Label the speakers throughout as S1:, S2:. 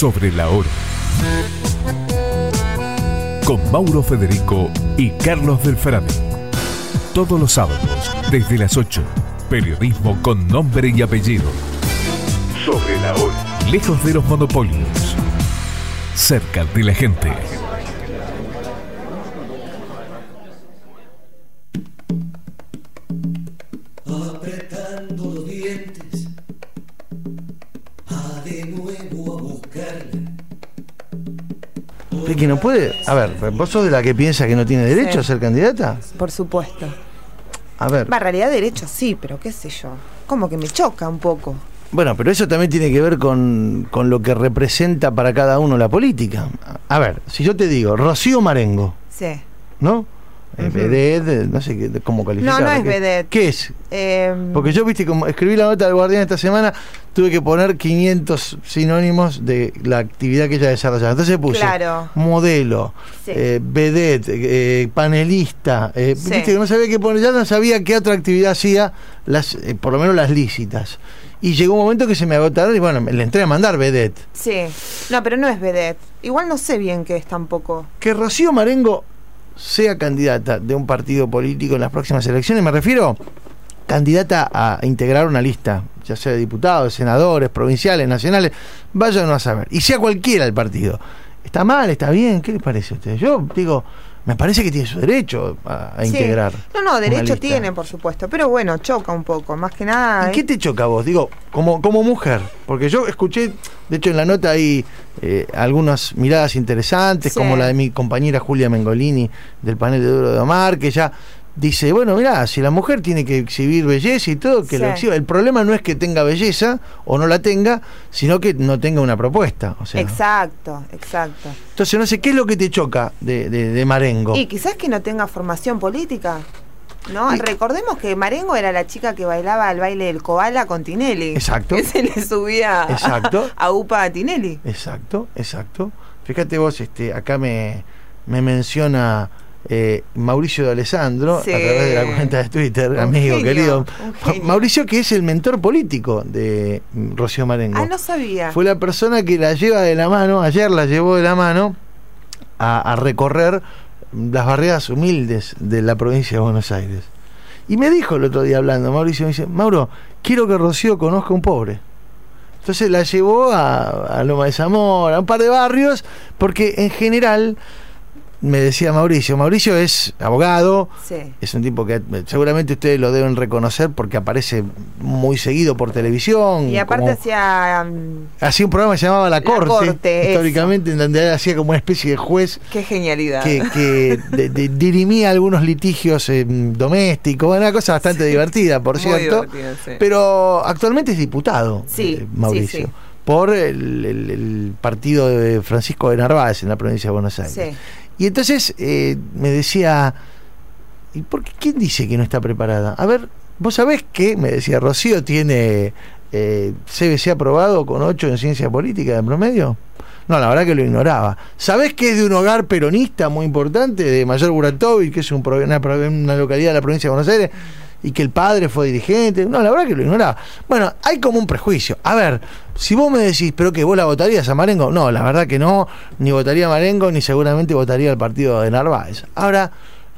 S1: Sobre la hora. Con Mauro Federico y Carlos del Frade. Todos los sábados, desde las 8. Periodismo con nombre y apellido. Sobre la hora. Lejos de los monopolios. Cerca de la gente.
S2: Que no puede. A ver, ¿vos sos de la que piensa que no tiene derecho
S3: Sí.
S2: a ser candidata?
S3: Por supuesto.
S2: A ver.
S3: Va, en realidad derecho sí, pero qué sé yo. Como que me choca un poco.
S2: Bueno, pero eso también tiene que ver con, con lo que representa para cada uno la política. A ver, si yo te digo, Rocío Marengo,
S3: Sí.
S2: ¿no? Eh, vedette, no sé qué, cómo calificar.
S3: No, no es
S2: ¿qué-
S3: vedette.
S2: ¿Qué es?
S3: Eh,
S2: Porque yo, viste, como escribí la nota del Guardián esta semana, tuve que poner 500 sinónimos de la actividad que ella desarrollaba. Entonces puse
S3: Claro.
S2: modelo,
S3: Sí.
S2: eh, vedette, eh, panelista,
S3: Sí.
S2: viste que no sabía qué poner, ya no sabía qué otra actividad hacía, las, por lo menos las lícitas. Y llegó un momento que se me agotaron y bueno, me le entré a mandar vedette.
S3: Sí. No, pero no es vedette. Igual no sé bien qué es tampoco.
S2: Que Rocío Marengo sea candidata de un partido político en las próximas elecciones, me refiero candidata a integrar una lista, ya sea de diputados, senadores, provinciales, nacionales, vayan a saber. Y sea cualquiera el partido. ¿Está mal? ¿Está bien? ¿Qué les parece a ustedes? Yo digo, me parece que tiene su derecho a, a
S3: Sí.
S2: integrar.
S3: No, no, derecho tiene, por supuesto. Pero bueno, choca un poco. Más que nada.
S2: ¿Y
S3: ¿eh?
S2: qué te choca a vos? Digo, como, como mujer, porque yo escuché, de hecho en la nota hay eh, algunas miradas interesantes,
S3: Sí.
S2: como la de mi compañera Julia Mengolini del panel de Duro de Omar, que ya dice, bueno, mirá, si la mujer tiene que exhibir belleza y todo, que lo
S3: Sí.
S2: exhiba. El problema no es que tenga belleza o no la tenga, sino que no tenga una propuesta. O sea,
S3: Exacto, exacto.
S2: entonces no sé, ¿qué es lo que te choca de, de- de Marengo?
S3: Y quizás que no tenga formación política. ¿No?
S2: Y-
S3: Recordemos que Marengo era la chica que bailaba el baile del koala con Tinelli.
S2: Exacto.
S3: Que se le subía a-
S2: Exacto.
S3: a UPA a Tinelli.
S2: Exacto, exacto. Fíjate vos, este, acá me, me menciona eh, Mauricio de Alessandro
S3: Sí.
S2: a través de la cuenta de Twitter,
S3: Un
S2: amigo
S3: genio,
S2: querido. Mauricio que es el mentor político de mm, Rocío Marengo.
S3: Ah, no sabía.
S2: Fue la persona que la lleva de la mano, ayer la llevó de la mano a, a recorrer las barriadas humildes de la provincia de Buenos Aires. Y me dijo el otro día hablando, Mauricio me dice, Mauro, quiero que Rocío conozca a un pobre. Entonces la llevó a, a Loma de Zamora, a un par de barrios, porque en general, me decía Mauricio, Mauricio es abogado,
S3: Sí.
S2: es un tipo que eh, seguramente ustedes lo deben reconocer porque aparece muy seguido por televisión.
S3: Y aparte hacía. mm,
S2: Hacía un programa que se llamaba La
S3: La
S2: Corte,
S3: Corte,
S2: históricamente, en donde él hacía como una especie de juez
S3: Qué genialidad.
S2: que, que de- de- dirimía algunos litigios eh, domésticos, una cosa bastante divertida, por
S3: Muy
S2: cierto.
S3: divertido, sí.
S2: Pero actualmente es diputado,
S3: Sí,
S2: eh, Mauricio, por el, el- el partido de Francisco de Narváez en la provincia de Buenos Aires.
S3: Sí.
S2: Y entonces eh, me decía, ¿y por qué quién dice que no está preparada? A ver, vos sabés que, me decía, Rocío tiene eh, CBC aprobado con 8 en ciencia política de promedio. No, la verdad que lo ignoraba. ¿Sabés que es de un hogar peronista muy importante, de Mayor Buratovic, que es un una, una localidad de la provincia de Buenos Aires, y que el padre fue dirigente? No, la verdad que lo ignoraba. Bueno, hay como un prejuicio. A ver, si vos me decís, ¿pero que vos la votarías a Marengo? No, la verdad que no, ni votaría a Marengo, ni seguramente votaría al partido de Narváez. Ahora,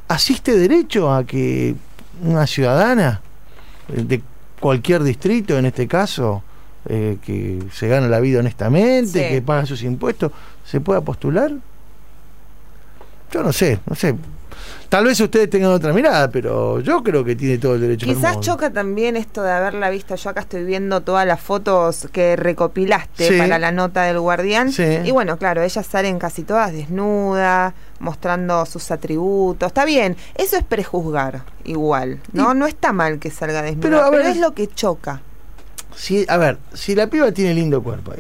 S2: ¿asiste derecho a que una ciudadana de cualquier distrito, en este caso, eh, que se gana la vida honestamente,
S3: Sí.
S2: que paga sus impuestos, se pueda postular? Yo no sé, no sé. Tal vez ustedes tengan otra mirada, pero yo creo que tiene todo el derecho.
S3: Quizás choca también esto de haberla visto. Yo acá estoy viendo todas las fotos que recopilaste
S2: Sí.
S3: para la nota del Guardián.
S2: Sí.
S3: Y bueno, claro, ellas salen casi todas desnudas, mostrando sus atributos. Está bien, eso es prejuzgar igual. No, no está mal que salga desnuda,
S2: Pero,
S3: pero,
S2: a ver,
S3: es lo que choca.
S2: Si, a ver, si la piba tiene lindo cuerpo,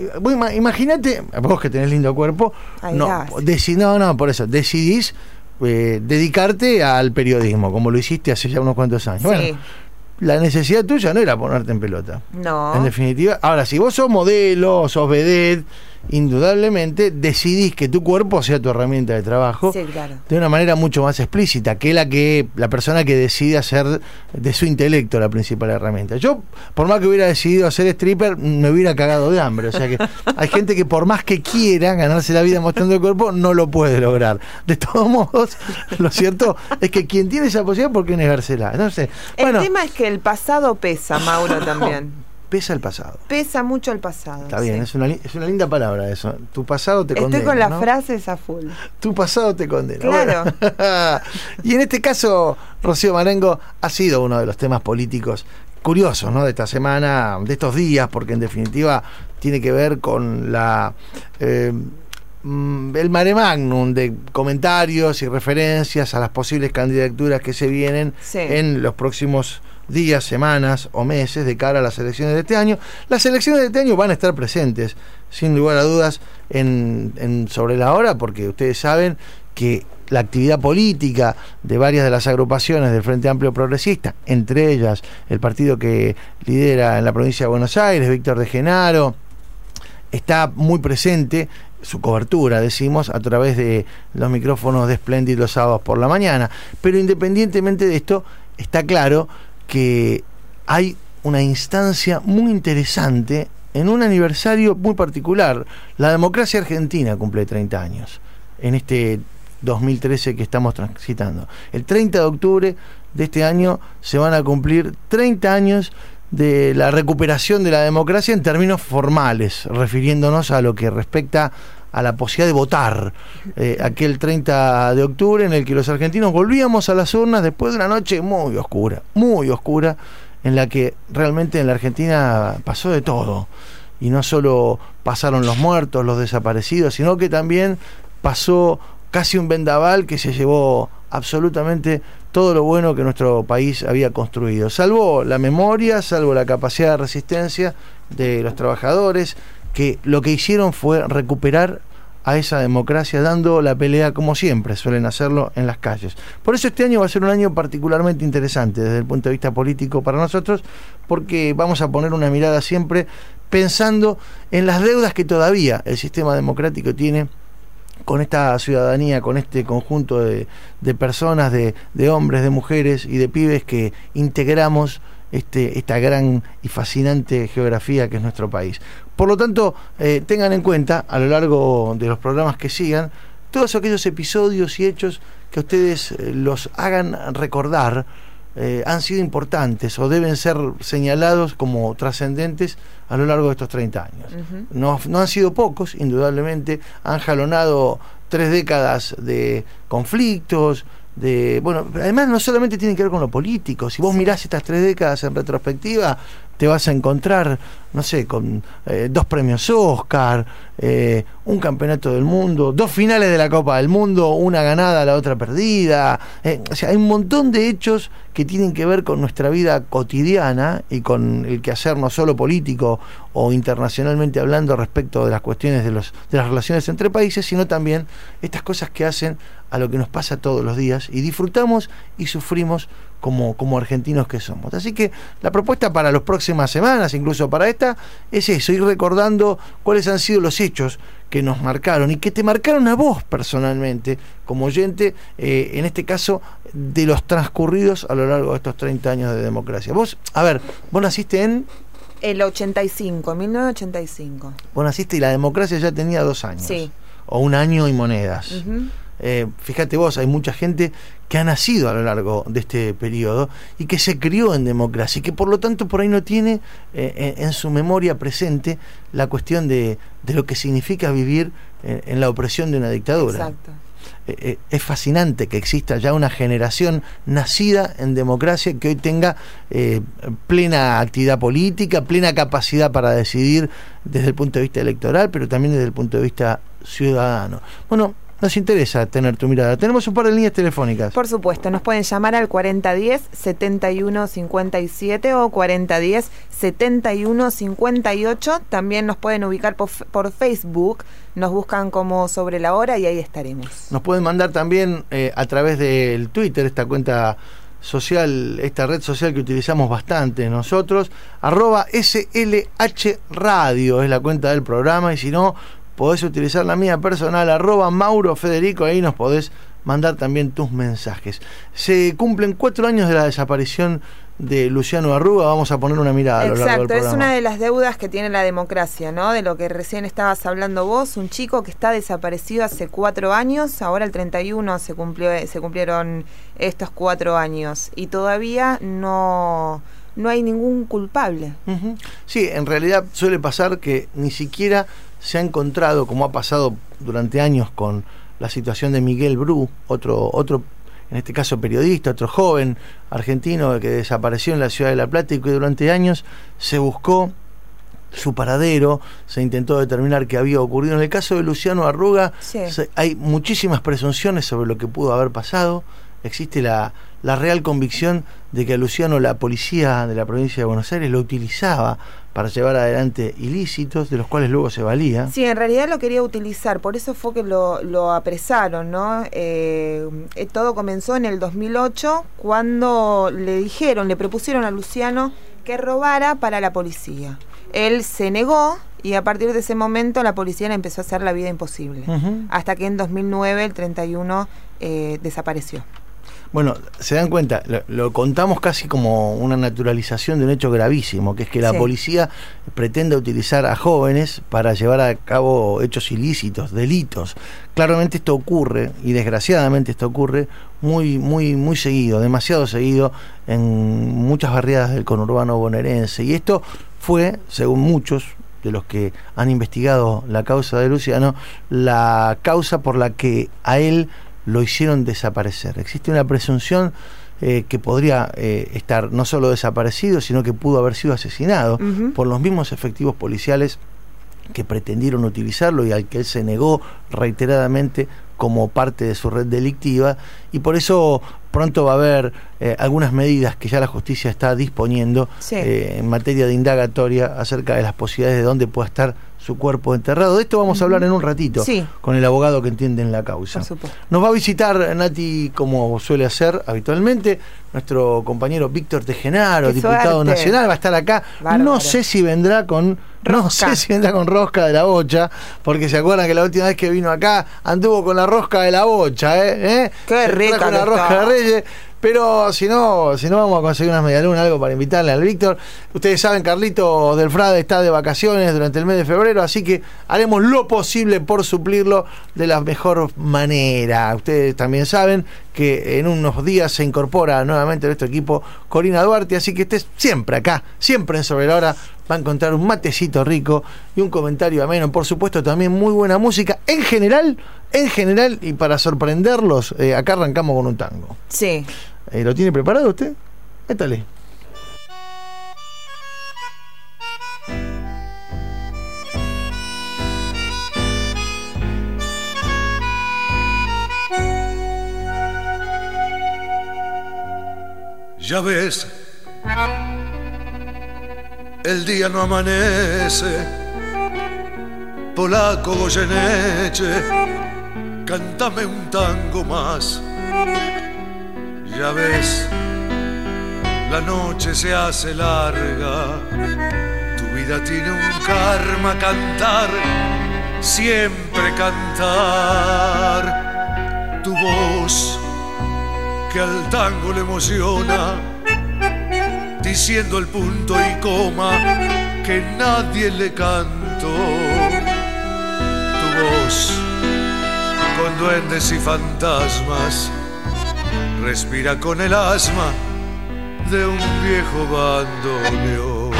S2: imagínate, vos que tenés lindo cuerpo,
S3: Ay,
S2: no, deci- no, no, por eso, decidís eh, dedicarte al periodismo, como lo hiciste hace ya unos cuantos años.
S3: Sí.
S2: Bueno, la necesidad tuya no era ponerte en pelota.
S3: No.
S2: En definitiva, ahora, si vos sos modelo, sos vedette indudablemente decidís que tu cuerpo sea tu herramienta de trabajo
S3: Sí, claro.
S2: de una manera mucho más explícita que la que la persona que decide hacer de su intelecto la principal herramienta. Yo, por más que hubiera decidido hacer stripper, me hubiera cagado de hambre. O sea que hay gente que por más que quiera ganarse la vida mostrando el cuerpo, no lo puede lograr. De todos modos, lo cierto es que quien tiene esa posibilidad, ¿por qué negársela? No sé.
S3: El
S2: Bueno,
S3: tema es que el pasado pesa, Mauro, también.
S2: Pesa el pasado.
S3: Pesa mucho el pasado.
S2: Está bien,
S3: sí.
S2: es, una, es una linda palabra eso. Tu pasado te condena.
S3: Estoy con las
S2: ¿no?
S3: frases a full.
S2: Tu pasado te condena.
S3: Claro.
S2: Bueno. y en este caso, Rocío Marengo ha sido uno de los temas políticos curiosos ¿no? de esta semana, de estos días, porque en definitiva tiene que ver con la eh, el mare magnum de comentarios y referencias a las posibles candidaturas que se vienen
S3: Sí.
S2: en los próximos días, semanas o meses de cara a las elecciones de este año. Las elecciones de este año van a estar presentes, sin lugar a dudas, en, en sobre la hora, porque ustedes saben que la actividad política de varias de las agrupaciones del Frente Amplio Progresista, entre ellas el partido que lidera en la provincia de Buenos Aires, Víctor de Genaro, está muy presente su cobertura, decimos, a través de los micrófonos de Splendid los sábados por la mañana. Pero independientemente de esto, está claro que hay una instancia muy interesante en un aniversario muy particular. La democracia argentina cumple 30 años en este 2013 que estamos transitando. El 30 de octubre de este año se van a cumplir 30 años de la recuperación de la democracia en términos formales, refiriéndonos a lo que respecta la posibilidad de votar eh, aquel 30 de octubre en el que los argentinos volvíamos a las urnas después de una noche muy oscura, muy oscura, en la que realmente en la Argentina pasó de todo. Y no solo pasaron los muertos, los desaparecidos, sino que también pasó casi un vendaval que se llevó absolutamente todo lo bueno que nuestro país había construido. Salvo la memoria, salvo la capacidad de resistencia de los trabajadores, que lo que hicieron fue recuperar a esa democracia dando la pelea como siempre suelen hacerlo en las calles. Por eso este año va a ser un año particularmente interesante desde el punto de vista político para nosotros, porque vamos a poner una mirada siempre pensando en las deudas que todavía el sistema democrático tiene con esta ciudadanía, con este conjunto de, de personas, de, de, hombres, de mujeres y de pibes que integramos este, esta gran y fascinante geografía que es nuestro país. Por lo tanto, eh, tengan en cuenta a lo largo de los programas que sigan todos aquellos episodios y hechos que ustedes eh, los hagan recordar eh, han sido importantes o deben ser señalados como trascendentes a lo largo de estos 30 años. Uh -huh. no, no, han sido pocos, indudablemente, han jalonado tres décadas de conflictos, de bueno, además no solamente tienen que ver con lo político, si vos mirás estas tres décadas en retrospectiva, te vas a encontrar, no sé, con eh, dos premios Oscar, eh, un campeonato del mundo, dos finales de la Copa del Mundo, una ganada, la otra perdida. Eh, o sea, hay un montón de hechos que tienen que ver con nuestra vida cotidiana y con el quehacer no solo político o internacionalmente hablando respecto de las cuestiones de, los, de las relaciones entre países, sino también estas cosas que hacen a lo que nos pasa todos los días y disfrutamos y sufrimos como, como argentinos que somos. Así que la propuesta para las próximas semanas, incluso para esta, es eso, ir recordando cuáles han sido los hechos que nos marcaron y que te marcaron a vos personalmente como oyente, eh, en este caso, de los transcurridos a lo largo de estos 30 años de democracia. Vos, a ver, vos naciste en...
S3: El 85, 1985.
S2: Vos naciste y la democracia ya tenía dos años.
S3: Sí.
S2: O un año y monedas.
S3: Uh -huh.
S2: Eh, fíjate vos, hay mucha gente que ha nacido a lo largo de este periodo y que se crió en democracia y que por lo tanto por ahí no tiene eh, en, en, su memoria presente la cuestión de, de lo que significa vivir en, en, la opresión de una dictadura.
S3: Exacto.
S2: Eh, es fascinante que exista ya una generación nacida en democracia que hoy tenga eh, plena actividad política, plena capacidad para decidir desde el punto de vista electoral, pero también desde el punto de vista ciudadano. Bueno, nos interesa tener tu mirada. Tenemos un par de líneas telefónicas.
S3: Por supuesto, nos pueden llamar al 4010-7157 o 4010-7158. También nos pueden ubicar por, por, Facebook. Nos buscan como sobre la hora y ahí estaremos.
S2: Nos pueden mandar también eh, a través del Twitter, esta cuenta social, esta red social que utilizamos bastante nosotros, arroba SLH Radio es la cuenta del programa y si no, podés utilizar la mía personal, arroba Mauro Federico, ahí nos podés mandar también tus mensajes. Se cumplen cuatro años de la desaparición de Luciano Arruga, vamos a poner una mirada a lo largo del
S3: Exacto, es
S2: programa.
S3: una de las deudas que tiene la democracia, ¿no? De lo que recién estabas hablando vos, un chico que está desaparecido hace cuatro años, ahora el 31 se, cumplió, se cumplieron estos cuatro años y todavía no, no hay ningún culpable.
S2: Sí, en realidad suele pasar que ni siquiera se ha encontrado, como ha pasado durante años con la situación de Miguel Bru, otro, otro, en este caso periodista, otro joven argentino que desapareció en la ciudad de La Plata y que durante años se buscó su paradero, se intentó determinar qué había ocurrido. En el caso de Luciano Arruga,
S3: Sí.
S2: se- hay muchísimas presunciones sobre lo que pudo haber pasado. Existe la, la real convicción de que a Luciano la policía de la provincia de Buenos Aires lo utilizaba para llevar adelante ilícitos, de los cuales luego se valía.
S3: Sí, en realidad lo quería utilizar, por eso fue que lo, lo apresaron, ¿no? Eh, eh, todo comenzó en el 2008 cuando le dijeron, le propusieron a Luciano que robara para la policía. Él se negó y a partir de ese momento la policía le empezó a hacer la vida imposible. Hasta que en 2009, el 31, eh, desapareció.
S2: Bueno, se dan cuenta, lo, lo contamos casi como una naturalización de un hecho gravísimo, que es que la
S3: Sí.
S2: policía pretende utilizar a jóvenes para llevar a cabo hechos ilícitos, delitos. Claramente esto ocurre, y desgraciadamente esto ocurre muy, muy, muy seguido, demasiado seguido en muchas barriadas del conurbano bonaerense. Y esto fue, según muchos, de los que han investigado la causa de Luciano, la causa por la que a él lo hicieron desaparecer. Existe una presunción eh, que podría eh, estar no solo desaparecido, sino que pudo haber sido asesinado por los mismos efectivos policiales que pretendieron utilizarlo y al que él se negó reiteradamente como parte de su red delictiva y por eso pronto va a haber eh, algunas medidas que ya la justicia está disponiendo
S3: Sí.
S2: en materia de indagatoria acerca de las posibilidades de dónde pueda estar su cuerpo enterrado. De esto vamos a hablar en un ratito
S3: Sí.
S2: con el abogado que entiende en la causa. Nos va a visitar Nati, como suele hacer habitualmente, nuestro compañero Víctor Tejenaro,
S3: Qué
S2: diputado
S3: suerte.
S2: nacional, va a estar acá.
S3: Bárbaro.
S2: No sé si vendrá con. No
S3: Rosca.
S2: sé si vendrá con rosca de la bocha, porque se acuerdan que la última vez que vino acá anduvo con la rosca de la bocha, ¿eh? ¿Eh?
S3: Qué rica
S2: trajo
S3: que
S2: la rosca
S3: está.
S2: de Reyes. Pero si no, si no vamos a conseguir unas medialunas, algo para invitarle al Víctor. Ustedes saben, Carlito del Frade está de vacaciones durante el mes de febrero, así que haremos lo posible por suplirlo de la mejor manera. Ustedes también saben que en unos días se incorpora nuevamente a nuestro equipo Corina Duarte, así que estés siempre acá, siempre en Sobre la Hora. Va a encontrar un matecito rico y un comentario ameno. Por supuesto, también muy buena música. En general, en general, y para sorprenderlos, eh, acá arrancamos con un tango.
S3: Sí.
S2: Eh, ¿Lo tiene preparado usted? Métale.
S4: Ya ves, el día no amanece. Polaco Goyeneche, cántame un tango más. Ya ves, la noche se hace larga. Tu vida tiene un karma cantar, siempre cantar. Tu voz que al tango le emociona, diciendo el punto y coma que nadie le cantó. Tu voz, con duendes y fantasmas, respira con el asma de un viejo bandoneón.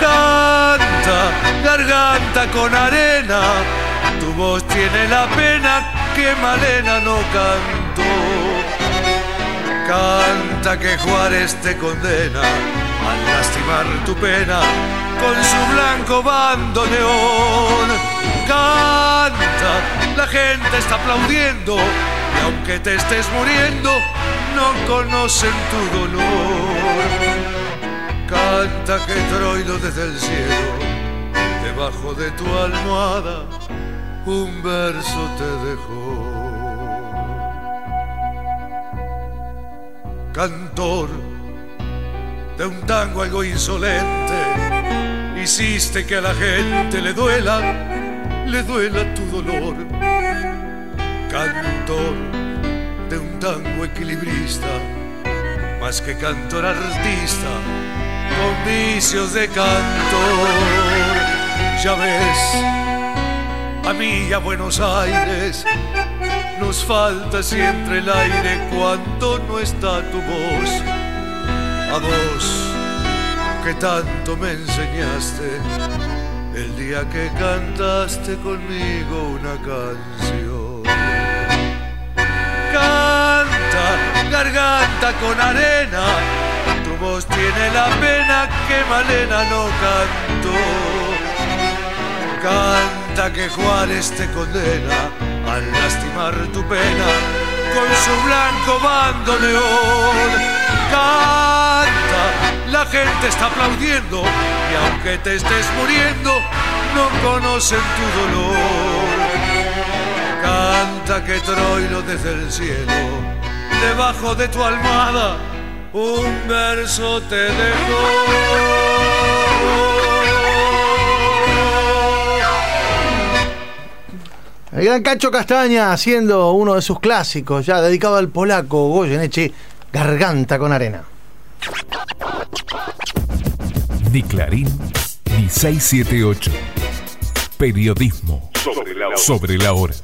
S4: Canta, garganta con arena, tu voz tiene la pena que Malena no cantó. Canta que Juárez te condena al lastimar tu pena con su blanco bandoneón. Canta, la gente está aplaudiendo aunque te estés muriendo, no conocen tu dolor. Canta que Troilo desde el cielo, debajo de tu almohada, un verso te dejó. Cantor de un tango algo insolente hiciste que a la gente le duela, le duela tu dolor. Cantor de un tango equilibrista, más que cantor artista, con vicios de cantor. Ya ves, a mí y a Buenos Aires nos falta siempre el aire cuando no está tu voz. A vos que tanto me enseñaste el día que cantaste conmigo una canción. Garganta con arena, tu voz tiene la pena que Malena no cantó. Canta que Juárez te condena al lastimar tu pena con su blanco bandoneón. Canta, la gente está aplaudiendo y aunque te estés muriendo, no conocen tu dolor. Canta que Troilo desde el cielo, debajo de tu almohada, un verso te dejó.
S2: El gran Cacho Castaña haciendo uno de sus clásicos, ya dedicado al polaco Goyeneche, Garganta con Arena.
S1: Ni Clarín, ni 678. Periodismo sobre la hora.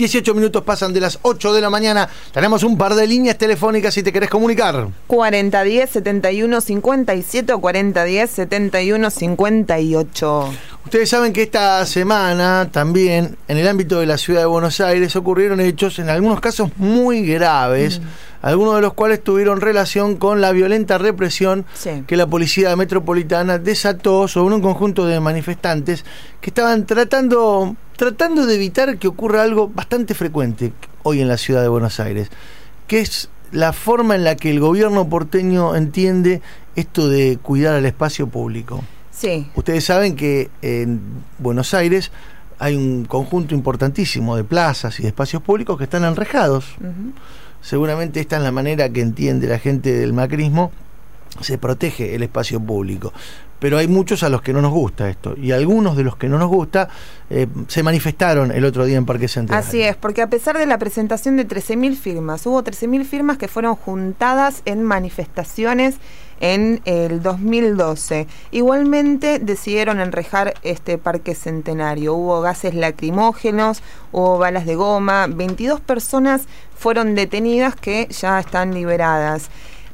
S2: 18 minutos pasan de las 8 de la mañana. Tenemos un par de líneas telefónicas si te querés comunicar.
S3: 4010 71 57 o 4010 71 58.
S2: Ustedes saben que esta semana también en el ámbito de la ciudad de Buenos Aires ocurrieron hechos en algunos casos muy graves, algunos de los cuales tuvieron relación con la violenta represión
S3: Sí.
S2: que la policía metropolitana desató sobre un conjunto de manifestantes que estaban tratando tratando de evitar que ocurra algo bastante frecuente hoy en la ciudad de Buenos Aires, que es la forma en la que el gobierno porteño entiende esto de cuidar al espacio público.
S3: Sí.
S2: Ustedes saben que en Buenos Aires hay un conjunto importantísimo de plazas y de espacios públicos que están enrejados. Seguramente esta es la manera que entiende la gente del macrismo, se protege el espacio público. Pero hay muchos a los que no nos gusta esto. Y algunos de los que no nos gusta eh, se manifestaron el otro día en Parque Central.
S3: Así es, porque a pesar de la presentación de 13.000 firmas, hubo 13.000 firmas que fueron juntadas en manifestaciones en el 2012. Igualmente decidieron enrejar este parque centenario. Hubo gases lacrimógenos, hubo balas de goma, 22 personas fueron detenidas que ya están liberadas.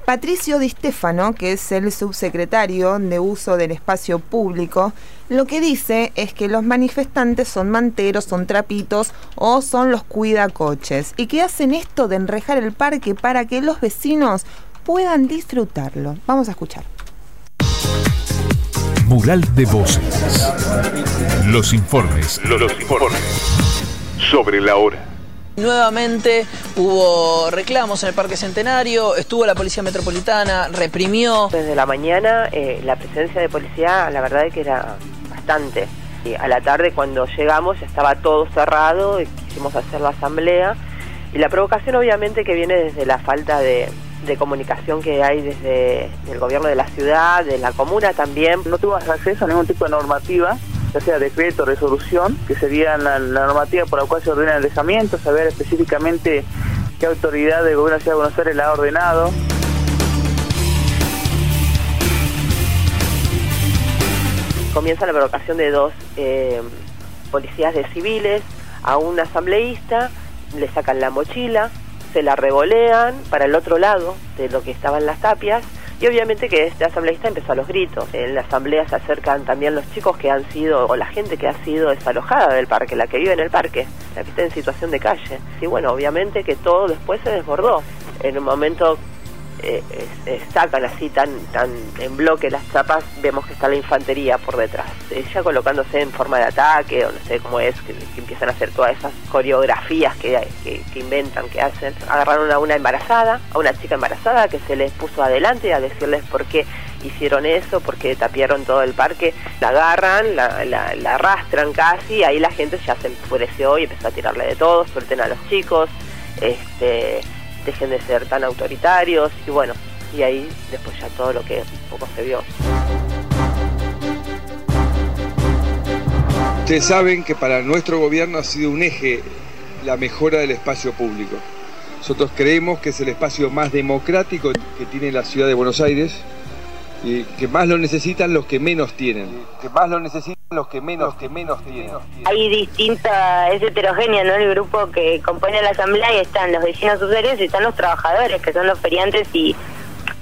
S3: Patricio Di Stefano, que es el subsecretario de uso del espacio público, lo que dice es que los manifestantes son manteros, son trapitos o son los cuidacoches y que hacen esto de enrejar el parque para que los vecinos puedan disfrutarlo. Vamos a escuchar.
S1: Mural de voces. Los informes. Los informes. Sobre la hora.
S5: Nuevamente hubo reclamos en el Parque Centenario, estuvo la Policía Metropolitana, reprimió.
S6: Desde la mañana eh, la presencia de policía, la verdad es que era bastante. Y a la tarde cuando llegamos ya estaba todo cerrado, y quisimos hacer la asamblea. Y la provocación obviamente que viene desde la falta de, de comunicación que hay desde el gobierno de la ciudad, de la comuna también.
S7: no tuvimos acceso a ningún tipo de normativa, ya sea decreto o resolución, que sería la, la normativa por la cual se ordena el alejamiento, saber específicamente qué autoridad del gobierno de la Ciudad de Buenos Aires la ha ordenado.
S6: comienza la provocación de dos eh, policías de civiles a un asambleísta, le sacan la mochila, se la revolean para el otro lado de lo que estaban las tapias y obviamente que este asambleísta empezó a los gritos. En la asamblea se acercan también los chicos que han sido, o la gente que ha sido desalojada del parque, la que vive en el parque, la que está en situación de calle. Y bueno, obviamente que todo después se desbordó. En un momento eh, es- es- sacan así tan tan en bloque las chapas, vemos que está la infantería por detrás, eh, ya colocándose en forma de ataque o no sé cómo es, que, empiezan a hacer todas esas coreografías que, que, inventan, que hacen. Agarraron a una embarazada, a una chica embarazada que se les puso adelante a decirles por qué hicieron eso, porque tapiaron todo el parque, la agarran, la, la, la arrastran casi, ahí la gente ya se enfureció y empezó a tirarle de todo, suelten a los chicos, este dejen de ser tan autoritarios y bueno, y ahí después ya todo lo que poco se vio.
S8: Ustedes saben que para nuestro gobierno ha sido un eje la mejora del espacio público. Nosotros creemos que es el espacio más democrático que tiene la ciudad de Buenos Aires y que más lo necesitan los que menos tienen. Que más lo necesitan los que menos, que menos tienen.
S9: Hay distinta, es heterogénea, ¿no? El grupo que compone la asamblea y están los vecinos usuarios y están los trabajadores, que son los feriantes y,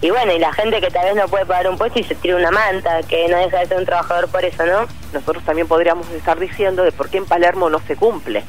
S9: y bueno, y la gente que tal vez no puede pagar un puesto y se tira una manta, que no deja de ser un trabajador por eso, ¿no?
S6: Nosotros también podríamos estar diciendo de por qué en Palermo no se cumple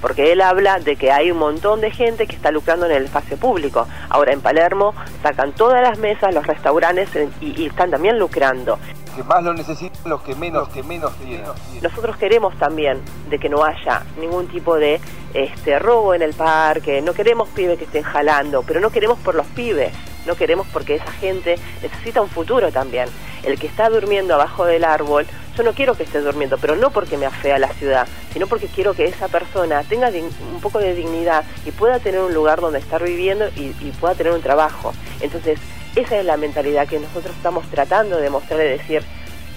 S6: porque él habla de que hay un montón de gente que está lucrando en el espacio público. Ahora en Palermo sacan todas las mesas, los restaurantes y, están también lucrando.
S8: Que más lo necesitan los que menos, que menos tienen.
S6: Nosotros queremos también de que no haya ningún tipo de este robo en el parque, no queremos pibes que estén jalando, pero no queremos por los pibes, no queremos porque esa gente necesita un futuro también. El que está durmiendo abajo del árbol yo no quiero que esté durmiendo, pero no porque me afea la ciudad, sino porque quiero que esa persona tenga un poco de dignidad y pueda tener un lugar donde estar viviendo y, pueda tener un trabajo. Entonces, esa es la mentalidad que nosotros estamos tratando de mostrar, de decir,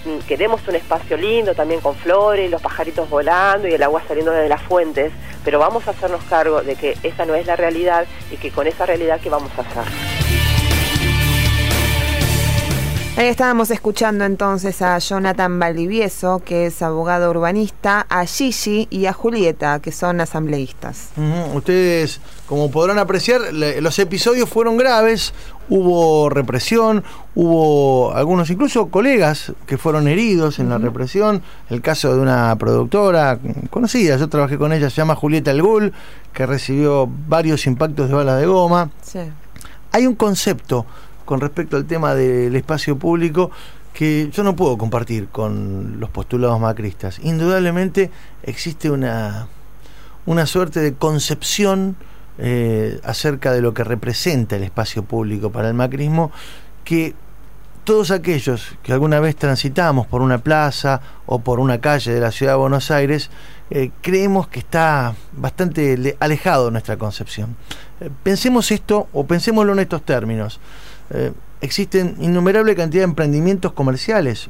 S6: mm, queremos un espacio lindo también con flores, los pajaritos volando y el agua saliendo de las fuentes, pero vamos a hacernos cargo de que esa no es la realidad y que con esa realidad, ¿qué vamos a hacer?
S3: Ahí estábamos escuchando entonces a Jonathan Valdivieso, que es abogado urbanista, a Gigi y a Julieta, que son asambleístas.
S2: Ustedes, como podrán apreciar, los episodios fueron graves, hubo represión, hubo algunos incluso colegas que fueron heridos en la represión. El caso de una productora conocida, yo trabajé con ella, se llama Julieta El Gul, que recibió varios impactos de balas de goma. Hay un concepto con respecto al tema del espacio público que yo no puedo compartir con los postulados macristas. Indudablemente existe una, una suerte de concepción eh, acerca de lo que representa el espacio público para el macrismo que todos aquellos que alguna vez transitamos por una plaza o por una calle de la ciudad de Buenos Aires, eh, creemos que está bastante alejado de nuestra concepción. Eh, pensemos esto o pensémoslo en estos términos. Eh, existen innumerable cantidad de emprendimientos comerciales,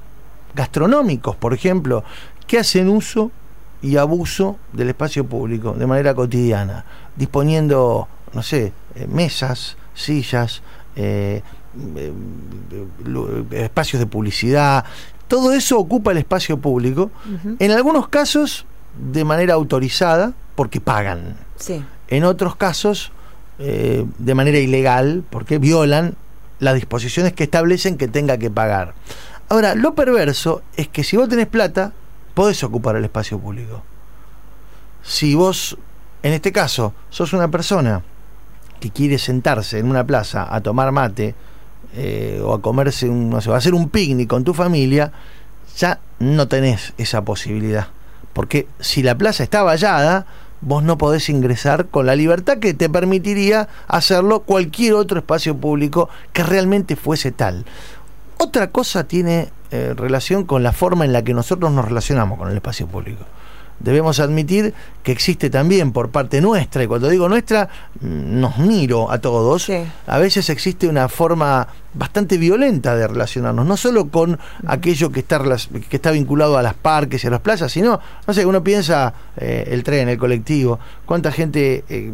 S2: gastronómicos, por ejemplo, que hacen uso y abuso del espacio público de manera cotidiana, disponiendo, no sé, eh, mesas, sillas, eh, espacios de publicidad, todo eso ocupa el espacio público, en algunos casos de manera autorizada, porque pagan. En otros casos, de manera ilegal, porque violan las disposiciones que establecen que tenga que pagar. Ahora, lo perverso es que si vos tenés plata, podés ocupar el espacio público. Si vos, en este caso, sos una persona que quiere sentarse en una plaza a tomar mate eh, o a comerse un, no sé, a hacer un picnic con tu familia, ya no tenés esa posibilidad. Porque si la plaza está vallada, vos no podés ingresar con la libertad que te permitiría hacerlo cualquier otro espacio público que realmente fuese tal. Otra cosa tiene eh, relación con la forma en la que nosotros nos relacionamos con el espacio público debemos admitir que existe también por parte nuestra, y cuando digo nuestra, mm, nos miro a todos, a veces existe una forma bastante violenta de relacionarnos, no solo con aquello que está, que está vinculado a las parques y a las plazas, sino, no sé, uno piensa eh, el tren, el colectivo, cuánta gente... Eh,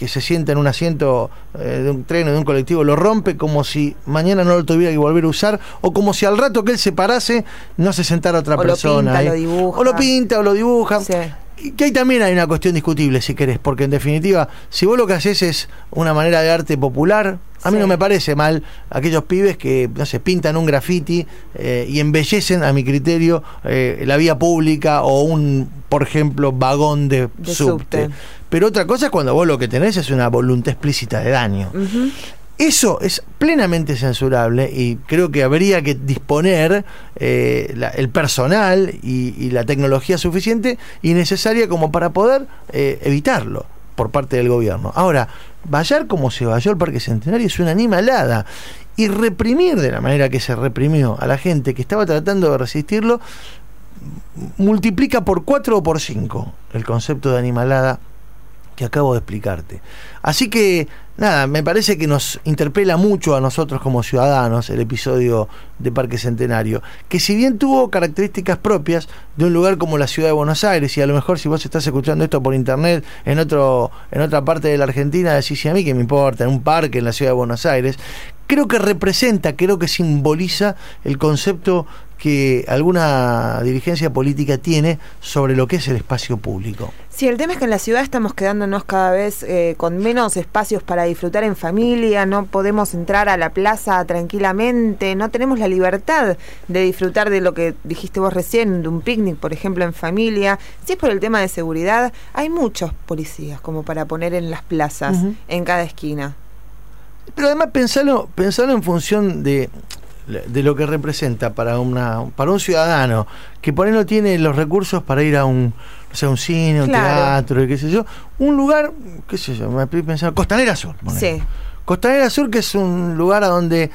S2: que se sienta en un asiento eh, de un tren o de un colectivo lo rompe como si mañana no lo tuviera que volver a usar o como si al rato que él se parase no se sentara otra persona.
S3: Lo pinta, lo dibuja.
S2: O lo pinta o lo dibuja. que ahí también hay una cuestión discutible, si querés, porque en definitiva, si vos lo que haces es una manera de arte popular, a mí no me parece mal aquellos pibes que, no sé, pintan un graffiti eh, y embellecen, a mi criterio, eh, la vía pública o un, por ejemplo, vagón de, subte. Pero otra cosa es cuando vos lo que tenés es una voluntad explícita de daño. Eso es plenamente censurable y creo que habría que disponer eh, el personal y, la tecnología suficiente y necesaria como para poder eh, evitarlo por parte del gobierno. Ahora, vallar como se valló el Parque Centenario es una animalada y reprimir de la manera que se reprimió a la gente que estaba tratando de resistirlo multiplica por cuatro o por cinco el concepto de animalada que acabo de explicarte. Así que, nada, me parece que nos interpela mucho a nosotros como ciudadanos el episodio de Parque Centenario, que si bien tuvo características propias de un lugar como la ciudad de Buenos Aires, y a lo mejor si vos estás escuchando esto por internet en otro en otra parte de la Argentina, decís a mí que me importa, en un parque en la ciudad de Buenos Aires, creo que representa, creo que simboliza el concepto que alguna dirigencia política tiene sobre lo que es el espacio público.
S3: Sí, el tema es que en la ciudad estamos quedándonos cada vez eh, con menos espacios para disfrutar en familia, no podemos entrar a la plaza tranquilamente, no tenemos la libertad de disfrutar de lo que dijiste vos recién, de un picnic, por ejemplo, en familia. Si es por el tema de seguridad, hay muchos policías como para poner en las plazas, en cada esquina.
S2: Pero además pensarlo, pensarlo en función de, de lo que representa para una para un ciudadano que por ahí no tiene los recursos para ir a un o sea, un cine, un teatro, qué sé yo, un lugar, qué sé yo, me estoy pensando, Costanera Sur. Sí. Costanera Sur que es un lugar a donde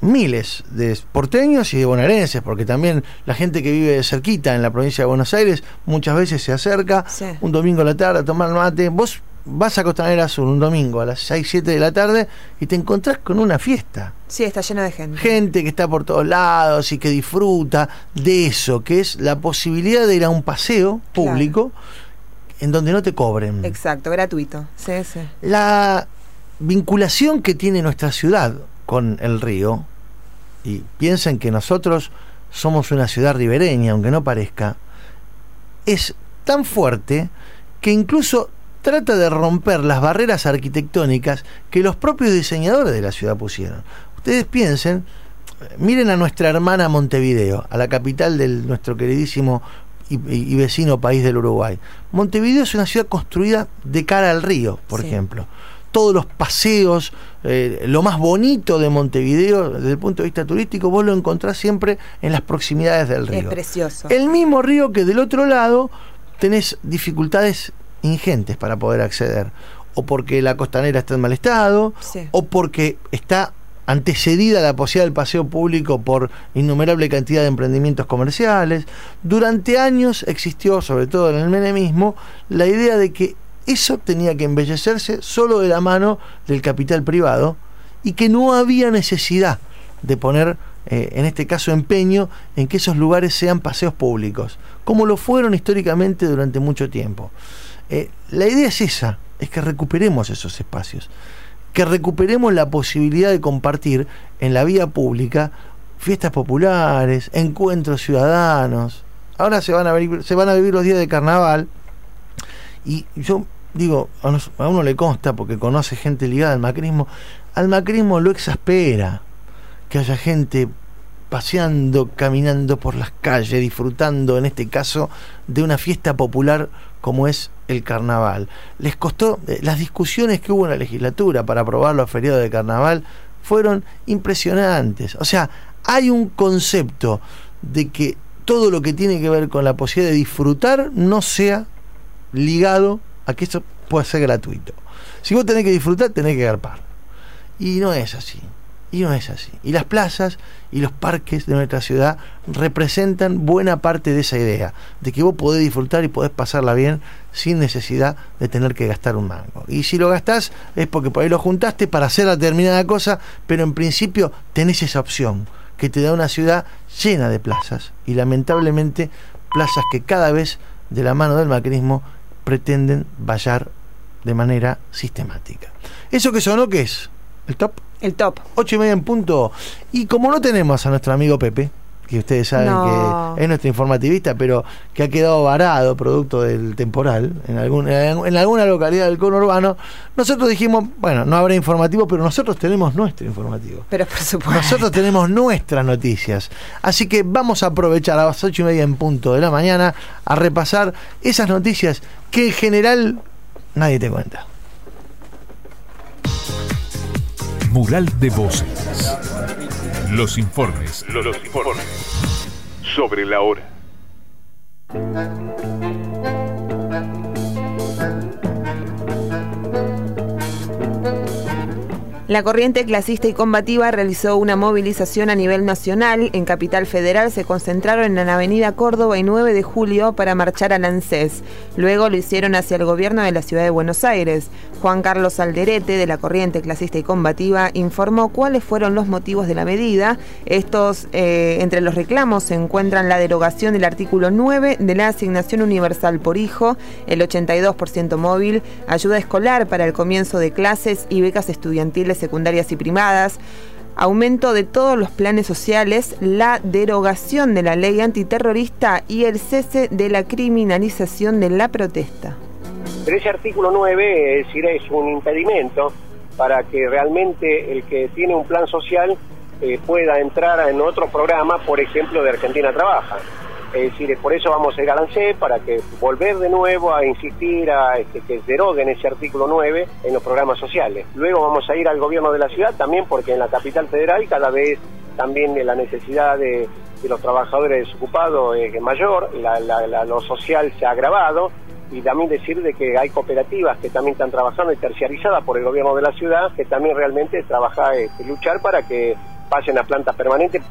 S2: miles de porteños y de bonaerenses, porque también la gente que vive cerquita en la provincia de Buenos Aires muchas veces se acerca un domingo a la tarde a tomar mate. Vos vas a Costanera Sur un domingo a las 6, 7 de la tarde y te encontrás con una fiesta.
S3: Sí, está lleno de gente.
S2: Gente que está por todos lados y que disfruta de eso, que es la posibilidad de ir a un paseo público en donde no te cobren.
S3: Exacto, gratuito. Sí, sí.
S2: La vinculación que tiene nuestra ciudad con el río, y piensen que nosotros somos una ciudad ribereña, aunque no parezca, es tan fuerte que incluso trata de romper las barreras arquitectónicas que los propios diseñadores de la ciudad pusieron. Ustedes piensen, miren a nuestra hermana Montevideo, a la capital de nuestro queridísimo y, vecino país del Uruguay. Montevideo es una ciudad construida de cara al río, por ejemplo. Todos los paseos, eh, lo más bonito de Montevideo desde el punto de vista turístico, vos lo encontrás siempre en las proximidades del río.
S3: Es precioso.
S2: El mismo río que del otro lado tenés dificultades ingentes para poder acceder. O porque la costanera está en mal estado, o porque está antecedida la posibilidad del paseo público por innumerable cantidad de emprendimientos comerciales. Durante años existió, sobre todo en el menemismo, la idea de que eso tenía que embellecerse solo de la mano del capital privado y que no había necesidad de poner, eh, en este caso, empeño en que esos lugares sean paseos públicos, como lo fueron históricamente durante mucho tiempo. Eh, la idea es esa, es que recuperemos esos espacios, que recuperemos la posibilidad de compartir en la vía pública fiestas populares, encuentros ciudadanos. Ahora se van a vivir, se van a vivir los días de carnaval y yo digo, a uno le consta porque conoce gente ligada al macrismo, al macrismo lo exaspera que haya gente paseando, caminando por las calles, disfrutando en este caso de una fiesta popular como es el carnaval. Les costó, eh, las discusiones que hubo en la legislatura para aprobar los feriados de carnaval fueron impresionantes. O sea, hay un concepto de que todo lo que tiene que ver con la posibilidad de disfrutar no sea ligado a que eso pueda ser gratuito. Si vos tenés que disfrutar, tenés que garpar. Y no es así. Y no es así. Y las plazas y los parques de nuestra ciudad representan buena parte de esa idea, de que vos podés disfrutar y podés pasarla bien sin necesidad de tener que gastar un mango. Y si lo gastás es porque por ahí lo juntaste para hacer determinada cosa, pero en principio tenés esa opción que te da una ciudad llena de plazas y lamentablemente plazas que cada vez de la mano del macrismo pretenden vallar de manera sistemática. ¿Eso que sonó qué es? ¿El top?
S3: El top.
S2: Ocho y media en punto. Y como no tenemos a nuestro amigo Pepe, que ustedes saben que es nuestro informativista, pero que ha quedado varado producto del temporal en, algún, en alguna localidad del conurbano, nosotros dijimos, bueno, no habrá informativo, pero nosotros tenemos nuestro informativo.
S3: Pero por supuesto.
S2: Nosotros tenemos nuestras noticias. Así que vamos a aprovechar a las ocho y media en punto de la mañana a repasar esas noticias que en general nadie te cuenta.
S1: Mural de voces. Los informes. Los, informes. Sobre la hora.
S3: La corriente clasista y combativa realizó una movilización a nivel nacional. En Capital Federal se concentraron en la Avenida Córdoba y 9 de julio para marchar al ANSES. Luego lo hicieron hacia el gobierno de la ciudad de Buenos Aires. Juan Carlos Alderete, de la corriente clasista y combativa, informó cuáles fueron los motivos de la medida. Estos, eh, entre los reclamos, se encuentran la derogación del artículo 9 de la asignación universal por hijo, el 82% móvil, ayuda escolar para el comienzo de clases y becas estudiantiles secundarias y primadas, aumento de todos los planes sociales, la derogación de la ley antiterrorista y el cese de la criminalización de la protesta.
S10: Pero ese artículo 9 es decir, es un impedimento para que realmente el que tiene un plan social eh, pueda entrar en otro programa, por ejemplo, de Argentina Trabaja. Es decir, por eso vamos a ir al ANSE para que volver de nuevo a insistir a este, que deroguen ese artículo 9 en los programas sociales. Luego vamos a ir al gobierno de la ciudad también porque en la capital federal cada vez también la necesidad de, los trabajadores desocupados es mayor, lo social se ha agravado y también decir de que hay cooperativas que también están trabajando y terciarizadas por el gobierno de la ciudad que también realmente trabaja, este, luchar para que pasen a plantas permanentes.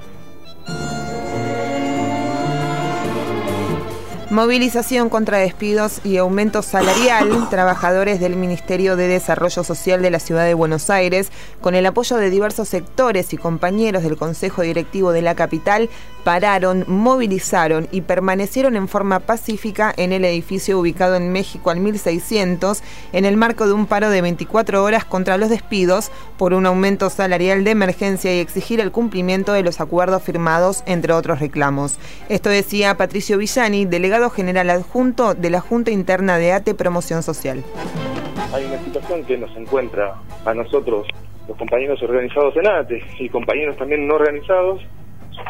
S3: Movilización contra despidos y aumento salarial. Trabajadores del Ministerio de Desarrollo Social de la Ciudad de Buenos Aires, con el apoyo de diversos sectores y compañeros del Consejo Directivo de la capital, pararon, movilizaron y permanecieron en forma pacífica en el edificio ubicado en México al 1600, en el marco de un paro de 24 horas contra los despidos por un aumento salarial de emergencia y exigir el cumplimiento de los acuerdos firmados, entre otros reclamos. Esto decía Patricio Villani, delegado general adjunto de la Junta Interna de ATE Promoción Social.
S11: Hay una situación que nos encuentra a nosotros, los compañeros organizados en ATE y compañeros también no organizados,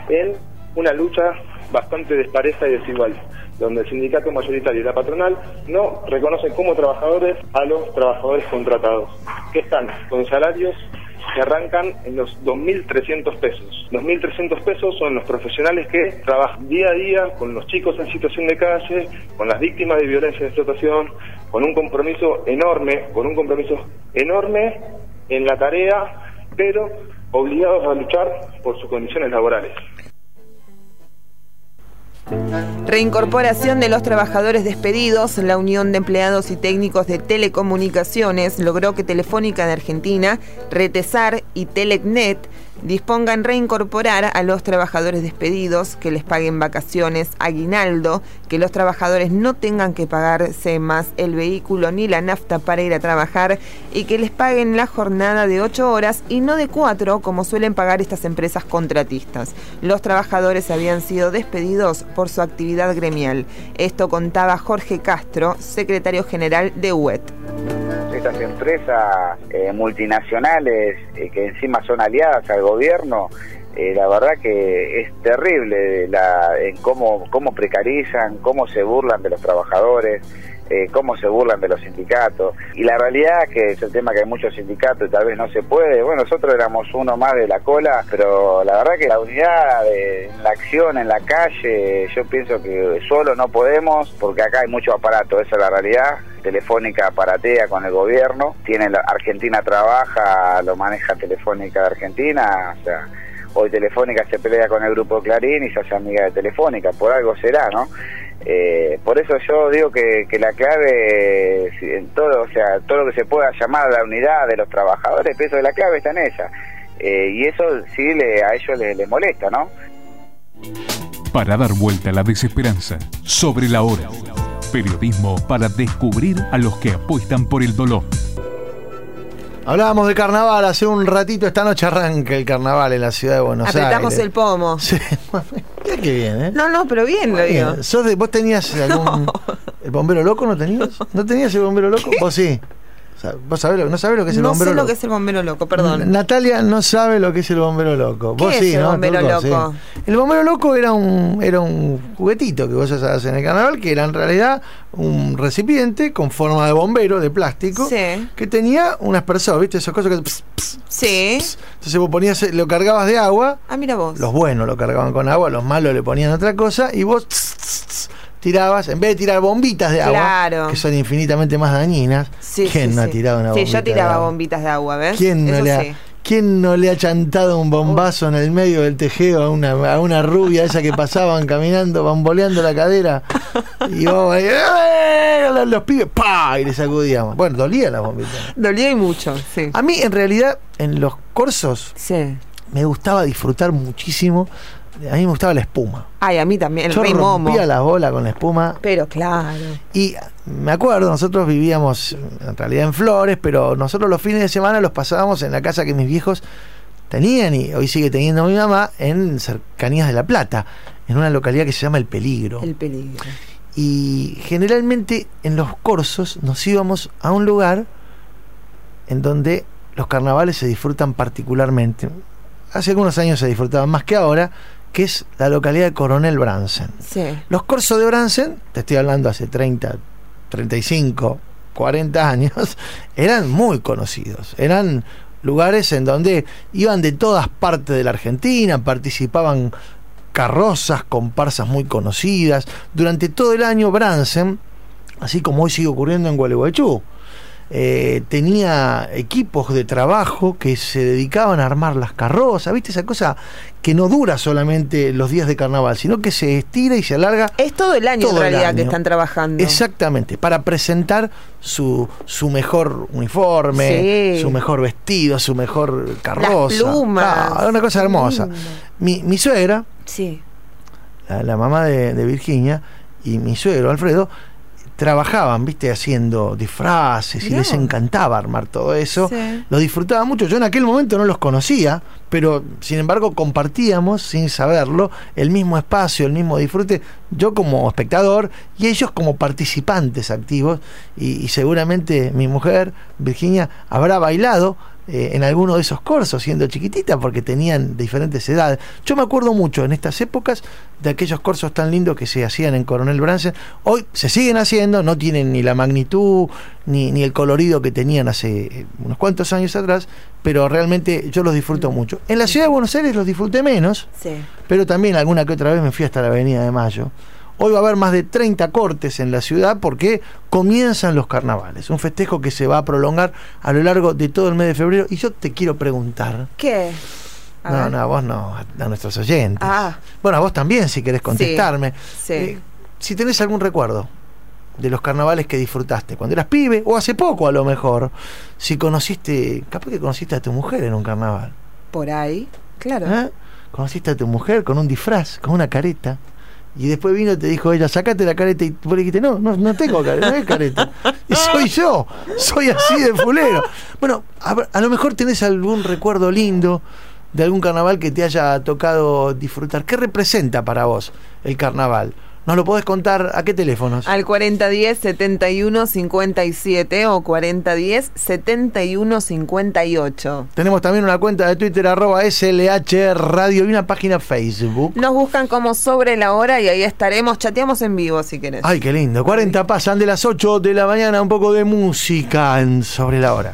S11: en una lucha bastante despareja y desigual, donde el sindicato mayoritario y la patronal no reconocen como trabajadores a los trabajadores contratados, que están con salarios que arrancan en los 2.300 pesos. 2.300 pesos son los profesionales que trabajan día a día con los chicos en situación de calle, con las víctimas de violencia de explotación, con un compromiso enorme, con un compromiso enorme en la tarea, pero obligados a luchar por sus condiciones laborales.
S3: Reincorporación de los trabajadores despedidos. La Unión de Empleados y Técnicos de Telecomunicaciones logró que Telefónica de Argentina, Retesar y Telecnet dispongan reincorporar a los trabajadores despedidos, que les paguen vacaciones, aguinaldo, que los trabajadores no tengan que pagarse más el vehículo ni la nafta para ir a trabajar y que les paguen la jornada de 8 horas y no de 4 como suelen pagar estas empresas contratistas. Los trabajadores habían sido despedidos por su actividad gremial. Esto contaba Jorge Castro, secretario general de UET
S12: estas empresas eh, multinacionales eh, que encima son aliadas al gobierno, eh, la verdad que es terrible la, en cómo, cómo precarizan, cómo se burlan de los trabajadores. cómo se burlan de los sindicatos. Y la realidad que es el tema que hay muchos sindicatos y tal vez no se puede. Bueno, nosotros éramos uno más de la cola, pero la verdad que la unidad, de, la acción en la calle, yo pienso que solo no podemos porque acá hay mucho aparato, esa es la realidad. Telefónica paratea con el gobierno, tiene la, Argentina trabaja, lo maneja Telefónica de Argentina, o sea, hoy Telefónica se pelea con el grupo Clarín y se hace amiga de Telefónica, por algo será, ¿no? Eh, por eso yo digo que, la clave en todo, o sea, todo lo que se pueda llamar la unidad de los trabajadores, peso de la clave está en ella. Eh, y eso sí le, a ellos les, les molesta, ¿no?
S1: Para dar vuelta a la desesperanza, sobre la hora. Periodismo para descubrir a los que apuestan por el dolor.
S2: Hablábamos de carnaval hace un ratito, esta noche arranca el carnaval en la ciudad de Buenos Aires.
S3: Apretamos el pomo.
S2: Sí, qué bien, ¿eh?
S3: No, no, pero bien lo digo.
S2: ¿Vos tenías algún... ¿El bombero loco no tenías? ¿No tenías el bombero loco? Vos sí. ¿Vos sabés lo, no sabés lo que es el bombero loco?
S3: No sé lo que es el bombero loco, perdón.
S2: Natalia no sabe lo que es el bombero loco.
S3: ¿Qué
S2: vos
S3: es
S2: sí,
S3: el
S2: ¿no?
S3: bombero loco?
S2: El bombero loco era un, era un juguetito que vos hacías en el carnaval, que era en realidad un recipiente con forma de bombero, de plástico, que tenía un aspersor, ¿viste? Esas cosas que...
S3: sí.
S2: Entonces vos ponías, lo cargabas de agua.
S3: Ah, mira vos.
S2: Los buenos lo cargaban con agua, los malos le ponían otra cosa, y vos tirabas, en vez de tirar bombitas de agua,
S3: Claro.
S2: que son infinitamente más dañinas,
S3: Sí,
S2: ¿quién
S3: sí,
S2: no ha
S3: sí.
S2: tirado una
S3: Sí,
S2: bombita
S3: yo tiraba
S2: de agua?
S3: bombitas de agua, ¿ves?
S2: ¿Quién no,
S3: Eso
S2: le ha,
S3: sí.
S2: quién no le ha chantado un bombazo en el medio del tejeo a una, a una rubia esa que pasaban caminando, bamboleando la cadera? Y vos ahí, ¡eh! los, los pibes, ¡pa! Y le sacudíamos. Bueno, dolía la bombita.
S3: Dolía y mucho, sí.
S2: A mí, en realidad, en los corsos,
S3: Sí.
S2: me gustaba disfrutar muchísimo. A mí me gustaba la espuma.
S3: Ay, a mí también, el
S2: Yo
S3: rey momo.
S2: rompía la bola con la espuma.
S3: Pero claro.
S2: Y me acuerdo, nosotros vivíamos en realidad en Flores, pero nosotros los fines de semana los pasábamos en la casa que mis viejos tenían y hoy sigue teniendo mi mamá en cercanías de La Plata, en una localidad que se llama El Peligro.
S3: El peligro.
S2: Y generalmente en los corsos nos íbamos a un lugar en donde los carnavales se disfrutan particularmente. Hace algunos años se disfrutaban más que ahora, que es la localidad de Coronel Bransen.
S3: Sí.
S2: Los corsos de Bransen, te estoy hablando hace 30, 35, 40 años, eran muy conocidos. Eran lugares en donde iban de todas partes de la Argentina, participaban carrozas, comparsas muy conocidas. Durante todo el año Bransen, así como hoy sigue ocurriendo en Gualeguaychú, eh, tenía equipos de trabajo que se dedicaban a armar las carrozas, ¿viste? Esa cosa que no dura solamente los días de carnaval, sino que se estira y se alarga.
S3: Es todo el año
S2: Todo
S3: en realidad que están trabajando.
S2: Exactamente, para presentar su, su mejor uniforme,
S3: Sí.
S2: su mejor vestido, su mejor carroza.
S3: plumas.
S2: Ah, una cosa hermosa. Mi, mi suegra,
S3: Sí.
S2: la, la mamá de, de Virginia, y mi suegro Alfredo, trabajaban, viste, haciendo disfraces y les encantaba armar todo eso.
S3: Sí.
S2: Lo disfrutaba mucho. Yo en aquel momento no los conocía, pero sin embargo compartíamos, sin saberlo, el mismo espacio, el mismo disfrute. Yo como espectador y ellos como participantes activos. Y, y seguramente mi mujer, Virginia, habrá bailado eh, en alguno de esos cursos siendo chiquitita porque tenían diferentes edades. Yo me acuerdo mucho en estas épocas de aquellos cursos tan lindos que se hacían en Coronel Bransen. Hoy se siguen haciendo, no tienen ni la magnitud ni, ni el colorido que tenían hace eh, unos cuantos años atrás, pero realmente yo los disfruto mucho. En la ciudad de Buenos Aires los disfruté menos,
S3: Sí.
S2: pero también alguna que otra vez me fui hasta la Avenida de Mayo. Hoy va a haber más de 30 cortes en la ciudad porque comienzan los carnavales, un festejo que se va a prolongar a lo largo de todo el mes de febrero. Y yo te quiero preguntar,
S3: ¿Qué? A
S2: no,
S3: ver.
S2: no, a vos no, a, a nuestros oyentes.
S3: Ah,
S2: Bueno, a vos también si querés contestarme.
S3: sí.
S2: Eh, si tenés algún recuerdo de los carnavales que disfrutaste cuando eras pibe o hace poco a lo mejor, si conociste, capaz que conociste a tu mujer en un carnaval.
S3: por ahí. Claro.
S2: ¿eh? Conociste a tu mujer con un disfraz, con una careta. Y después vino y te dijo ella, sacate la careta. Y vos le dijiste, no, no, no tengo careta, no es careta. Y soy yo, soy así de fulero. Bueno, a, a lo mejor tenés algún recuerdo lindo de algún carnaval que te haya tocado disfrutar. ¿Qué representa para vos el carnaval? ¿Nos lo podés contar a qué teléfonos?
S3: Al 4010-7157 o 4010-7158.
S2: Tenemos también una cuenta de Twitter, arroba SLH Radio y una página Facebook.
S3: Nos buscan como sobre la hora y ahí estaremos. Chateamos en vivo si querés.
S2: Ay, qué lindo. 40 pasan de las 8 de la mañana, un poco de música en sobre la hora.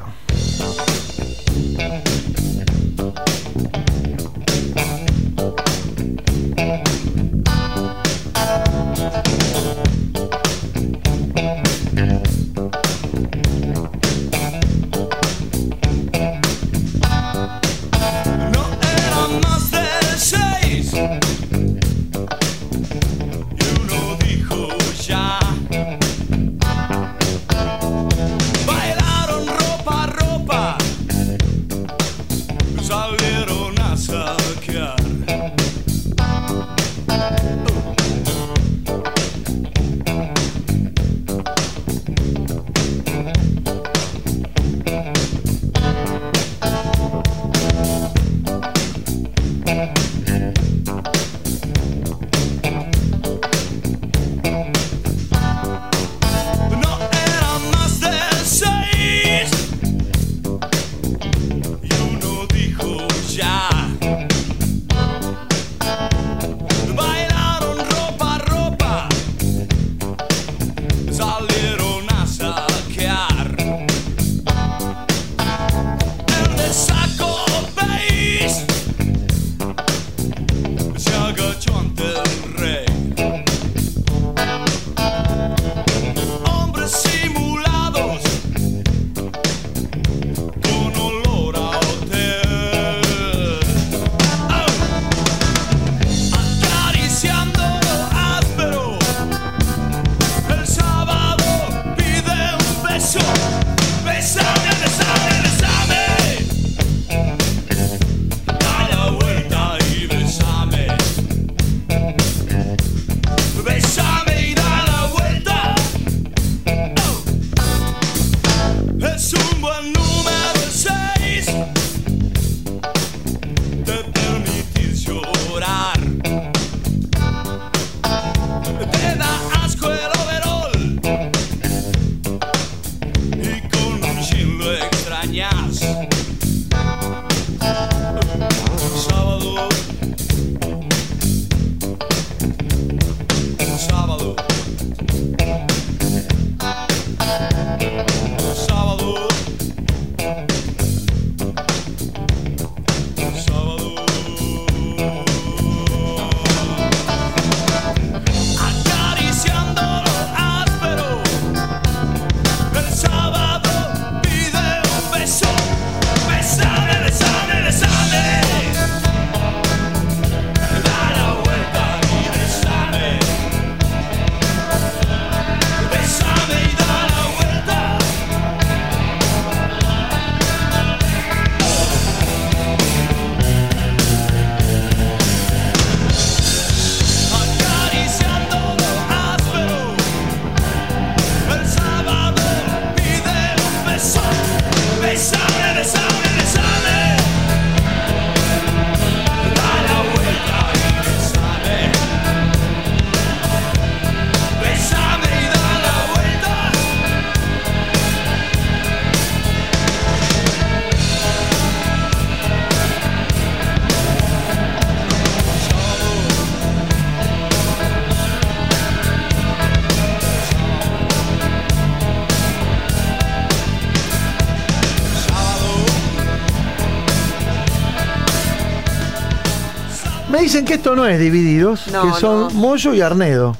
S2: Dicen que esto no es Divididos,
S3: No,
S2: que son
S3: no.
S2: Moyo y Arnedo.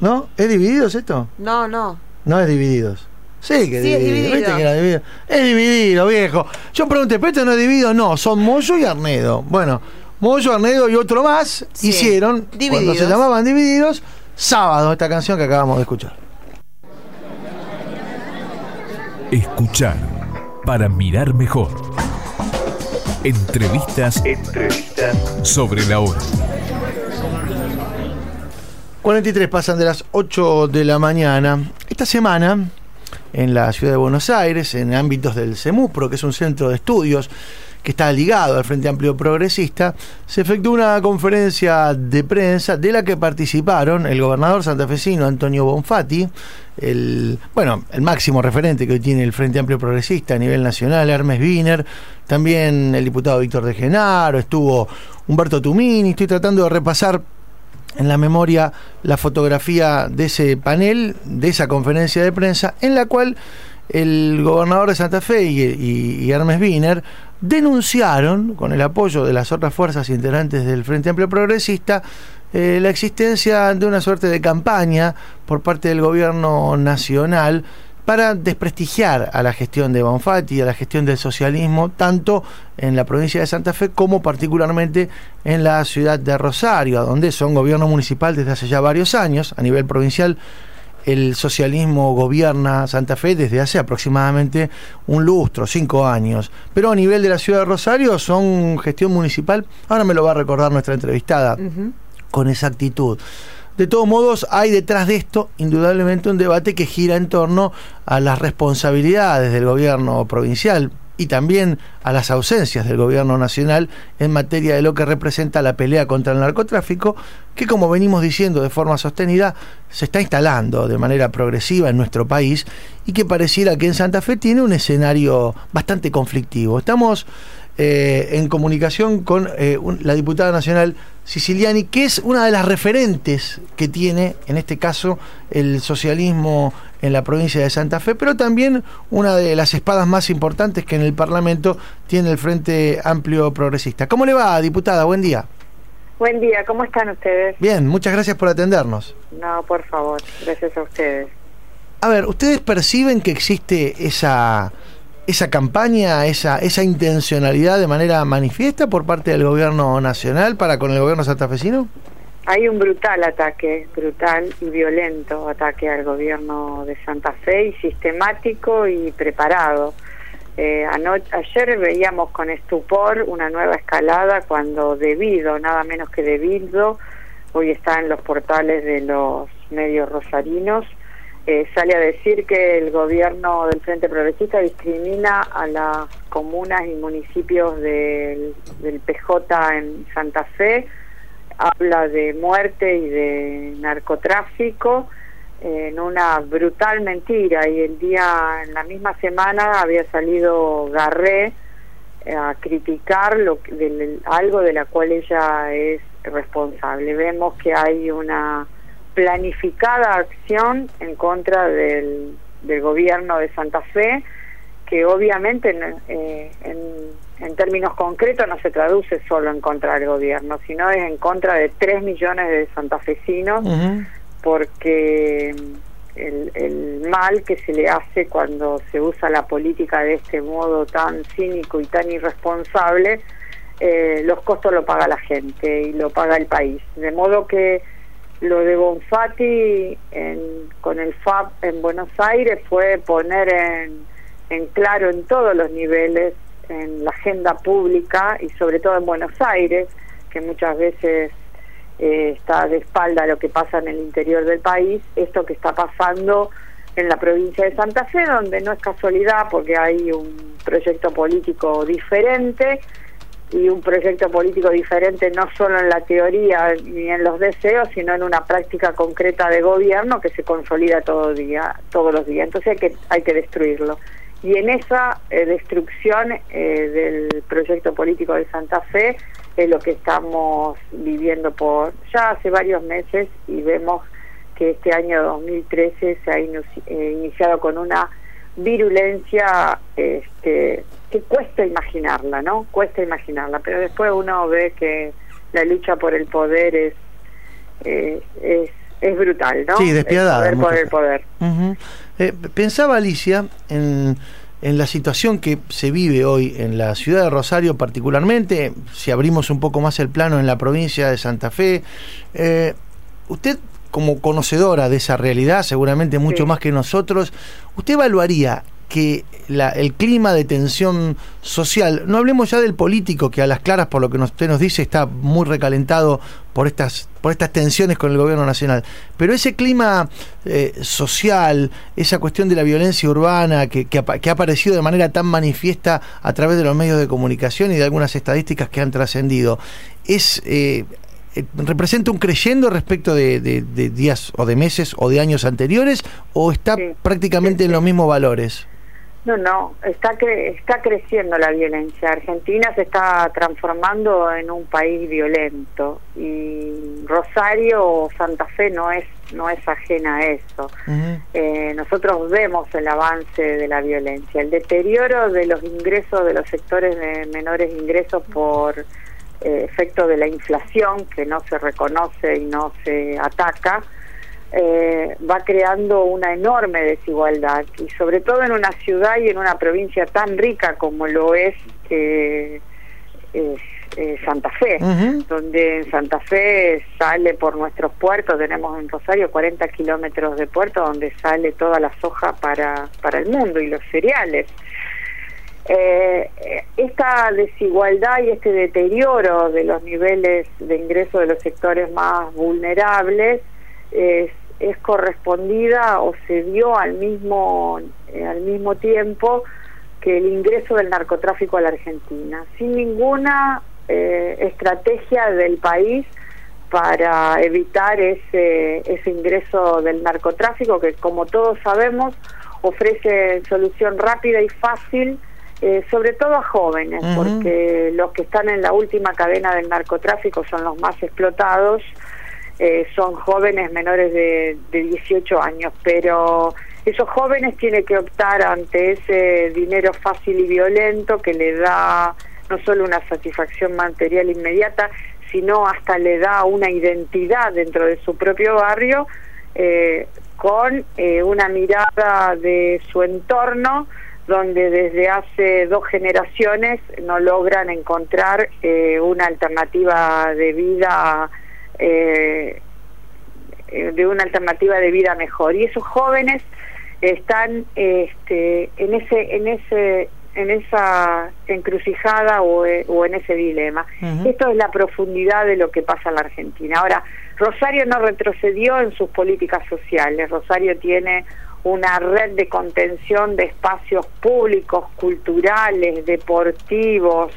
S2: ¿No? ¿Es Divididos esto?
S3: No, no.
S2: No es Divididos. Sí, que
S3: Sí, es
S2: dividido.
S3: Dividido.
S2: ¿Viste que era dividido? Es dividido, viejo. Yo pregunté, ¿pero esto no es dividido? No, son Moyo y Arnedo. Bueno, Moyo, Arnedo y otro más
S3: Sí.
S2: hicieron, cuando
S3: Divididos.
S2: se llamaban Divididos, sábado, esta canción que acabamos de escuchar.
S1: Escuchar para mirar mejor. Entrevistas, sobre la hora.
S2: 43 pasan de las 8 de la mañana. Esta semana, en la ciudad de Buenos Aires, en ámbitos del CEMUPRO, que es un centro de estudios que está ligado al Frente Amplio Progresista, se efectuó una conferencia de prensa de la que participaron el gobernador santafesino Antonio Bonfatti, el, bueno, el máximo referente que hoy tiene el Frente Amplio Progresista a nivel nacional, Hermes Wiener, también el diputado Víctor de Genaro, estuvo Humberto Tumini, estoy tratando de repasar en la memoria la fotografía de ese panel, de esa conferencia de prensa, en la cual el gobernador de Santa Fe y, y- y Hermes Wiener denunciaron, con el apoyo de las otras fuerzas integrantes del Frente Amplio Progresista, eh, la existencia de una suerte de campaña por parte del gobierno nacional para desprestigiar a la gestión de Bonfatti, a la gestión del socialismo, tanto en la provincia de Santa Fe como particularmente en la ciudad de Rosario, donde son gobierno municipal desde hace ya varios años. A nivel provincial, el socialismo gobierna Santa Fe desde hace aproximadamente un lustro, cinco años. Pero a nivel de la ciudad de Rosario son gestión municipal. Ahora me lo va a recordar nuestra entrevistada
S3: Ujú.
S2: con exactitud. De todos modos, hay detrás de esto indudablemente un debate que gira en torno a las responsabilidades del gobierno provincial y también a las ausencias del gobierno nacional en materia de lo que representa la pelea contra el narcotráfico, que como venimos diciendo de forma sostenida, se está instalando de manera progresiva en nuestro país y que pareciera que en Santa Fe tiene un escenario bastante conflictivo. Estamos eh, en comunicación con eh, un- la diputada nacional Siciliani, que es una de las referentes que tiene, en este caso, el socialismo en la provincia de Santa Fe, pero también una de las espadas más importantes que en el Parlamento tiene el Frente Amplio Progresista. ¿Cómo le va, diputada? Buen día.
S13: Buen día, ¿cómo están ustedes?
S2: Bien, muchas gracias por atendernos.
S13: No, por favor, gracias a ustedes.
S2: A ver, ¿ustedes perciben que existe esa, esa campaña, esa, esa intencionalidad de manera manifiesta por parte del gobierno nacional para con el gobierno santafesino?
S13: Hay un brutal ataque, brutal y violento ataque al gobierno de Santa Fe y sistemático y preparado. Eh, ayer veíamos con estupor una nueva escalada cuando debido, nada menos que debido, hoy está en los portales de los medios rosarinos, eh, sale a decir que el gobierno del Frente Progresista discrimina a las comunas y municipios del, del PJ en Santa Fe, habla de muerte y de narcotráfico eh, en una brutal mentira y el día en la misma semana había salido Garré eh, a criticar lo del- algo de la cual ella es responsable. Vemos que hay una planificada acción en contra del, del gobierno de Santa Fe que obviamente en, eh, en, en términos concretos no se traduce solo en contra del gobierno, sino es en contra de 3 millones de santafesinos porque el, el mal que se le hace cuando se usa la política de este modo tan cínico y tan irresponsable, eh, los costos lo paga la gente y lo paga el país. De modo que lo de Bonfatti en- con el FAB en Buenos Aires fue poner en, en claro en todos los niveles, en la agenda pública y sobre todo en Buenos Aires, que muchas veces eh, está de espalda a lo que pasa en el interior del país, esto que está pasando en la provincia de Santa Fe, donde no es casualidad porque hay un proyecto político diferente y un proyecto político diferente no solo en la teoría ni en los deseos, sino en una práctica concreta de gobierno que se consolida todo día, todos los días. Entonces hay que, hay que destruirlo. Y en esa eh, destrucción eh, del proyecto político de Santa Fe es lo que estamos viviendo por ya hace varios meses y vemos que este año 2013 se ha eh, iniciado con una virulencia este, que cuesta imaginarla, ¿no? Cuesta imaginarla, pero después uno ve que la lucha por el poder es, eh, es, es brutal, ¿no?
S2: Sí, despiadada.
S13: El poder por el poder.
S2: Eh, pensaba Alicia en, en la situación que se vive hoy en la ciudad de Rosario particularmente, si abrimos un poco más el plano en la provincia de Santa Fe, eh, usted como conocedora de esa realidad, seguramente mucho
S13: Sí.
S2: más que nosotros, ¿usted evaluaría que la- el clima de tensión social, no hablemos ya del político, que a las claras, por lo que usted nos dice, está muy recalentado por estas, por estas tensiones con el gobierno nacional, pero ese clima eh, social, esa cuestión de la violencia urbana que, que, apa- que ha aparecido de manera tan manifiesta a través de los medios de comunicación y de algunas estadísticas que han trascendido, es... eh, eh, ¿Representa un creyendo respecto de, de- de días o de meses o de años anteriores o está
S13: Sí.
S2: prácticamente en los mismos valores?
S13: No, no, está cre- está creciendo la violencia. Argentina se está transformando en un país violento y Rosario o Santa Fe no es no es ajena a eso. Eh, nosotros vemos el avance de la violencia, el deterioro de los ingresos de los sectores de menores ingresos por eh, efecto de la inflación que no se reconoce y no se ataca. eh, va creando una enorme desigualdad y sobre todo en una ciudad y en una provincia tan rica como lo es eh, es, Santa Fe, donde en Santa Fe sale por nuestros puertos, tenemos en Rosario 40 kilómetros de puerto donde sale toda la soja para, para el mundo y los cereales. Eh, esta desigualdad y este deterioro de los niveles de ingreso de los sectores más vulnerables es, es correspondida o se dio al mismo eh, al mismo tiempo que el ingreso del narcotráfico a la Argentina, sin ninguna eh, estrategia del país para evitar ese, ese ingreso del narcotráfico que, como todos sabemos, ofrece solución rápida y fácil, eh, sobre todo a jóvenes, porque los que están en la última cadena del narcotráfico son los más explotados, eh, son jóvenes menores de, de 18 años, pero esos jóvenes tienen que optar ante ese dinero fácil y violento que le da no solo una satisfacción material inmediata, sino hasta le da una identidad dentro de su propio barrio eh, con eh, una mirada de su entorno donde desde hace dos generaciones no logran encontrar eh, una alternativa de vida eh, de una alternativa de vida mejor y esos jóvenes están este, en ese en ese en esa encrucijada o, o en ese dilema. Esto es la profundidad de lo que pasa en la Argentina. Ahora, Rosario no retrocedió en sus políticas sociales. Rosario tiene una red de contención de espacios públicos, culturales, deportivos,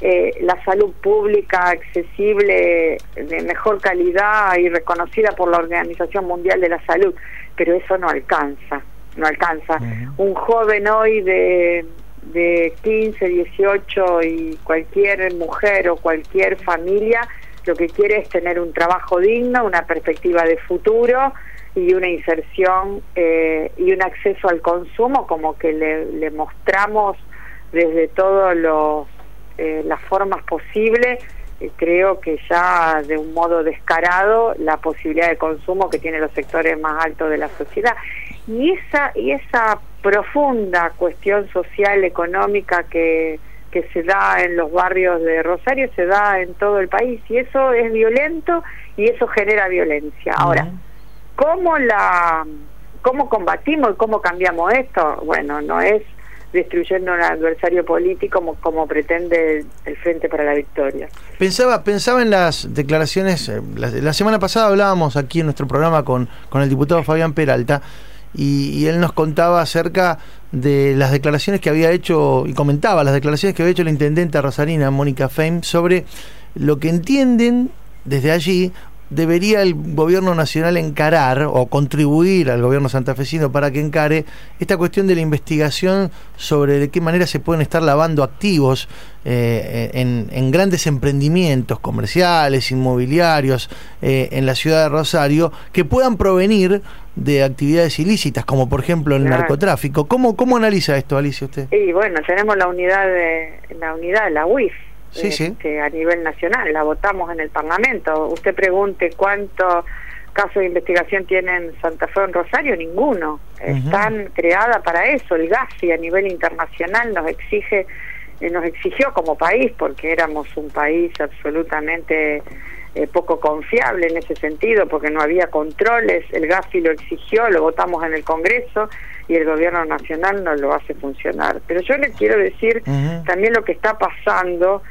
S13: eh, la salud pública accesible, de mejor calidad y reconocida por la Organización Mundial de la Salud, pero eso no alcanza, no alcanza. Un joven hoy de, de 15, 18 y cualquier mujer o cualquier familia lo que quiere es tener un trabajo digno, una perspectiva de futuro y una inserción eh, y un acceso al consumo como que le, mostramos desde todos los eh, las formas posibles creo que ya de un modo descarado la posibilidad de consumo que tienen los sectores más altos de la sociedad. Y esa y esa profunda cuestión social económica que que se da en los barrios de Rosario se da en todo el país y eso es violento y eso genera violencia. Ahora cómo la cómo combatimos y cómo cambiamos esto bueno no es destruyendo un adversario político como, como pretende el, Frente para la Victoria.
S2: Pensaba, pensaba en las declaraciones, eh, la, semana pasada hablábamos aquí en nuestro programa con, con el diputado Fabián Peralta y, y él nos contaba acerca de las declaraciones que había hecho y comentaba las declaraciones que había hecho la intendenta rosarina Mónica Feim sobre lo que entienden desde allí debería el gobierno nacional encarar o contribuir al gobierno santafesino para que encare esta cuestión de la investigación sobre de qué manera se pueden estar lavando activos eh, en, en, grandes emprendimientos comerciales, inmobiliarios eh, en la ciudad de Rosario que puedan provenir de actividades ilícitas, como por ejemplo el
S13: Claro.
S2: narcotráfico. ¿Cómo, ¿Cómo analiza esto, Alicia, usted?
S13: Y bueno, tenemos la unidad de la unidad, la UIF,
S2: Sí, sí.
S13: este, a nivel nacional, la votamos en el Parlamento. Usted pregunte cuántos casos de investigación tienen Santa Fe o en Rosario, ninguno. Están creadas para eso. El GAFI a nivel internacional nos exige, eh, nos exigió como país, porque éramos un país absolutamente eh, poco confiable en ese sentido, porque no había controles. El GAFI lo exigió, lo votamos en el Congreso y el gobierno nacional no lo hace funcionar. Pero yo le quiero decir también lo que está pasando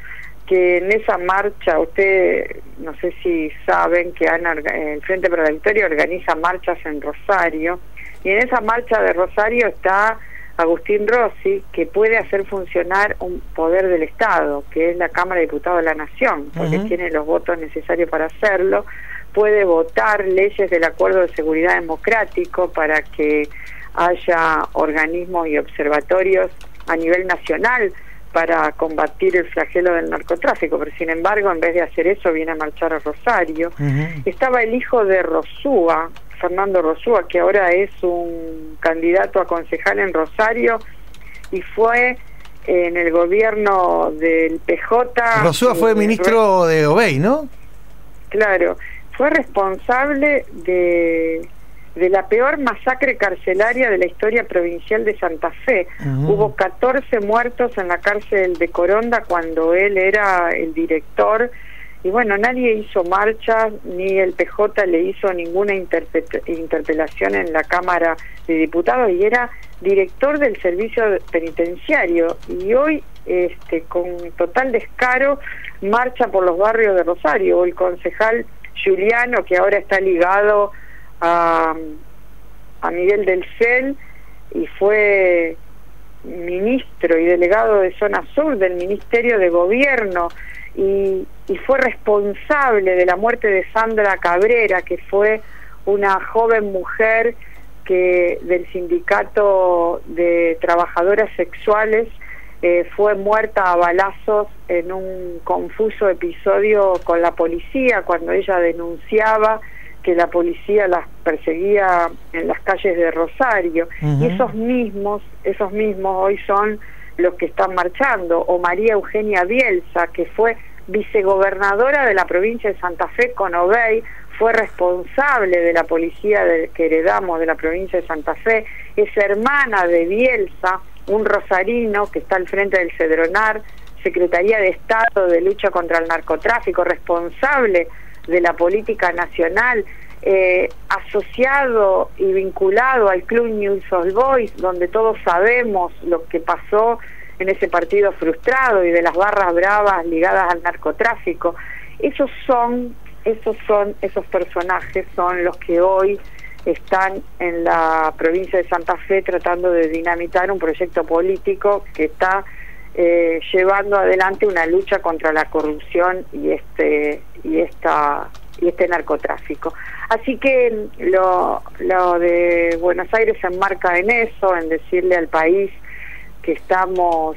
S13: que en esa marcha, usted no sé si saben que han, el Frente para la Victoria organiza marchas en Rosario, y en esa marcha de Rosario está Agustín Rossi, que puede hacer funcionar un poder del Estado, que es la Cámara de Diputados de la Nación, porque tiene los votos necesarios para hacerlo, puede votar leyes del Acuerdo de Seguridad Democrático para que haya organismos y observatorios a nivel nacional para combatir el flagelo del narcotráfico, pero sin embargo, en vez de hacer eso, viene a marchar a Rosario. Estaba el hijo de Rosúa, Fernando Rosúa, que ahora es un candidato a concejal en Rosario y fue en el gobierno del PJ.
S2: Rosúa fue
S13: eh,
S2: ministro de Obey, ¿no?
S13: Claro, fue responsable de de la peor masacre carcelaria de la historia provincial de Santa Fe. Hubo 14 muertos en la cárcel de Coronda cuando él era el director. Y bueno, nadie hizo marcha, ni el PJ le hizo ninguna interpelación en la Cámara de Diputados. Y era director del servicio penitenciario. Y hoy este con total descaro marcha por los barrios de Rosario, el concejal Juliano que ahora está ligado a, Miguel del CEL y fue ministro y delegado de zona sur del Ministerio de Gobierno y, y, fue responsable de la muerte de Sandra Cabrera, que fue una joven mujer que del sindicato de trabajadoras sexuales eh, fue muerta a balazos en un confuso episodio con la policía cuando ella denunciaba que la policía las perseguía en las calles de Rosario y esos mismos esos mismos hoy son los que están marchando o María Eugenia Bielsa que fue vicegobernadora de la provincia de Santa Fe con Obey fue responsable de la policía que heredamos de la provincia de Santa Fe es hermana de Bielsa un rosarino que está al frente del Cedronar Secretaría de Estado de Lucha contra el Narcotráfico responsable de la política nacional, eh, asociado y vinculado al Club News All Boys, donde todos sabemos lo que pasó en ese partido frustrado y de las barras bravas ligadas al narcotráfico. Esos son, esos son, esos personajes son los que hoy están en la provincia de Santa Fe tratando de dinamitar un proyecto político que está eh, llevando adelante una lucha contra la corrupción y este y esta y este narcotráfico. Así que lo, lo de Buenos Aires se enmarca en eso, en decirle al país que estamos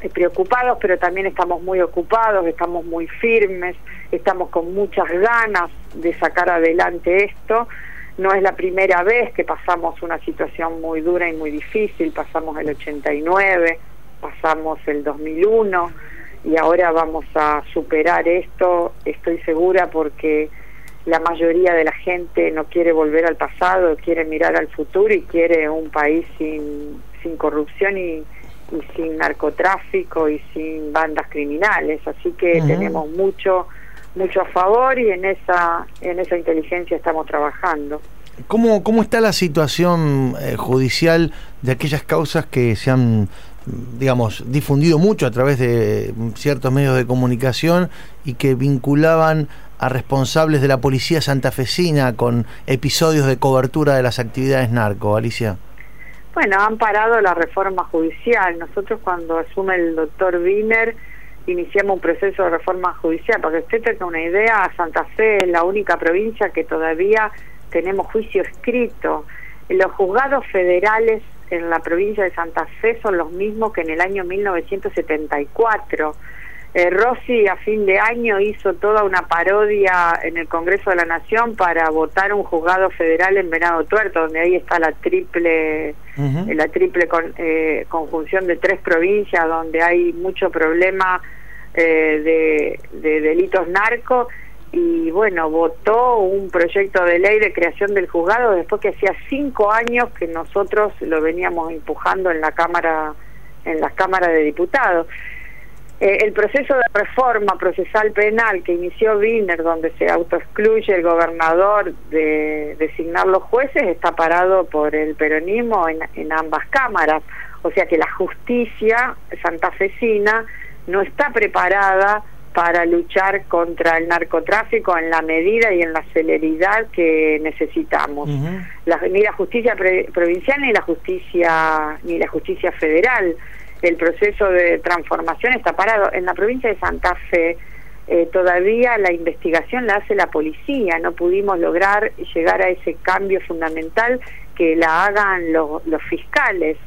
S13: eh, preocupados, pero también estamos muy ocupados, estamos muy firmes, estamos con muchas ganas de sacar adelante esto. No es la primera vez que pasamos una situación muy dura y muy difícil, pasamos el 89, pasamos el 2001 y ahora vamos a superar esto, estoy segura porque la mayoría de la gente no quiere volver al pasado, quiere mirar al futuro y quiere un país sin, sin corrupción y, sin narcotráfico y sin bandas criminales, así que tenemos mucho mucho a favor y en esa en esa inteligencia estamos trabajando.
S2: ¿Cómo, cómo está la situación eh, judicial de aquellas causas que se han digamos, difundido mucho a través de ciertos medios de comunicación y que vinculaban a responsables de la policía santafesina con episodios de cobertura de las actividades narco, Alicia.
S13: Bueno, han parado la reforma judicial. Nosotros cuando asume el doctor Wiener iniciamos un proceso de reforma judicial. Porque usted tenga una idea, Santa Fe es la única provincia que todavía tenemos juicio escrito. Los juzgados federales en la provincia de Santa Fe son los mismos que en el año 1974. Eh, Rossi a fin de año hizo toda una parodia en el Congreso de la Nación para votar un juzgado federal en Venado Tuerto, donde ahí está la triple, eh, la triple con, eh, conjunción de tres provincias, donde hay mucho problema eh, de, de delitos narcos y bueno, votó un proyecto de ley de creación del juzgado después que hacía cinco años que nosotros lo veníamos empujando en la Cámara, en las cámaras de diputados. Eh, el proceso de reforma procesal penal que inició Wiener, donde se autoexcluye el gobernador de designar los jueces, está parado por el peronismo en, en ambas cámaras. O sea que la justicia santafesina no está preparada para luchar contra el narcotráfico en la medida y en la celeridad que necesitamos. la, ni la justicia provincial ni la justicia ni la justicia federal. El proceso de transformación está parado. En la provincia de Santa Fe eh, todavía la investigación la hace la policía. No pudimos lograr llegar a ese cambio fundamental que la hagan los, los fiscales.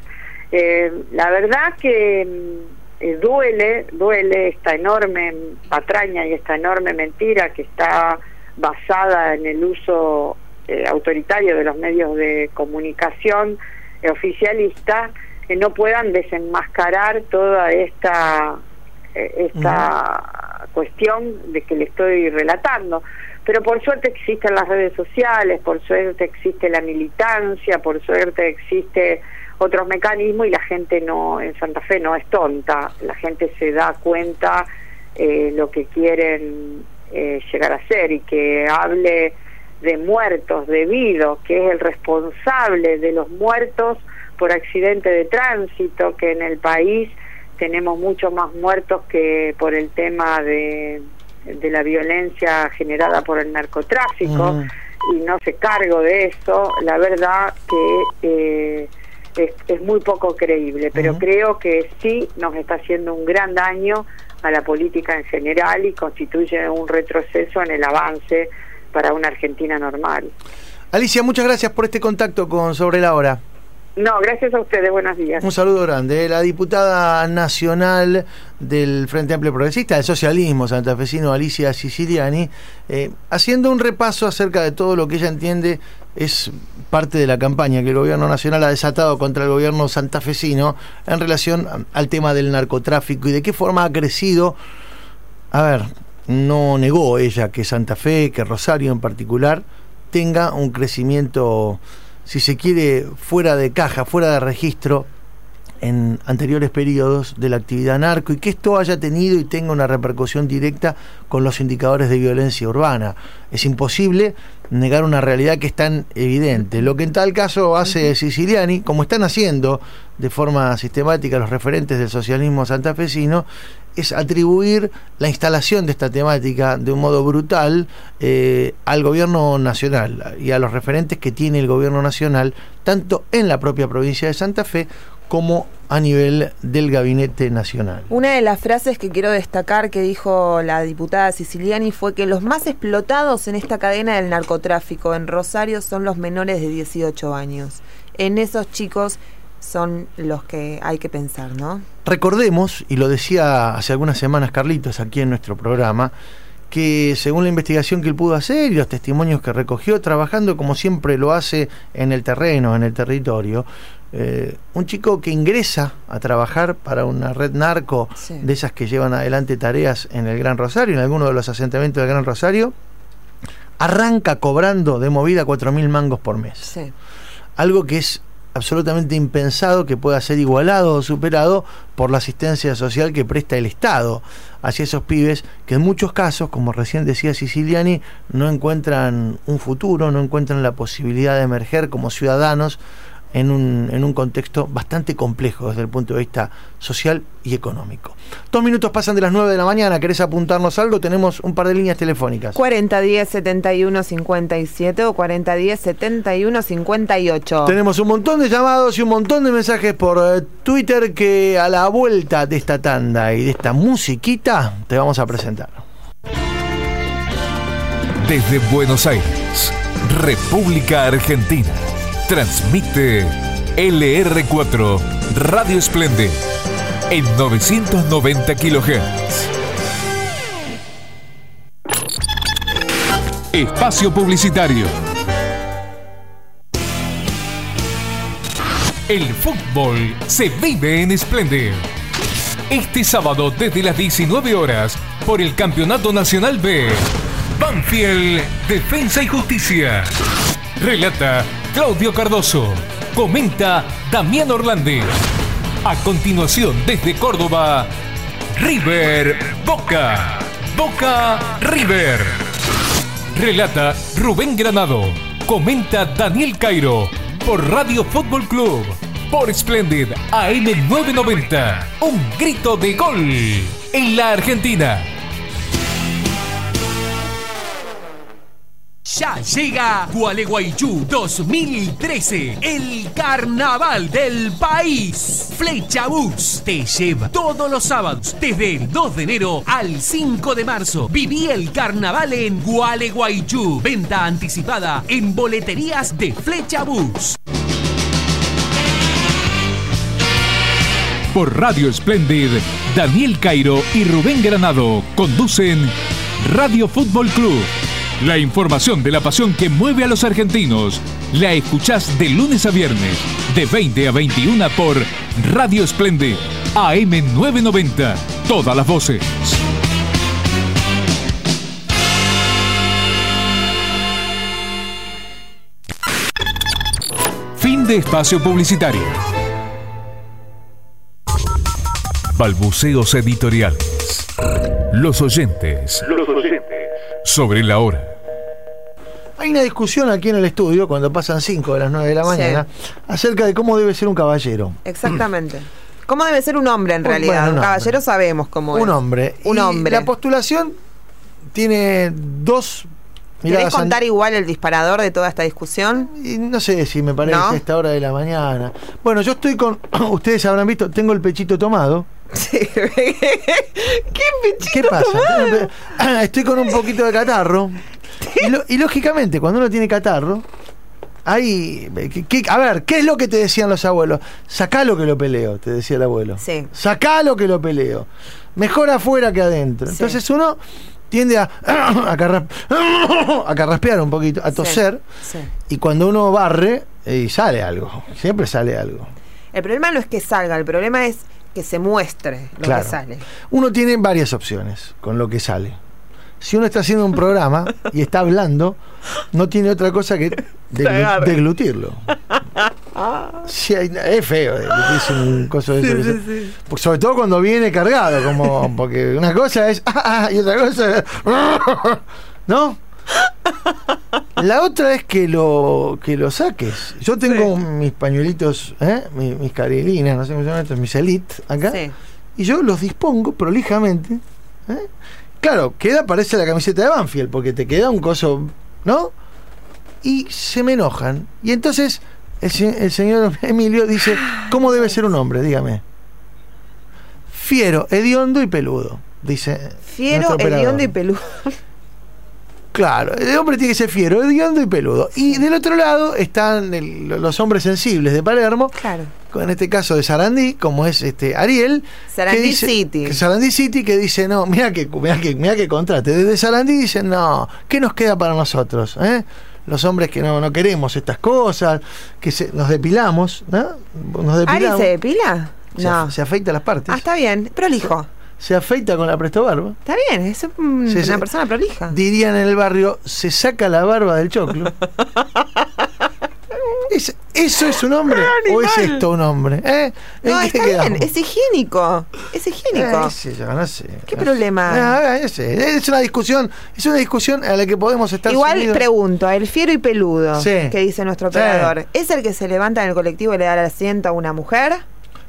S13: Eh, la verdad que mm, eh, duele, duele esta enorme patraña y esta enorme mentira que está basada en el uso eh, autoritario de los medios de comunicación oficialistas, que no puedan desenmascarar toda esta, esta cuestión de que le estoy relatando. Pero por suerte existen las redes sociales, por suerte existe la militancia, por suerte existe otros mecanismos y la gente no en Santa Fe no es tonta, la gente se da cuenta eh, lo que quieren eh, llegar a ser y que hable de muertos debido, que es el responsable de los muertos por accidente de tránsito, que en el país tenemos muchos más muertos que por el tema de, de la violencia generada por el narcotráfico mm. y no se cargo de eso, la verdad que eh, es, muy poco creíble, pero creo que sí nos está haciendo un gran daño a la política en general y constituye un retroceso en el avance para una Argentina normal.
S2: Alicia, muchas gracias por este contacto con Sobre la Hora.
S13: No, gracias a ustedes, buenos días.
S2: Un saludo grande. La diputada nacional del Frente Amplio Progresista, del socialismo santafesino, Alicia Siciliani, eh, haciendo un repaso acerca de todo lo que ella entiende es parte de la campaña que el gobierno nacional ha desatado contra el gobierno santafesino en relación al tema del narcotráfico y de qué forma ha crecido. A ver, no negó ella que Santa Fe, que Rosario en particular, tenga un crecimiento si se quiere, fuera de caja, fuera de registro en anteriores periodos de la actividad narco y que esto haya tenido y tenga una repercusión directa con los indicadores de violencia urbana. Es imposible negar una realidad que es tan evidente. Lo que en tal caso hace Siciliani, como están haciendo de forma sistemática los referentes del socialismo santafesino, es atribuir la instalación de esta temática de un modo brutal eh, al gobierno nacional y a los referentes que tiene el gobierno nacional, tanto en la propia provincia de Santa Fe como a nivel del gabinete nacional.
S3: Una de las frases que quiero destacar que dijo la diputada Siciliani fue que los más explotados en esta cadena del narcotráfico en Rosario son los menores de 18 años. En esos chicos son los que hay que pensar, ¿no?
S2: Recordemos, y lo decía hace algunas semanas Carlitos aquí en nuestro programa, que según la investigación que él pudo hacer y los testimonios que recogió, trabajando como siempre lo hace en el terreno, en el territorio, eh, un chico que ingresa a trabajar para una red narco de esas que llevan adelante tareas en el Gran Rosario, en alguno de los asentamientos del Gran Rosario, arranca cobrando de movida cuatro mil mangos por mes. Algo que es absolutamente impensado que pueda ser igualado o superado por la asistencia social que presta el Estado hacia esos pibes que en muchos casos, como recién decía Siciliani, no encuentran un futuro, no encuentran la posibilidad de emerger como ciudadanos en un, en un contexto bastante complejo desde el punto de vista social y económico. Dos minutos pasan de las 9 de la mañana, ¿querés apuntarnos algo? Tenemos un par de líneas telefónicas.
S3: 4010 71 57 o 4010 71 58.
S2: Tenemos un montón de llamados y un montón de mensajes por eh, Twitter que a la vuelta de esta tanda y de esta musiquita te vamos a presentar.
S1: Desde Buenos Aires, República Argentina Transmite LR4 Radio Esplende en 990 kHz. Espacio Publicitario. El fútbol se vive en Esplende. Este sábado desde las 19 horas por el Campeonato Nacional B. Banfield, Defensa y Justicia. Relata Claudio Cardoso. Comenta Damián Orlandi. A continuación desde Córdoba, River Boca. Boca River. Relata Rubén Granado. Comenta Daniel Cairo. Por Radio Fútbol Club. Por Splendid AM990. Un grito de gol en la Argentina.
S14: Ya llega Gualeguaychú 2013, el carnaval del país. Flecha Bus te lleva todos los sábados, desde el 2 de enero al 5 de marzo. Viví el carnaval en Gualeguaychú. Venta anticipada en boleterías de Flecha Bus.
S1: Por Radio Splendid, Daniel Cairo y Rubén Granado conducen Radio Fútbol Club. La información de la pasión que mueve a los argentinos la escuchás de lunes a viernes, de 20 a 21 por Radio Splendid, AM990. Todas las voces. Fin de espacio publicitario. Balbuceos editoriales. Los oyentes.
S4: Los oyentes.
S1: Sobre la hora.
S2: Hay una discusión aquí en el estudio, cuando pasan 5 de las 9 de la mañana, acerca de cómo debe ser un caballero.
S3: Exactamente. ¿Cómo debe ser un hombre en
S2: Un-
S3: realidad?
S2: bueno, un
S3: un caballero sabemos cómo es.
S2: Un hombre.
S3: Un
S2: Y
S3: hombre.
S2: La postulación tiene dos
S3: ¿Querés contar igual el disparador de toda esta discusión?
S2: Y no sé si me parece
S3: ¿No?
S2: a esta hora de la mañana. Bueno, yo estoy con. Ustedes habrán visto, tengo el pechito tomado. ¿Qué pasa? Estoy con un poquito de catarro. Y, lo- y lógicamente, cuando uno tiene catarro, hay. ¿qué- qué- a ver, ¿qué es lo que te decían los abuelos? Sacalo que lo peleo, te decía el abuelo.
S3: Sí.
S2: Sacalo que lo peleo. Mejor afuera que adentro. Entonces uno tiende a, a, carra- a carraspear un poquito, a toser.
S3: Sí.
S2: Y cuando uno barre, y sale algo. Siempre sale algo.
S3: El problema no es que salga, el problema es que se muestre lo
S2: Claro.
S3: que sale.
S2: Uno tiene varias opciones con lo que sale. Si uno está haciendo un programa y está hablando, no tiene otra cosa que deglu- deglutirlo. Sí, es feo deglutirse un coso de eso.
S3: Sí, sí,
S2: sobre todo cuando viene cargado, como porque una cosa es "Ah", y otra cosa es ¿no? La otra es que lo que lo saques. Yo tengo mis pañuelitos, ¿eh? mis, mis carilinas, no sé cómo se llaman estos, mis elite acá.
S3: Sí.
S2: Y yo los dispongo prolijamente. ¿eh? Claro, queda, parece la camiseta de Banfield, porque te queda un coso, ¿no? Y se me enojan. Y entonces el, el señor Emilio dice, ¿cómo debe ser un hombre? Dígame. Fiero, hediondo y peludo, dice.
S3: Fiero, hediondo y peludo.
S2: Claro, el hombre tiene que ser fiero, hediondo y peludo. Y del otro lado están el- los hombres sensibles de Palermo,
S3: Claro.
S2: en este caso de Sarandí, como es este Ariel.
S3: Sarandí
S2: que dice-
S3: City.
S2: que Sarandí City que dice, no, mira que, mira que, mira que contrate. Desde Sarandí dicen, no, ¿qué nos queda para nosotros? eh? Los hombres que no, no queremos estas cosas, que se, nos depilamos, ¿no? Nos
S3: ¿Ari se depila?
S2: Se,
S3: No.
S2: se afeita las partes.
S3: Ah, está bien, prolijo.
S2: Se afeita con la presto barba.
S3: Está bien, es una persona prolija.
S2: Dirían en el barrio, se saca la barba del choclo. ¿Es- ¿Eso es un hombre? ¿O es esto un hombre? ¿Eh? ¿En
S3: No, está
S2: quedamos?
S3: bien, es higiénico. Es higiénico.
S2: Eh, qué sé yo, no sé.
S3: ¿Qué
S2: No
S3: problema?
S2: No sé. Es una discusión, es una discusión a la que podemos estar
S3: Igual
S2: sumidos.
S3: pregunto, el fiero y peludo
S2: Sí.
S3: que dice nuestro
S2: Sí.
S3: operador, ¿es el que se levanta en el colectivo y le da el asiento a una mujer?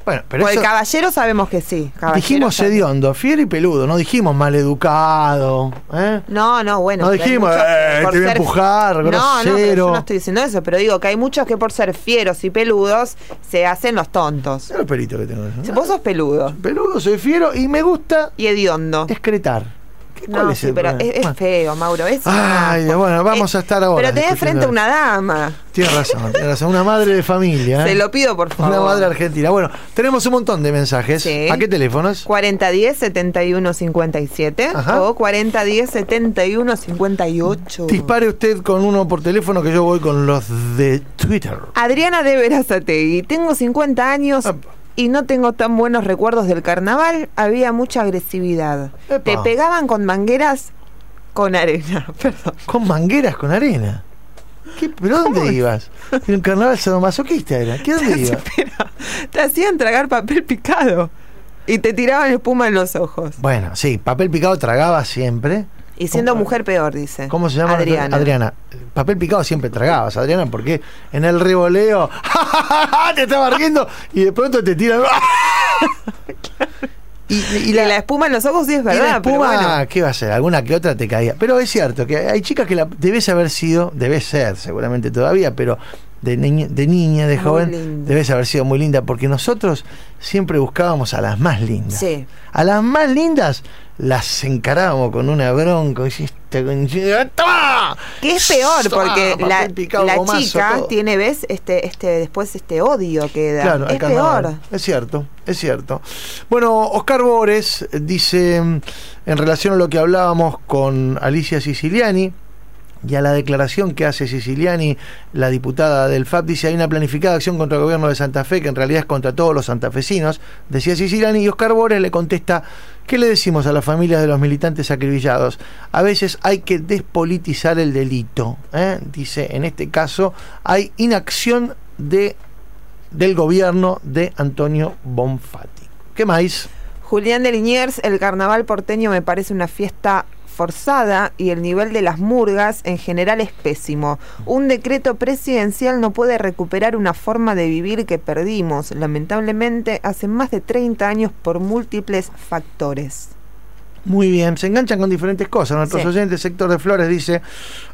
S2: Bueno, pero
S3: Porque
S2: eso-
S3: el caballero sabemos que sí.
S2: dijimos hediondo, fiero y peludo, no dijimos maleducado. ¿eh?
S3: No, no, bueno.
S2: No dijimos,
S3: muchos
S2: "Eh, te voy a empujar,
S3: No, no, pero
S2: grosero".
S3: yo no estoy diciendo eso, pero digo que hay muchos que por ser fieros y peludos se hacen los tontos.
S2: Los pelitos que tengo.
S3: Si vos sos peludo.
S2: Peludo, soy fiero y me gusta
S3: Y hediondo.
S2: excretar. ¿Qué- cuál
S3: No,
S2: es
S3: sí,
S2: el
S3: pero es, feo, Mauro. Es
S2: Ay,
S3: una-
S2: bueno, vamos a estar ahora.
S3: Pero tenés frente a una dama.
S2: Tienes razón, tienes razón. Una madre de familia. ¿eh?
S3: Se lo pido, por favor.
S2: Una madre argentina. Bueno, tenemos un montón de mensajes.
S3: Sí.
S2: ¿A qué teléfonos?
S3: 4010-7157
S2: Ajá.
S3: o 4010-7158.
S2: Dispare usted con uno por teléfono que yo voy con los de Twitter.
S3: Adriana de Verazategui, tengo 50 años y no tengo tan buenos recuerdos del carnaval. Había mucha agresividad.
S2: Epa.
S3: Te pegaban con mangueras con arena. Perdón.
S2: Con mangueras con arena. ¿Qué, ¿Pero dónde ibas? En un carnaval sadomasoquista era. ¿Qué dónde ibas?
S3: Te hacían tragar papel picado y te tiraban espuma en los ojos.
S2: Bueno, sí, papel picado tragaba siempre.
S3: Y siendo mujer peor, dice.
S2: ¿Cómo se llama?
S3: Adriana.
S2: Adriana. Papel picado siempre tragabas, Adriana, porque en el revoleo te estaba riendo y de pronto te tiran. y,
S3: Y la, espuma en los ojos sí es
S2: y la
S3: verdad, pero
S2: espuma,
S3: bueno.
S2: ¿qué va a ser? Alguna que otra te caía. Pero es cierto que hay chicas que la, debes haber sido, debes ser seguramente todavía, pero de niña, de, niña, de joven,
S3: linda.
S2: debes haber sido muy linda, porque nosotros siempre buscábamos a las más lindas.
S3: Sí.
S2: A las más lindas las encarábamos con una bronca. y esta concha- ¡Toma!
S3: Que es peor, porque la, la
S2: gomazo,
S3: chica
S2: todo.
S3: tiene, ¿ves? Este, este, después este odio que da.
S2: Claro,
S3: es peor.
S2: Es cierto, es cierto. Bueno, Oscar Bores dice, en relación a lo que hablábamos con Alicia Siciliani, y a la declaración que hace Siciliani, la diputada del FAP, dice hay una planificada acción contra el gobierno de Santa Fe, que en realidad es contra todos los santafesinos, decía Siciliani, y Oscar Bores le contesta, ¿qué le decimos a las familias de los militantes acribillados? A veces hay que despolitizar el delito. ¿eh? Dice, en este caso hay inacción de del gobierno de Antonio Bonfatti. ¿Qué más?
S3: Julián de Liniers, el carnaval porteño me parece una fiesta forzada y el nivel de las murgas en general es pésimo. Un decreto presidencial no puede recuperar una forma de vivir que perdimos, lamentablemente, hace más de 30 años por múltiples factores.
S2: Muy bien, se enganchan con diferentes cosas. Nuestros
S3: Sí.
S2: oyentes, sector de Flores, dice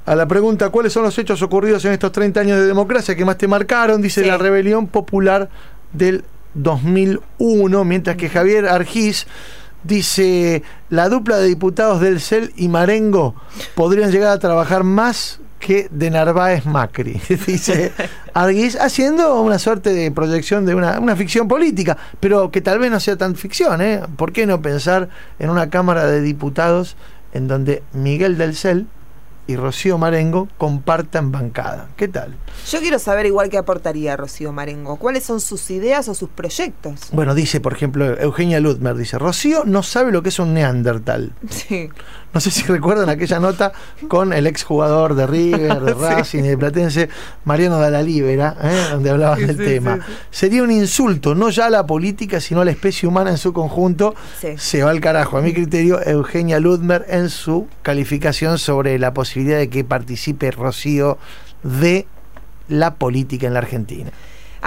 S2: a la pregunta ¿cuáles son los hechos ocurridos en estos 30 años de democracia que más te marcaron? Dice la rebelión popular del 2001, mientras que Javier Argís dice la dupla de diputados del CEL y Marengo podrían llegar a trabajar más que de Narváez Macri, dice Argís, haciendo una suerte de proyección de una, una ficción política, pero que tal vez no sea tan ficción, ¿eh? ¿Por qué no pensar en una Cámara de Diputados en donde Miguel del Cel y Rocío Marengo compartan bancada? ¿Qué tal?
S3: Yo quiero saber igual qué aportaría Rocío Marengo. ¿Cuáles son sus ideas o sus proyectos?
S2: Bueno, dice, por ejemplo, Eugenia Ludmer, dice, Rocío no sabe lo que es un neandertal.
S3: Sí.
S2: No sé si recuerdan aquella nota con el exjugador de River, de
S3: Sí.
S2: Racing y de Platense, Mariano de la Libera, ¿eh? donde hablaban
S3: Sí,
S2: del
S3: sí,
S2: tema. Sería un insulto, no ya a la política, sino a la especie humana en su conjunto. Se va al carajo, a mi criterio, Eugenia Ludmer en su calificación sobre la posibilidad de que participe Rocío de la política en la Argentina.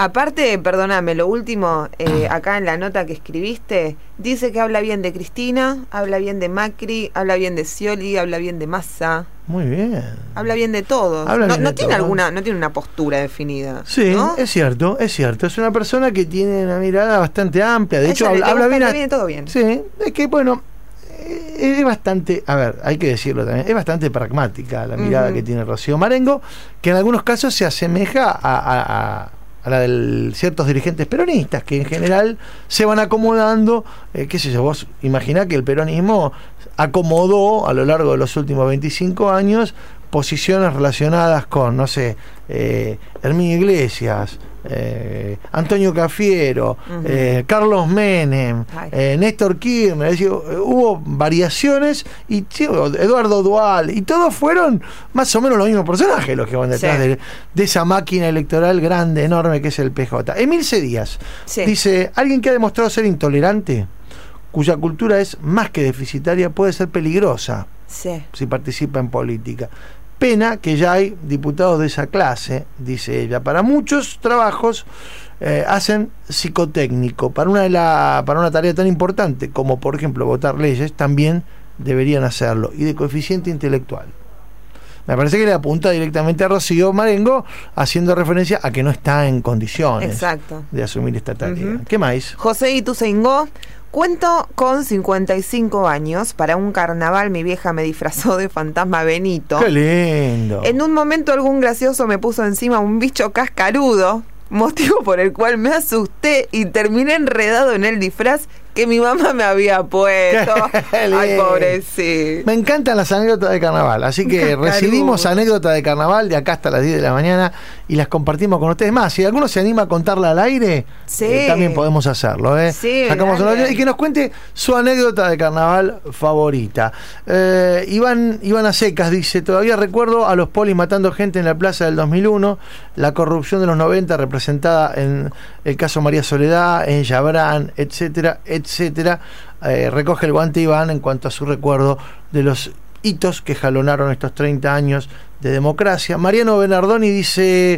S3: Aparte, perdóname, lo último, eh, acá en la nota que escribiste, dice que habla bien de Cristina, habla bien de Macri, habla bien de Scioli, habla bien de Massa,
S2: Muy bien.
S3: habla bien de todos.
S2: Habla
S3: no
S2: bien
S3: no
S2: de
S3: tiene
S2: todos.
S3: alguna, no tiene una postura definida.
S2: Sí,
S3: ¿no?
S2: es cierto, es cierto. Es una persona que tiene una mirada bastante amplia. De hecho, habla, bien.
S3: que
S2: a-
S3: viene todo bien.
S2: Sí, es que bueno, eh, es bastante, a ver, hay que decirlo también, es bastante pragmática la mirada que tiene Rocío Marengo, que en algunos casos se asemeja a, a- a- a la de ciertos dirigentes peronistas, que en general se van acomodando, eh, qué sé yo, vos imaginá que el peronismo acomodó a lo largo de los últimos 25 años posiciones relacionadas con, no sé, eh, Iglesias, eh, Antonio Cafiero, eh, Carlos Menem, eh, Néstor Kirchner, decir, hubo variaciones y Eduardo Dual, y todos fueron más o menos los mismos personajes los que van detrás
S3: Sí.
S2: de, de esa máquina electoral grande, enorme que es el PJ. Emilce Díaz
S3: Sí.
S2: dice, alguien que ha demostrado ser intolerante, cuya cultura es más que deficitaria, puede ser peligrosa
S3: Sí.
S2: si participa en política. Pena que ya hay diputados de esa clase, dice ella. Para muchos trabajos eh, hacen psicotécnico. Para una, de la, para una tarea tan importante como, por ejemplo, votar leyes, también deberían hacerlo. Y de coeficiente intelectual. Me parece que le apunta directamente a Rocío Marengo, haciendo referencia a que no está en condiciones
S3: Exacto.
S2: de asumir esta tarea. ¿Qué más?
S3: José Ituzaingó, cuento con 55 años. Para un carnaval mi vieja me disfrazó de fantasma Benito.
S2: ¡Qué lindo!
S3: En un momento algún gracioso me puso encima un bicho cascarudo, motivo por el cual me asusté y terminé enredado en el disfraz que mi mamá me había puesto. Ay, pobrecito.
S2: Me encantan las anécdotas de carnaval, así que recibimos anécdotas de carnaval de acá hasta las 10 de la mañana y las compartimos con ustedes. Más, si alguno se anima a contarla al aire,
S3: Sí.
S2: eh, también podemos hacerlo. ¿eh?
S3: Sí,
S2: Sacamos una- y que nos cuente su anécdota de carnaval favorita. Eh, Iván, Iván Acecas dice, todavía recuerdo a los polis matando gente en la plaza del 2001, la corrupción de los 90 representada en el caso María Soledad, en Yabrán, etcétera, etcétera. Eh, recoge el guante Iván en cuanto a su recuerdo de los hitos que jalonaron estos 30 años de democracia. Mariano Bernardoni dice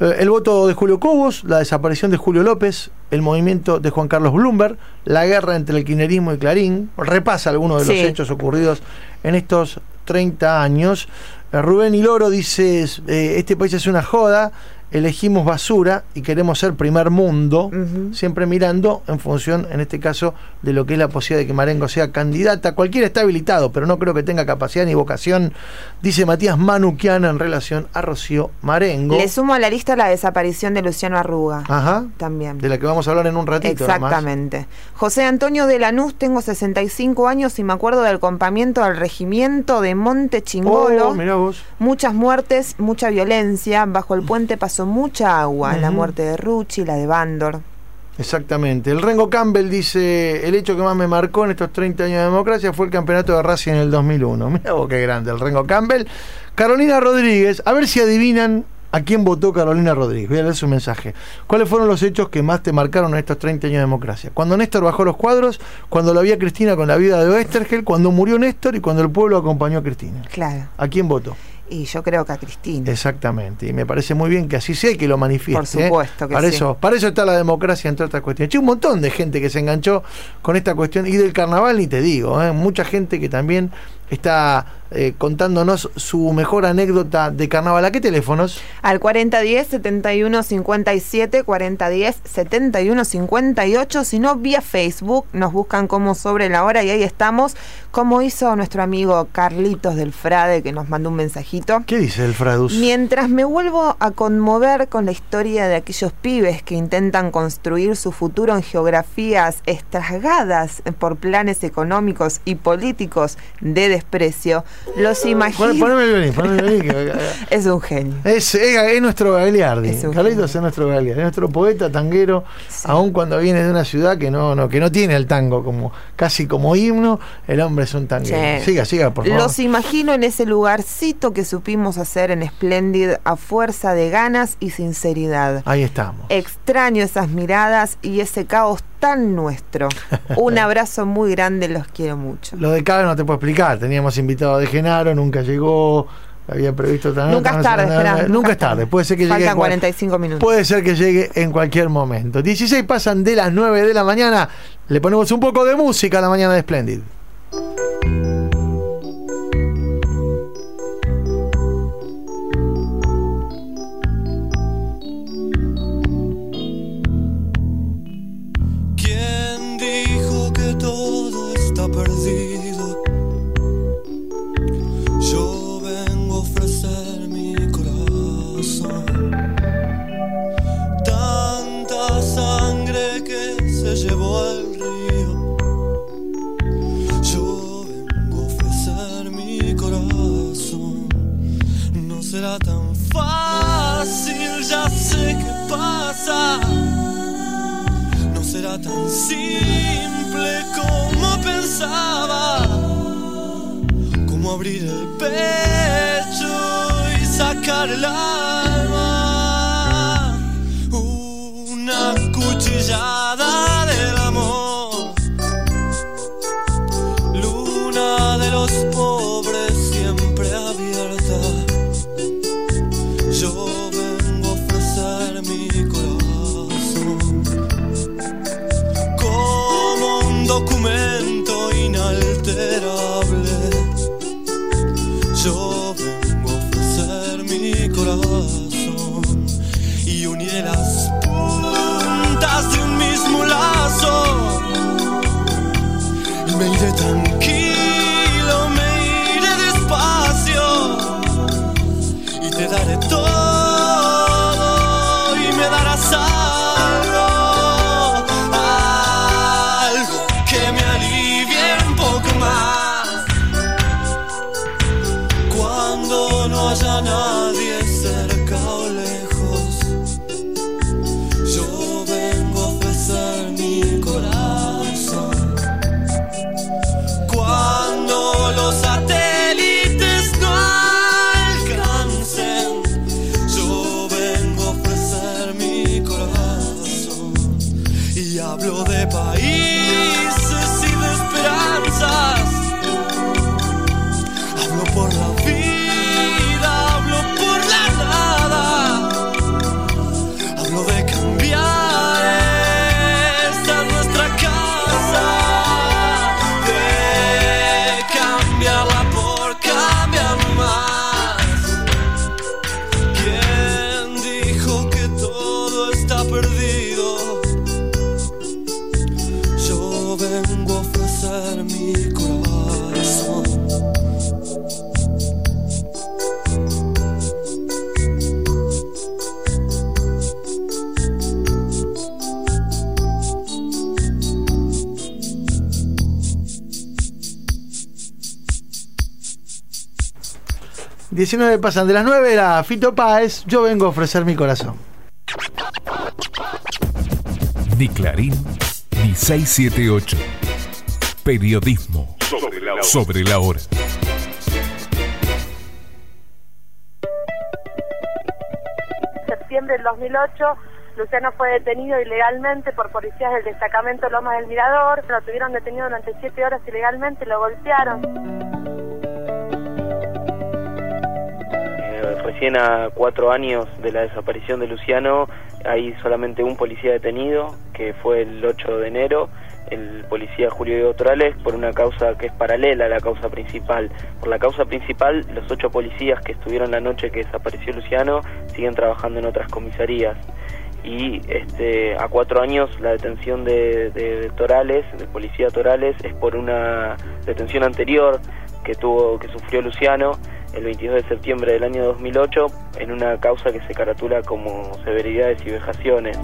S2: eh, el voto de Julio Cobos, la desaparición de Julio López, el movimiento de Juan Carlos Bloomberg, la guerra entre el kirchnerismo y Clarín, repasa algunos de los
S3: Sí.
S2: hechos ocurridos en estos 30 años. Eh, Rubén Hiloro dice, eh, este país es una joda, elegimos basura y queremos ser primer mundo, siempre mirando en función, en este caso, de lo que es la posibilidad de que Marengo sea candidata. Cualquiera está habilitado, pero no creo que tenga capacidad ni vocación, dice Matías Manuquiana en relación a Rocío Marengo.
S3: Le sumo a la lista la desaparición de Luciano Arruga.
S2: Ajá.
S3: También.
S2: De la que vamos a hablar en un ratito.
S3: Exactamente. José Antonio de Lanús, tengo 65 años y me acuerdo del campamento del regimiento de Monte Chingolo.
S2: Oh, mirá vos.
S3: Muchas muertes, mucha violencia. Bajo el puente pasó mucha agua. La
S2: Ujú.
S3: muerte de Rucci, la de Bandor.
S2: Exactamente. El Rengo Campbell dice, el hecho que más me marcó en estos 30 años de democracia fue el campeonato de Racing en el 2001. Mira vos qué grande, el Rengo Campbell. Carolina Rodríguez, a ver si adivinan a quién votó Carolina Rodríguez. Voy a leer su mensaje. ¿Cuáles fueron los hechos que más te marcaron en estos 30 años de democracia? Cuando Néstor bajó los cuadros, cuando lo había Cristina con la vida de Oestergel, cuando murió Néstor y cuando el pueblo acompañó a Cristina.
S3: Claro.
S2: ¿A quién votó?
S3: Y yo creo que a Cristina.
S2: Exactamente, y me parece muy bien que así sea y que lo manifieste.
S3: Por supuesto
S2: ¿eh?
S3: que
S2: para
S3: sí.
S2: Eso, para eso está la democracia, entre otras cuestiones. Che, un montón de gente que se enganchó con esta cuestión y del carnaval, ni te digo, ¿eh? mucha gente que también está eh, contándonos su mejor anécdota de carnaval. ¿A qué teléfonos?
S3: Al 4010 71 57 4010 71 58, si no vía Facebook nos buscan como sobre la hora y ahí estamos, como hizo nuestro amigo Carlitos del Frade que nos mandó un mensajito.
S2: ¿Qué dice el Fradus?
S3: Mientras me vuelvo a conmover con la historia de aquellos pibes que intentan construir su futuro en geografías estragadas por planes económicos y políticos de desprecio, los imagino.
S2: Pon- Poneme el violín, poneme el que-
S3: Es un genio.
S2: Es, es, es nuestro Gagliardi.
S3: Es
S2: Carlitos es nuestro Gagliardi, es nuestro poeta tanguero, aun cuando viene de una ciudad que no, no, que no tiene el tango como casi como himno, el hombre tanguero.
S3: Che.
S2: Siga, siga, por favor.
S3: Los imagino en ese lugarcito que supimos hacer en Splendid a fuerza de ganas y sinceridad.
S2: Ahí estamos.
S3: Extraño esas miradas y ese caos tan nuestro. Un abrazo muy grande, los quiero mucho.
S2: Lo de Cabe no te puedo explicar. Teníamos invitado de Genaro, nunca llegó. Había previsto otra
S3: Nunca es tarde,
S2: Nunca es tarde. Puede ser que llegue.
S3: Faltan
S2: en cual-
S3: 45 minutos.
S2: Puede ser que llegue en cualquier momento. 16 pasan de las 9 de la mañana. Le ponemos un poco de música a la mañana de Splendid.
S4: ¿Quién será tan fácil, ya sé qué pasa. No será tan simple como pensaba, como abrir el pecho y sacar el alma, una cuchillada documento
S2: 19 pasan de las 9, era Fito Páez, yo vengo a ofrecer mi corazón.
S1: Ni Clarín, ni 678. Periodismo sobre la hora. Sobre la hora.
S15: septiembre del 2008, Luciano fue detenido ilegalmente por policías del destacamento Lomas del Mirador. Lo tuvieron detenido durante siete horas ilegalmente, lo golpearon.
S16: Recién a cuatro años de la desaparición de Luciano hay solamente un policía detenido, que fue el 8 de enero, el policía Julio Diego Torales, por una causa que es paralela a la causa principal. Por la causa principal, los ocho policías que estuvieron la noche que desapareció Luciano siguen trabajando en otras comisarías. Y este, a cuatro años la detención de, de- de Torales, del policía Torales, es por una detención anterior que tuvo que sufrió Luciano el 22 de septiembre del año 2008 en una causa que se caratula como severidades y vejaciones.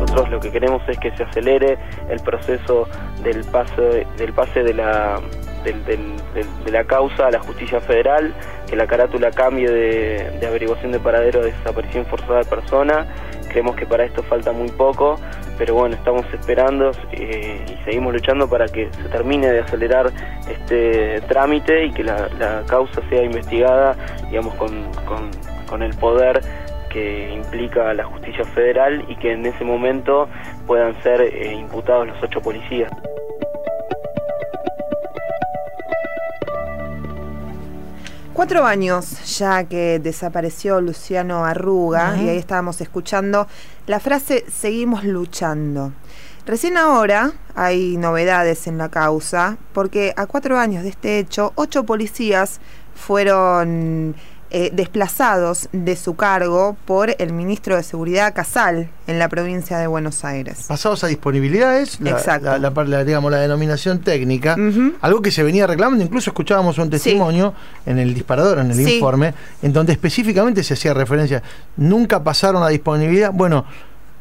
S16: Nosotros lo que queremos es que se acelere el proceso del pase del pase de la del- del- de la causa a la justicia federal, que la carátula cambie de, averiguación de paradero de desaparición forzada de persona. Creemos que para esto falta muy poco, pero bueno, estamos esperando eh, y seguimos luchando para que se termine de acelerar este trámite y que la, la causa sea investigada, digamos, con, con- con el poder que implica la justicia federal y que en ese momento puedan ser eh, imputados los ocho policías.
S3: Cuatro años ya que desapareció Luciano Arruga y ahí estábamos escuchando la frase seguimos luchando. Recién ahora hay novedades en la causa porque a cuatro años de este hecho, ocho policías fueron eh, desplazados de su cargo por el ministro de Seguridad Casal en la provincia de Buenos Aires.
S2: Pasados a disponibilidades, la,
S3: Exacto.
S2: la- la par- la- digamos, la denominación técnica, algo que se venía reclamando, incluso escuchábamos un testimonio en el disparador, en el
S3: Sí.
S2: informe, en donde específicamente se hacía referencia, nunca pasaron a disponibilidad. Bueno,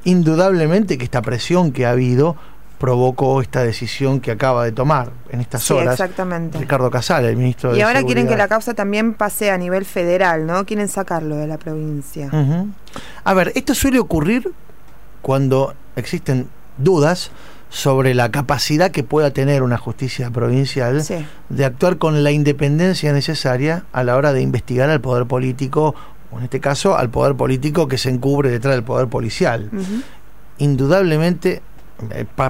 S2: indudablemente que esta presión que ha habido provocó esta decisión que acaba de tomar en estas
S3: Sí,
S2: horas
S3: exactamente.
S2: Ricardo Casal, el ministro
S3: Y
S2: de
S3: ahora quieren que la causa también pase a nivel federal, ¿no? Quieren sacarlo de la provincia.
S2: A ver, esto suele ocurrir cuando existen dudas sobre la capacidad que pueda tener una justicia provincial
S3: Sí.
S2: de actuar con la independencia necesaria a la hora de investigar al poder político, o en este caso al poder político que se encubre detrás del poder policial. Indudablemente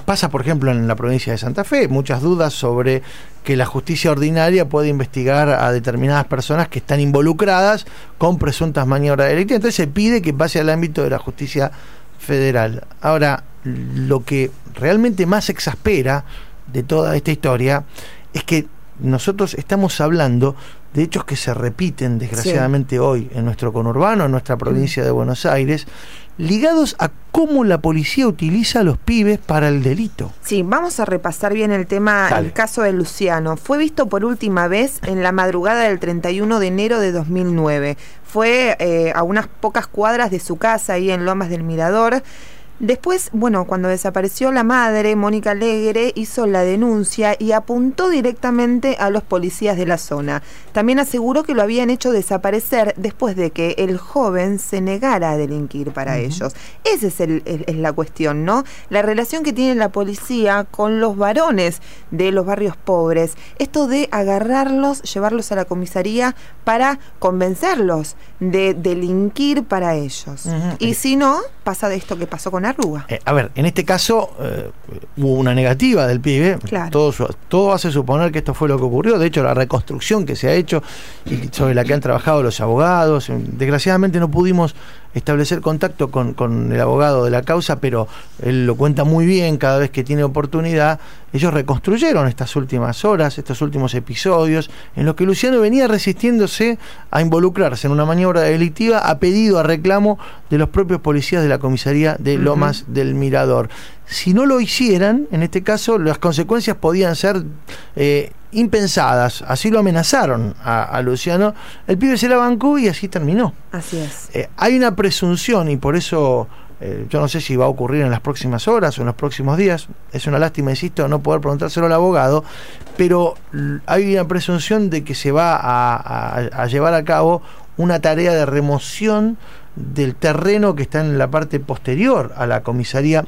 S2: pasa, por ejemplo, en la provincia de Santa Fe, muchas dudas sobre que la justicia ordinaria puede investigar a determinadas personas que están involucradas con presuntas maniobras delictivas. Entonces se pide que pase al ámbito de la justicia federal. Ahora, lo que realmente más exaspera de toda esta historia es que nosotros estamos hablando de hechos que se repiten desgraciadamente hoy en nuestro conurbano, en nuestra provincia de Buenos Aires, ligados a cómo la policía utiliza a los pibes para el delito.
S3: Sí, vamos a repasar bien el tema,
S2: Dale.
S3: el caso de Luciano. Fue visto por última vez en la madrugada del 31 de enero de 2009. Fue eh, a unas pocas cuadras de su casa, ahí en Lomas del Mirador. Después, bueno, cuando desapareció la madre, Mónica Alegre hizo la denuncia y apuntó directamente a los policías de la zona. También aseguró que lo habían hecho desaparecer después de que el joven se negara a delinquir para ellos. Esa es, el- el- es la cuestión, ¿no? La relación que tiene la policía con los varones de los barrios pobres. Esto de agarrarlos, llevarlos a la comisaría para convencerlos de delinquir para ellos. Y si no, pasa de esto que pasó con Arruga.
S2: Eh, a ver, en este caso eh, hubo una negativa del pibe.
S3: Claro.
S2: Todo, su- todo hace suponer que esto fue lo que ocurrió. De hecho, la reconstrucción que se ha hecho y sobre la que han trabajado los abogados. eh, Desgraciadamente no pudimos establecer contacto con, con el abogado de la causa, pero él lo cuenta muy bien cada vez que tiene oportunidad. Ellos reconstruyeron estas últimas horas, estos últimos episodios, en los que Luciano venía resistiéndose a involucrarse en una maniobra delictiva a pedido, a reclamo de los propios policías de la comisaría de. Lomas del Mirador. Si no lo hicieran, en este caso, las consecuencias podían ser eh, impensadas. Así lo amenazaron a, a Luciano. El pibe se la bancó y así terminó.
S3: Así es.
S2: Eh, hay una presunción y por eso eh, yo no sé si va a ocurrir en las próximas horas o en los próximos días. Es una lástima, insisto, no poder preguntárselo al abogado, pero hay una presunción de que se va a, a- a llevar a cabo una tarea de remoción del terreno que está en la parte posterior a la comisaría.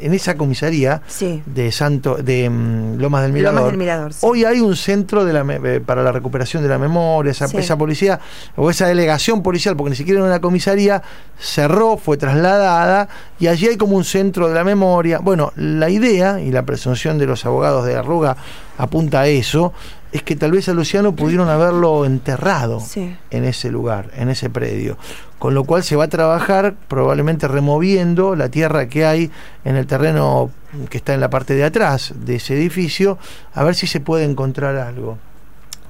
S2: En esa comisaría
S3: Sí.
S2: de Santo de mm, Lomas del Mirador.
S3: Lomas del Mirador, sí.
S2: Hoy hay un centro de la me- eh, para la recuperación de la memoria, esa,
S3: Sí.
S2: esa policía o esa delegación policial, porque ni siquiera era una comisaría, cerró, fue trasladada y allí hay como un centro de la memoria. Bueno, la idea y la presunción de los abogados de Arruga apunta a eso, es que tal vez a Luciano pudieron haberlo enterrado en ese lugar, en ese predio. Con lo cual se va a trabajar probablemente removiendo la tierra que hay en el terreno que está en la parte de atrás de ese edificio, a ver si se puede encontrar algo.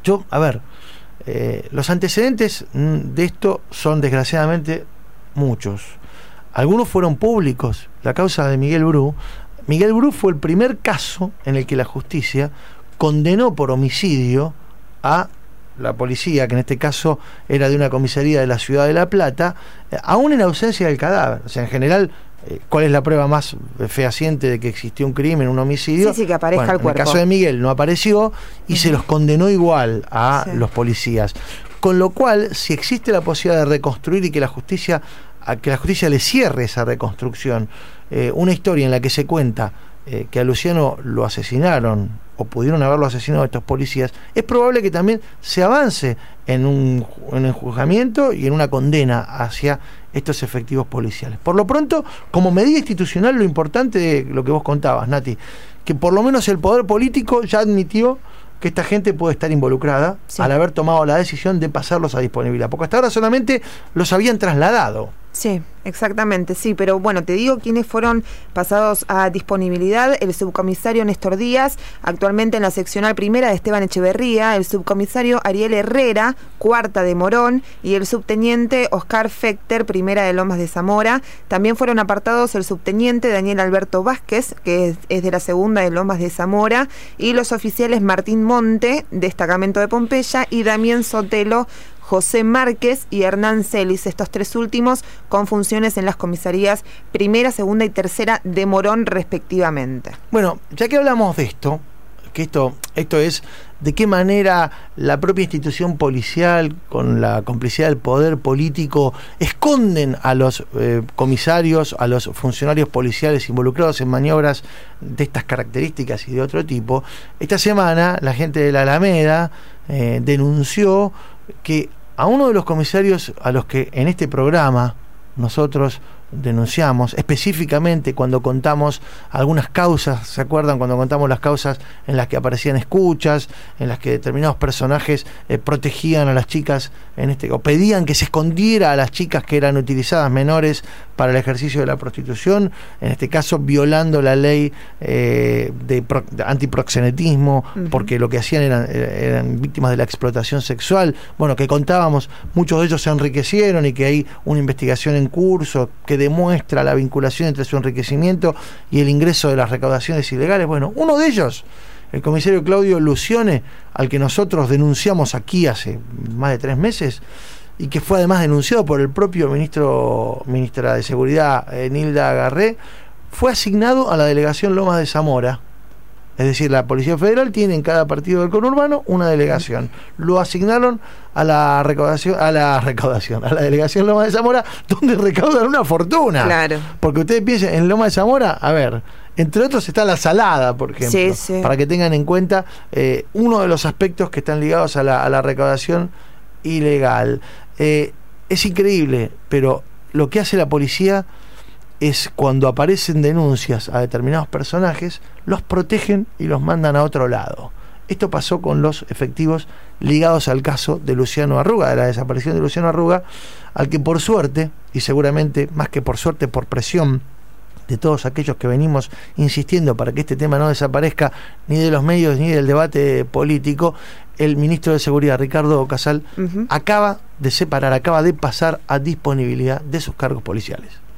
S2: Yo, a ver, eh, los antecedentes mm, de esto son desgraciadamente muchos. Algunos fueron públicos. La causa de Miguel Bru. Miguel Bru fue el primer caso en el que la justicia condenó por homicidio a la policía, que en este caso era de una comisaría de la ciudad de La Plata, eh, aún en ausencia del cadáver. O sea, en general, eh, ¿cuál es la prueba más fehaciente de que existió un crimen, un homicidio?
S3: Sí, sí, que aparezca
S2: Bueno,
S3: el cuerpo.
S2: En el caso de Miguel no apareció y se los condenó igual a
S3: Sí.
S2: los policías. Con lo cual, si existe la posibilidad de reconstruir y que la justicia, a que la justicia le cierre esa reconstrucción, eh, una historia en la que se cuenta eh, que a Luciano lo asesinaron o pudieron haberlo asesinado estos policías, es probable que también se avance en un, en un juzgamiento y en una condena hacia estos efectivos policiales. Por lo pronto, como medida institucional, lo importante de lo que vos contabas, Nati, que por lo menos el poder político ya admitió que esta gente puede estar involucrada al haber tomado la decisión de pasarlos a disponibilidad, porque hasta ahora solamente los habían trasladado.
S3: Sí, exactamente, sí, pero bueno, te digo quiénes fueron pasados a disponibilidad, el subcomisario Néstor Díaz, actualmente en la seccional primera de Esteban Echeverría, el subcomisario Ariel Herrera, cuarta de Morón, y el subteniente Oscar Fecter, primera de Lomas de Zamora. También fueron apartados el subteniente Daniel Alberto Vázquez, que es, es de la segunda de Lomas de Zamora, y los oficiales Martín Monte, destacamento de Pompeya, y Damián Sotelo, José Márquez y Hernán Celis, estos tres últimos con funciones en las comisarías primera, segunda y tercera de Morón respectivamente.
S2: Bueno, ya que hablamos de esto, que esto, esto es de qué manera la propia institución policial, con la complicidad del poder político, esconden a los eh, comisarios, a los funcionarios policiales involucrados en maniobras de estas características y de otro tipo. Esta semana la gente de la Alameda eh, denunció que a uno de los comisarios a los que en este programa nosotros denunciamos, específicamente cuando contamos algunas causas, ¿se acuerdan cuando contamos las causas en las que aparecían escuchas, en las que determinados personajes eh, protegían a las chicas en este o pedían que se escondiera a las chicas que eran utilizadas menores para el ejercicio de la prostitución, en este caso violando la ley eh, de, pro- de antiproxenetismo, porque lo que hacían eran, eh, eran víctimas de la explotación sexual, bueno, que contábamos, muchos de ellos se enriquecieron y que hay una investigación en curso que demuestra la vinculación entre su enriquecimiento y el ingreso de las recaudaciones ilegales. Bueno, uno de ellos, el comisario Claudio Lucione, al que nosotros denunciamos aquí hace más de tres meses, y que fue además denunciado por el propio ministro ministra de Seguridad, eh, Nilda Garré, fue asignado a la delegación Lomas de Zamora. Es decir, la Policía Federal tiene en cada partido del conurbano una delegación. Lo asignaron a la recaudación, a la recaudación, a la delegación Lomas de Zamora, donde recaudan una fortuna.
S3: Claro.
S2: Porque ustedes piensen, en Loma de Zamora, a ver, entre otros está la salada, por ejemplo,
S3: Sí, sí.
S2: para que tengan en cuenta eh, uno de los aspectos que están ligados a la, a la recaudación ilegal. Eh, es increíble, pero lo que hace la policía es cuando aparecen denuncias a determinados personajes, los protegen y los mandan a otro lado. Esto pasó con los efectivos ligados al caso de Luciano Arruga, de la desaparición de Luciano Arruga, al que por suerte, y seguramente más que por suerte, por presión de todos aquellos que venimos insistiendo para que este tema no desaparezca ni de los medios ni del debate político, el ministro de Seguridad, Ricardo Casal, acaba de separar, acaba de pasar a disponibilidad de sus cargos policiales.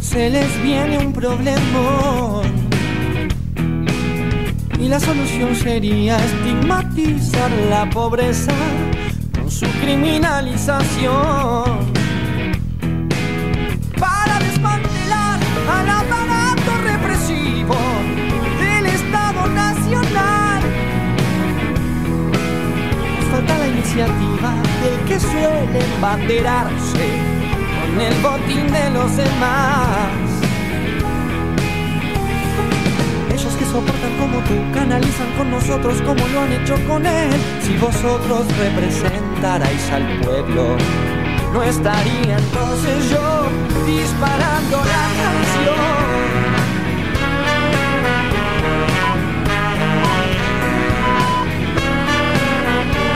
S17: Se les viene un problemón. Y la solución sería estigmatizar la pobreza con su criminalización. Para desmantelar al aparato represivo del Estado Nacional. Falta la iniciativa del que suele embanderarse con el botín de los demás. Ellos que soportan como tú, canalizan con nosotros como lo han hecho con él. Si vosotros representarais al pueblo, no estaría entonces yo disparando la canción.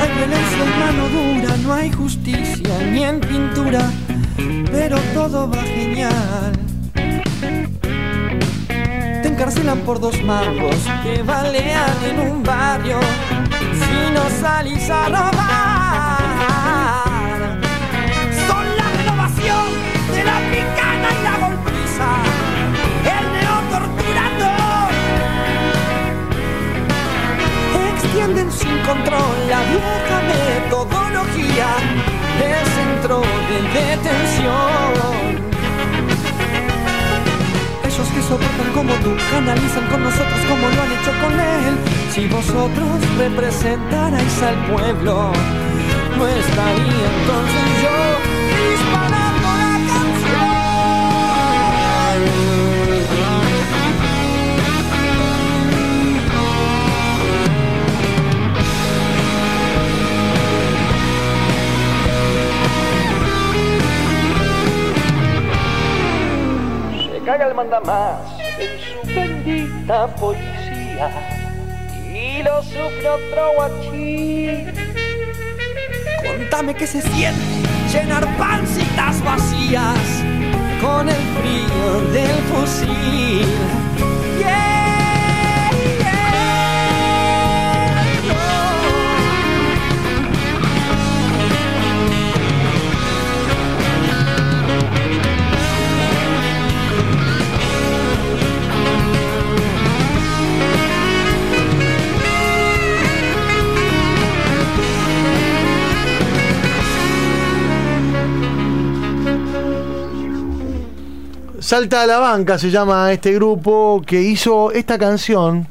S17: Hay violencia y mano dura, no hay justicia ni en pintura, pero todo va genial. Te encarcelan por dos mangos, te balean en un barrio, si no salís a robar. Son la renovación de la picana y la golpiza, el neotorturador extienden sin control la vieja metodología del centro de detención. Ellos que soportan como tú, canalizan con nosotros como lo han hecho con él. Si vosotros representarais al pueblo, no estaría entonces yo Se caga el mandamás en su bendita policía y lo sufre otro guachín. Contame qué se siente llenar pancitas vacías con el frío del fusil.
S2: Salta a la banca se llama este grupo que hizo esta canción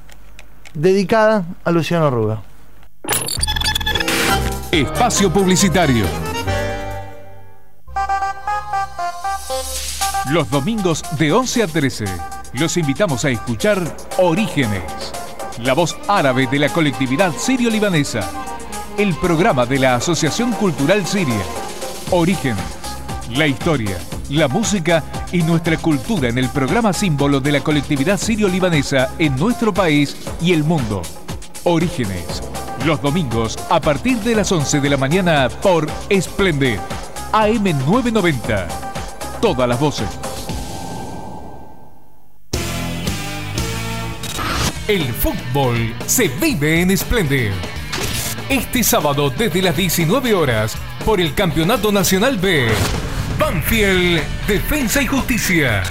S2: dedicada a Luciano Arruga.
S1: Espacio Publicitario. Los domingos de 11 a 13 los invitamos a escuchar Orígenes, la voz árabe de la colectividad sirio-libanesa, el programa de la Asociación Cultural Siria. Orígenes, la historia, la música y nuestra cultura en el programa símbolo de la colectividad sirio-libanesa en nuestro país y el mundo. Orígenes, los domingos a partir de las 11 de la mañana por Esplendid, AM 990. Todas las voces. El fútbol se vive en Splendid. Este sábado desde las 19 horas por el Campeonato Nacional B. Banfield, Defensa y Justicia.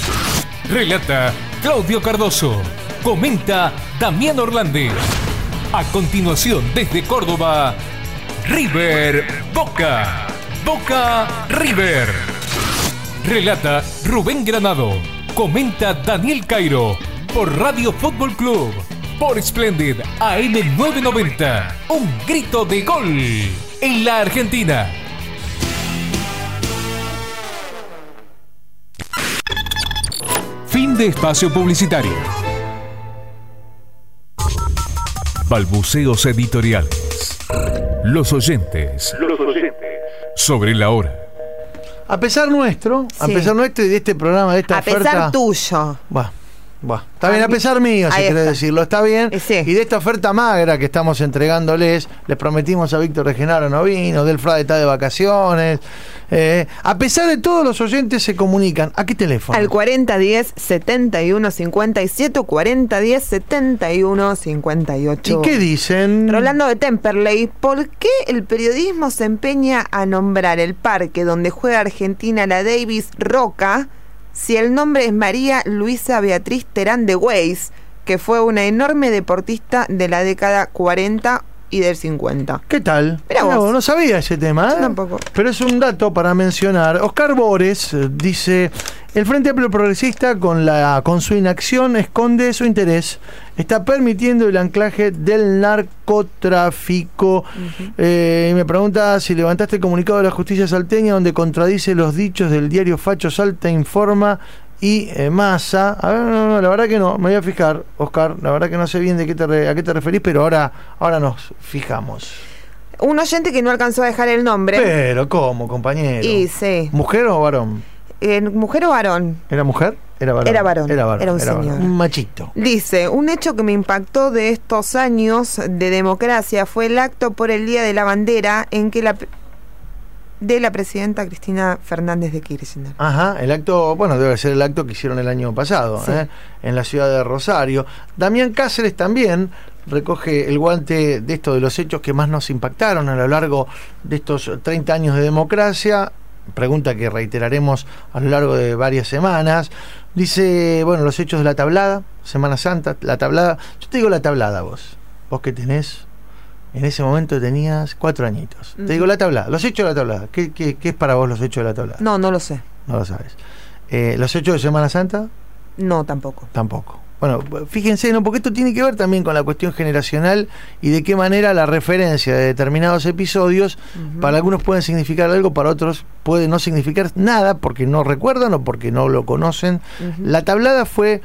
S1: Relata Claudio Cardoso. Comenta Damián Orlandi. A continuación desde Córdoba, River Boca. Boca River. Relata Rubén Granado. Comenta Daniel Cairo. Por Radio Fútbol Club. Por Splendid AM990. Un grito de gol. En la Argentina. Fin de espacio publicitario. Balbuceos editoriales. Los oyentes.
S11: Los oyentes.
S1: Sobre la hora.
S2: A pesar nuestro, a pesar nuestro y de este programa, de esta
S3: A
S2: oferta.
S3: pesar tuyo.
S2: Buah, buah. Está bien, a pesar mío, si querés decirlo, está bien. Y de esta oferta magra que estamos entregándoles, les prometimos a Víctor de Genaro no vino, del Frade está de vacaciones. eh, a pesar de todo, los oyentes se comunican. ¿A qué teléfono?
S3: Al 4010 71 57 4010 71 58.
S2: ¿Y qué dicen?
S3: Rolando de Temperley, ¿por qué el periodismo se empeña a nombrar el parque donde juega Argentina la Davis Roca si el nombre es María Luisa Beatriz Terán de Weiss, que fue una enorme deportista de la década 40 y del 50?
S2: ¿Qué tal?
S3: Mirá
S2: No,
S3: vos.
S2: no sabía ese tema. ¿eh?
S3: tampoco.
S2: Pero es un dato para mencionar. Oscar Bores eh, dice: el Frente Amplio Progresista, con, la, con su inacción, esconde su interés. Está permitiendo el anclaje del narcotráfico. Eh, y me pregunta si levantaste el comunicado de la justicia salteña donde contradice los dichos del diario Facho Salta Informa y eh, Massa. A ver, no, no, la verdad que no, me voy a fijar, Oscar. La verdad que no sé bien de qué te re- a qué te referís, pero ahora, ahora nos fijamos.
S3: Un oyente que no alcanzó a dejar el nombre.
S2: Pero, ¿cómo, compañero?
S3: Y sí.
S2: ¿Mujer o varón?
S3: Eh, ¿Mujer o varón?
S2: ¿Era mujer? Era varón.
S3: Era varón,
S2: Era varón.
S3: era un señor.
S2: Un machito.
S3: Dice, un hecho que me impactó de estos años de democracia fue el acto por el Día de la Bandera en que la de la presidenta Cristina Fernández de Kirchner.
S2: Ajá, el acto, bueno, debe ser el acto que hicieron el año pasado,
S3: Sí.
S2: ¿eh? en la ciudad de Rosario. Damián Cáceres también recoge el guante de esto de los hechos que más nos impactaron a lo largo de estos 30 años de democracia. Pregunta que reiteraremos a lo largo de varias semanas. Dice, bueno, los hechos de la tablada, Semana Santa, la tablada. Yo te digo la tablada vos. Vos que tenés, en ese momento tenías cuatro añitos. Te digo la tablada, los hechos de la tablada. ¿Qué, qué, qué es para vos los hechos de la tablada?
S3: No, no lo sé.
S2: No lo sabes. Eh, ¿Los hechos de Semana Santa?
S3: No, tampoco.
S2: Tampoco. Bueno, fíjense, ¿no? porque esto tiene que ver también con la cuestión generacional y de qué manera la referencia de determinados episodios para algunos pueden significar algo, para otros puede no significar nada porque no recuerdan o porque no lo conocen. La tablada fue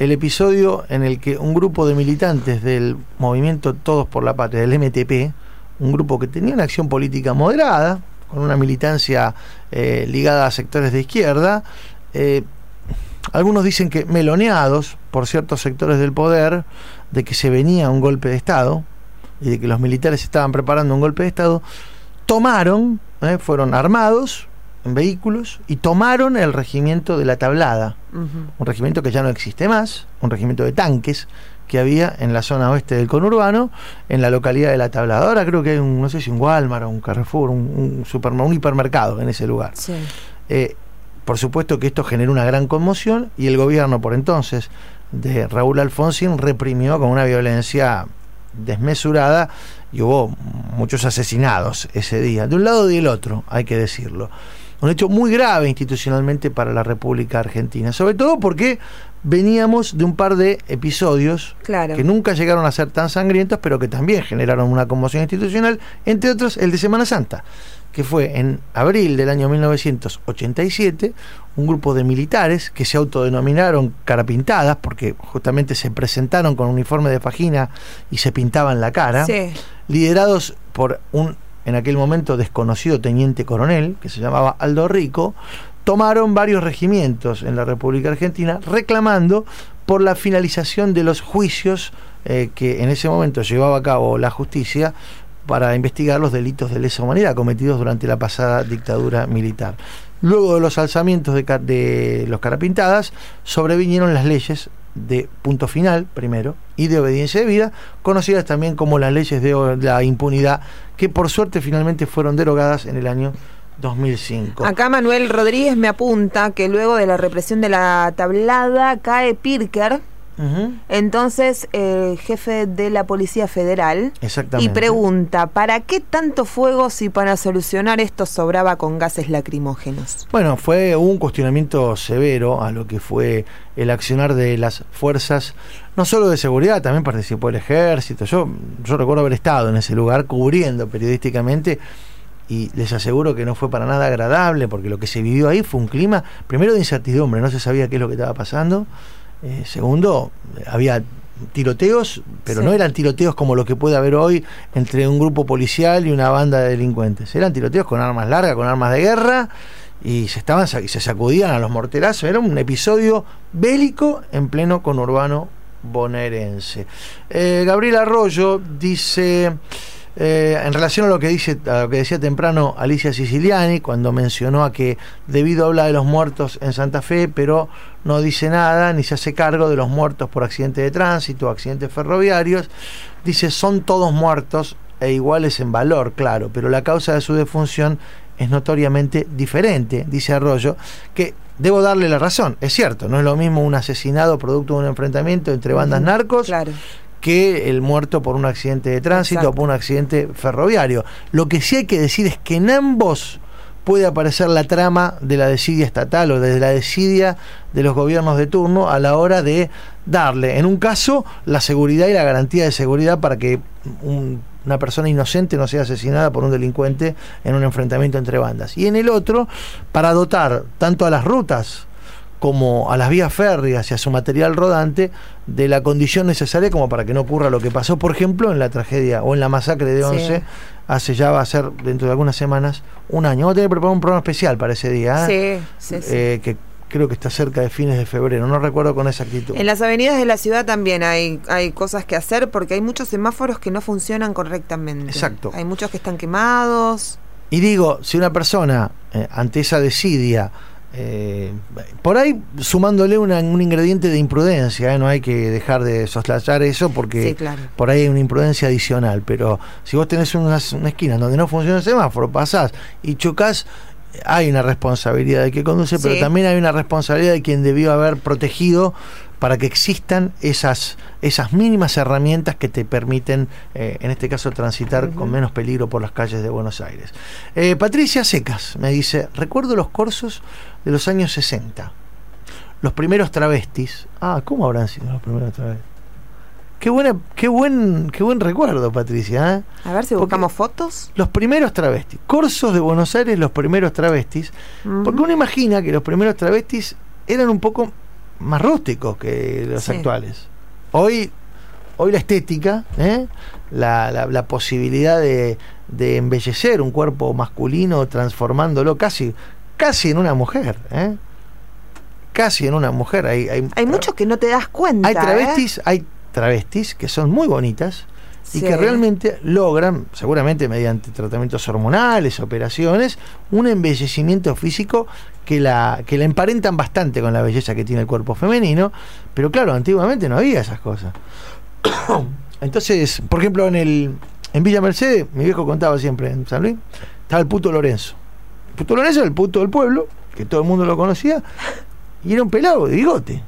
S2: el episodio en el que un grupo de militantes del movimiento Todos por la Patria, del MTP, un grupo que tenía una acción política moderada, con una militancia eh, ligada a sectores de izquierda, eh, algunos dicen que meloneados por ciertos sectores del poder, de que se venía un golpe de Estado y de que los militares estaban preparando un golpe de Estado, tomaron, eh, fueron armados en vehículos y tomaron el regimiento de la tablada, un regimiento que ya no existe más, un regimiento de tanques que había en la zona oeste del conurbano, en la localidad de La Tablada. Ahora creo que hay un, no sé si un Walmart o un Carrefour, un, un, supermer- un hipermercado en ese lugar.
S3: Sí.
S2: Eh, por supuesto que esto generó una gran conmoción y el gobierno por entonces de Raúl Alfonsín reprimió con una violencia desmesurada y hubo muchos asesinados ese día, de un lado y del otro, hay que decirlo. Un hecho muy grave institucionalmente para la República Argentina, sobre todo porque veníamos de un par de episodios
S3: Claro.
S2: que nunca llegaron a ser tan sangrientos, pero que también generaron una conmoción institucional, entre otros el de Semana Santa, que fue en abril del año 1987, un grupo de militares que se autodenominaron carapintadas, porque justamente se presentaron con uniforme de fajina y se pintaban la cara,
S3: Sí.
S2: liderados por un en aquel momento desconocido teniente coronel, que se llamaba Aldo Rico, tomaron varios regimientos en la República Argentina reclamando por la finalización de los juicios eh, que en ese momento llevaba a cabo la justicia para investigar los delitos de lesa humanidad cometidos durante la pasada dictadura militar. Luego de los alzamientos de, los carapintadas, sobrevinieron las leyes de punto final, primero, y de obediencia debida, conocidas también como las leyes de la impunidad, que por suerte finalmente fueron derogadas en el año 2005.
S3: Acá Manuel Rodríguez me apunta que luego de la represión de la tablada cae Pirker, entonces el jefe de la Policía Federal, y pregunta, ¿para qué tanto fuego si para solucionar esto sobraba con gases lacrimógenos?
S2: Bueno, fue un cuestionamiento severo a lo que fue el accionar de las fuerzas, no solo de seguridad, también participó el ejército. Yo, yo recuerdo haber estado en ese lugar cubriendo periodísticamente y les aseguro que no fue para nada agradable porque lo que se vivió ahí fue un clima, primero de incertidumbre, no se sabía qué es lo que estaba pasando eh, segundo, había tiroteos, pero no eran tiroteos como lo que puede haber hoy entre un grupo policial y una banda de delincuentes. Eran tiroteos con armas largas, con armas de guerra, y se estaban y se sacudían a los morterazos. Era un episodio bélico en pleno conurbano bonaerense. Eh, Gabriel Arroyo dice. Eh, en relación a lo que dice, a lo que decía temprano Alicia Siciliani, cuando mencionó a que debido habla de los muertos en Santa Fe, pero no dice nada ni se hace cargo de los muertos por accidente de tránsito, accidentes ferroviarios, dice son todos muertos e iguales en valor, claro, pero la causa de su defunción es notoriamente diferente, dice Arroyo, que debo darle la razón, es cierto, no es lo mismo un asesinado producto de un enfrentamiento entre bandas narcos claro que el muerto por un accidente de tránsito o por un accidente ferroviario. Lo que sí hay que decir es que en ambos puede aparecer la trama de la desidia estatal o de la desidia de los gobiernos de turno a la hora de darle, en un caso, la seguridad y la garantía de seguridad para que una persona inocente no sea asesinada por un delincuente en un enfrentamiento entre bandas. Y en el otro, para dotar tanto a las rutas como a las vías férreas y a su material rodante de la condición necesaria como para que no ocurra lo que pasó, por ejemplo, en la tragedia o en la masacre de Once, hace ya va a ser dentro de algunas semanas un año. Vamos a tener que preparar un programa especial para ese día,
S3: ¿eh? sí, sí,
S2: eh, que creo que está cerca de fines de febrero, no recuerdo con exactitud.
S3: En las avenidas de la ciudad también hay, hay cosas que hacer porque hay muchos semáforos que no funcionan correctamente.
S2: Exacto.
S3: Hay muchos que están quemados.
S2: Y digo, si una persona eh, ante esa desidia eh, por ahí sumándole un ingrediente de imprudencia, ¿eh? no hay que dejar de soslayar eso porque por ahí hay una imprudencia adicional, pero si vos tenés una, esquina donde no funciona el semáforo, pasás y chocas, hay una responsabilidad de que conduce, pero también hay una responsabilidad de quien debió haber protegido para que existan esas, esas mínimas herramientas que te permiten, eh, en este caso, transitar con menos peligro por las calles de Buenos Aires. Eh, Patricia Secas me dice, recuerdo los corsos de los años 60, los primeros travestis. Ah, ¿cómo habrán sido los primeros travestis? Qué, buena, qué, buen, qué buen recuerdo, Patricia. ¿eh?
S3: A ver si buscamos fotos.
S2: Los primeros travestis. Corsos de Buenos Aires, los primeros travestis. Porque uno imagina que los primeros travestis eran un poco más rústicos que los actuales. Hoy, hoy la estética, ¿eh? la, la, posibilidad de, de, embellecer un cuerpo masculino transformándolo casi, casi en una mujer. ¿eh? Casi en una mujer. Hay, hay,
S3: hay muchos que no te das cuenta.
S2: Hay travestis,
S3: ¿eh?
S2: hay travestis que son muy bonitas y que realmente logran, seguramente mediante tratamientos hormonales, operaciones, un embellecimiento físico que la, que la emparentan bastante con la belleza que tiene el cuerpo femenino, pero claro, antiguamente no había esas cosas. Entonces, por ejemplo, en el en Villa Mercedes, mi viejo contaba siempre en San Luis, estaba el puto Lorenzo. El puto Lorenzo era el puto del pueblo, que todo el mundo lo conocía, y era un pelado de bigote.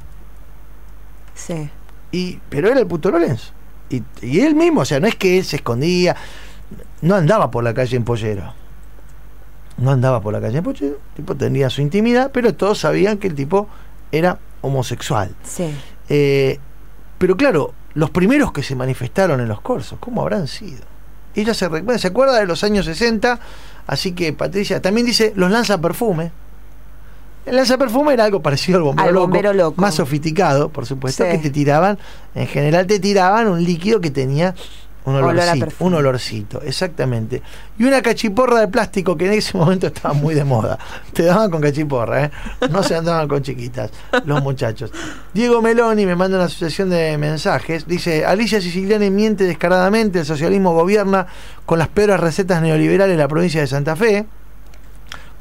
S3: Sí.
S2: Y, pero era el puto Lorenzo. Y, él mismo, o sea, no es que él se escondía, no andaba por la calle en pollero. No andaba por la calle en pollero, el tipo tenía su intimidad, pero todos sabían que el tipo era homosexual.
S3: Sí.
S2: Eh, pero claro, los primeros que se manifestaron en los corsos, ¿cómo habrán sido? Ella se, se acuerda de los años 60, así que Patricia también dice los lanza perfume. El lanzaperfume era algo parecido al bombero, loco, más sofisticado, por supuesto, que te tiraban, en general te tiraban un líquido que tenía un olorcito, un olorcito, exactamente. Y una cachiporra de plástico que en ese momento estaba muy de moda. Te daban con cachiporra, ¿eh? No se andaban con chiquitas los muchachos. Diego Meloni me manda una asociación de mensajes. Dice, Alicia Siciliani miente descaradamente, el socialismo gobierna con las peores recetas neoliberales en la provincia de Santa Fe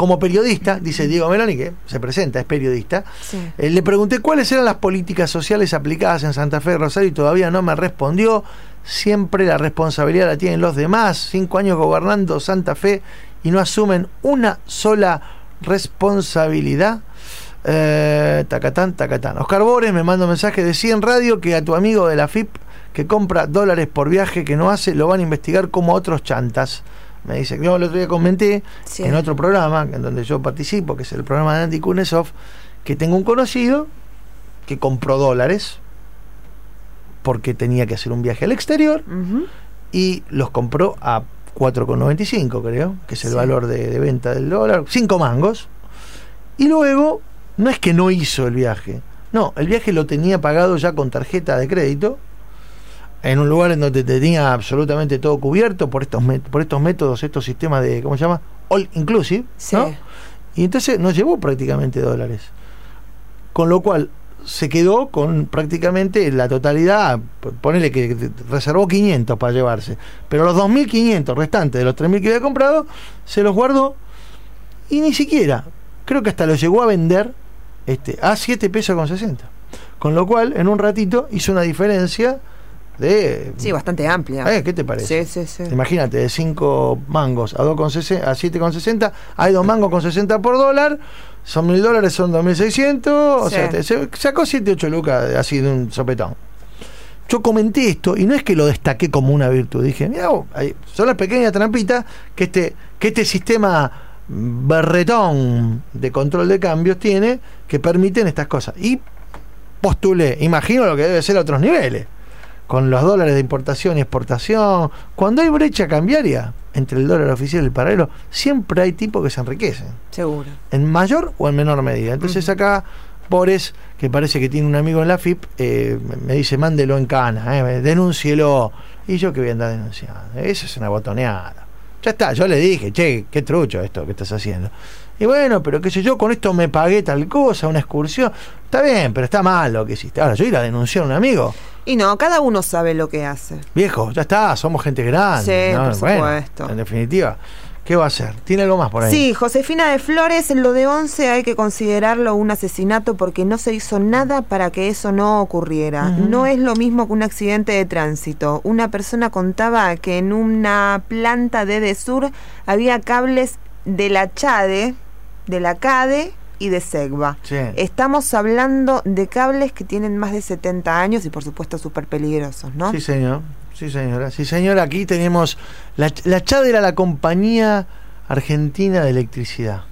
S2: como periodista, dice Diego Meloni, que se presenta, es periodista,
S3: Sí.
S2: eh, le pregunté cuáles eran las políticas sociales aplicadas en Santa Fe de Rosario y todavía no me respondió. Siempre la responsabilidad la tienen los demás. Cinco años gobernando Santa Fe y no asumen una sola responsabilidad. Eh, tacatán, tacatán. Oscar Bores me manda un mensaje de 100 radio que a tu amigo de la FIP que compra dólares por viaje que no hace lo van a investigar como a otros chantas. Me dice, yo el otro día comenté
S3: Sí.
S2: en otro programa en donde yo participo, que es el programa de Andy Kunesov, que tengo un conocido que compró dólares porque tenía que hacer un viaje al exterior y los compró a 4,95 creo, que es el
S3: Sí.
S2: valor de, de venta del dólar, 5 mangos. Y luego, no es que no hizo el viaje, no, el viaje lo tenía pagado ya con tarjeta de crédito, en un lugar en donde tenía absolutamente todo cubierto por estos, por estos métodos, estos sistemas de, ¿cómo se llama? All inclusive, ¿no? Y entonces nos llevó prácticamente dólares. Con lo cual se quedó con prácticamente la totalidad, ponele que reservó 500 para llevarse, pero los 2.500 restantes de los 3.000 que había comprado, se los guardó y ni siquiera, creo que hasta los llegó a vender este, a 7 pesos con 60. Con lo cual, en un ratito hizo una diferencia de...
S3: Sí, bastante amplia.
S2: Eh, ¿Qué te parece?
S3: Sí, sí, sí.
S2: Imagínate, de 5 mangos a, 2,60 a 7,60, hay 2 mangos con 60 por dólar, son mil dólares, son 2.600, o sea, te- se sacó 7, 8 lucas así de un sopetón. Yo comenté esto y no es que lo destaqué como una virtud, dije, mira, son las pequeñas trampitas que este, que este sistema berretón de control de cambios tiene que permiten estas cosas. Y postulé, imagino lo que debe ser a otros niveles con los dólares de importación y exportación, cuando hay brecha cambiaria entre el dólar oficial y el paralelo, siempre hay tipos que se enriquecen,
S3: Seguro.
S2: en mayor o en menor medida. Entonces acá Bores, que parece que tiene un amigo en la FIP, eh, me- me dice, mándelo en cana, eh, denúncielo. Y yo que voy a andar denunciando. Eso es una botoneada. Ya está, yo le dije, che, qué trucho esto que estás haciendo. Y bueno, pero qué sé yo, con esto me pagué tal cosa, una excursión. Está bien, pero está mal lo que hiciste. Ahora, yo ir a denunciar a un amigo.
S3: Y no, cada uno sabe lo que hace.
S2: Viejo, ya está, somos gente grande.
S3: Sí,
S2: ¿no?
S3: por
S2: Bueno,
S3: supuesto.
S2: en definitiva, ¿qué va a hacer? ¿Tiene algo más por ahí?
S3: Sí, Josefina de Flores, lo de 11 hay que considerarlo un asesinato porque no se hizo nada para que eso no ocurriera. No es lo mismo que un accidente de tránsito. Una persona contaba que en una planta de Desur había cables de la CHADE, de la CADE y de SEGBA.
S2: Sí.
S3: Estamos hablando de cables que tienen más de 70 años y por supuesto súper peligrosos, ¿no?
S2: Sí, señor. Sí, señora. Sí, señora. Aquí tenemos. La, la CHAD era la compañía argentina de electricidad.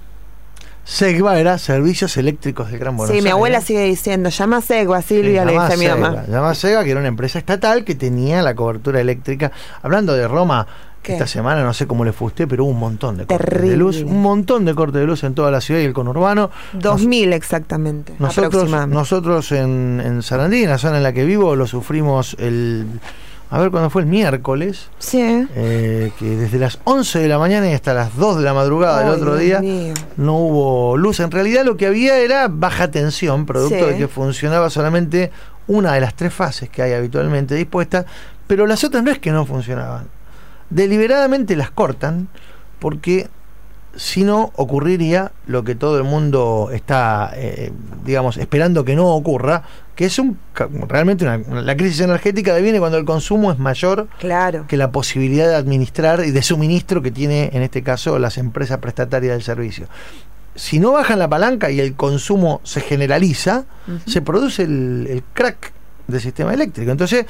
S2: SEGBA era Servicios Eléctricos del Gran Buenos
S3: Sí,
S2: Aires.
S3: mi abuela sigue diciendo, llama a SEGBA, Silvia, le
S2: Llama
S3: dice a mi mamá.
S2: llama Sega, que era una empresa estatal que tenía la cobertura eléctrica. Hablando de Roma,
S3: ¿Qué?
S2: esta semana no sé cómo le fue a usted, pero hubo un montón de cortes de
S3: Terrible.
S2: luz. Un montón de cortes de luz en toda la ciudad y el conurbano.
S3: 2000 exactamente,
S2: Nosotros, nosotros en, en Sarandí, en la zona en la que vivo, lo sufrimos el. A ver cuándo fue el miércoles.
S3: Sí.
S2: eh, que desde las 11 de la mañana y hasta las 2 de la madrugada del otro día
S3: mío.
S2: no hubo luz. En realidad lo que había era baja tensión, producto
S3: Sí.
S2: de que funcionaba solamente una de las tres fases que hay habitualmente dispuestas, pero las otras no es que no funcionaban. Deliberadamente las cortan porque si no ocurriría lo que todo el mundo está, eh, digamos, esperando que no ocurra, que es un realmente una, la crisis energética viene cuando el consumo es mayor
S3: Claro.
S2: que la posibilidad de administrar y de suministro que tiene en este caso las empresas prestatarias del servicio. Si no bajan la palanca y el consumo se generaliza, se produce el, el crack del sistema eléctrico. Entonces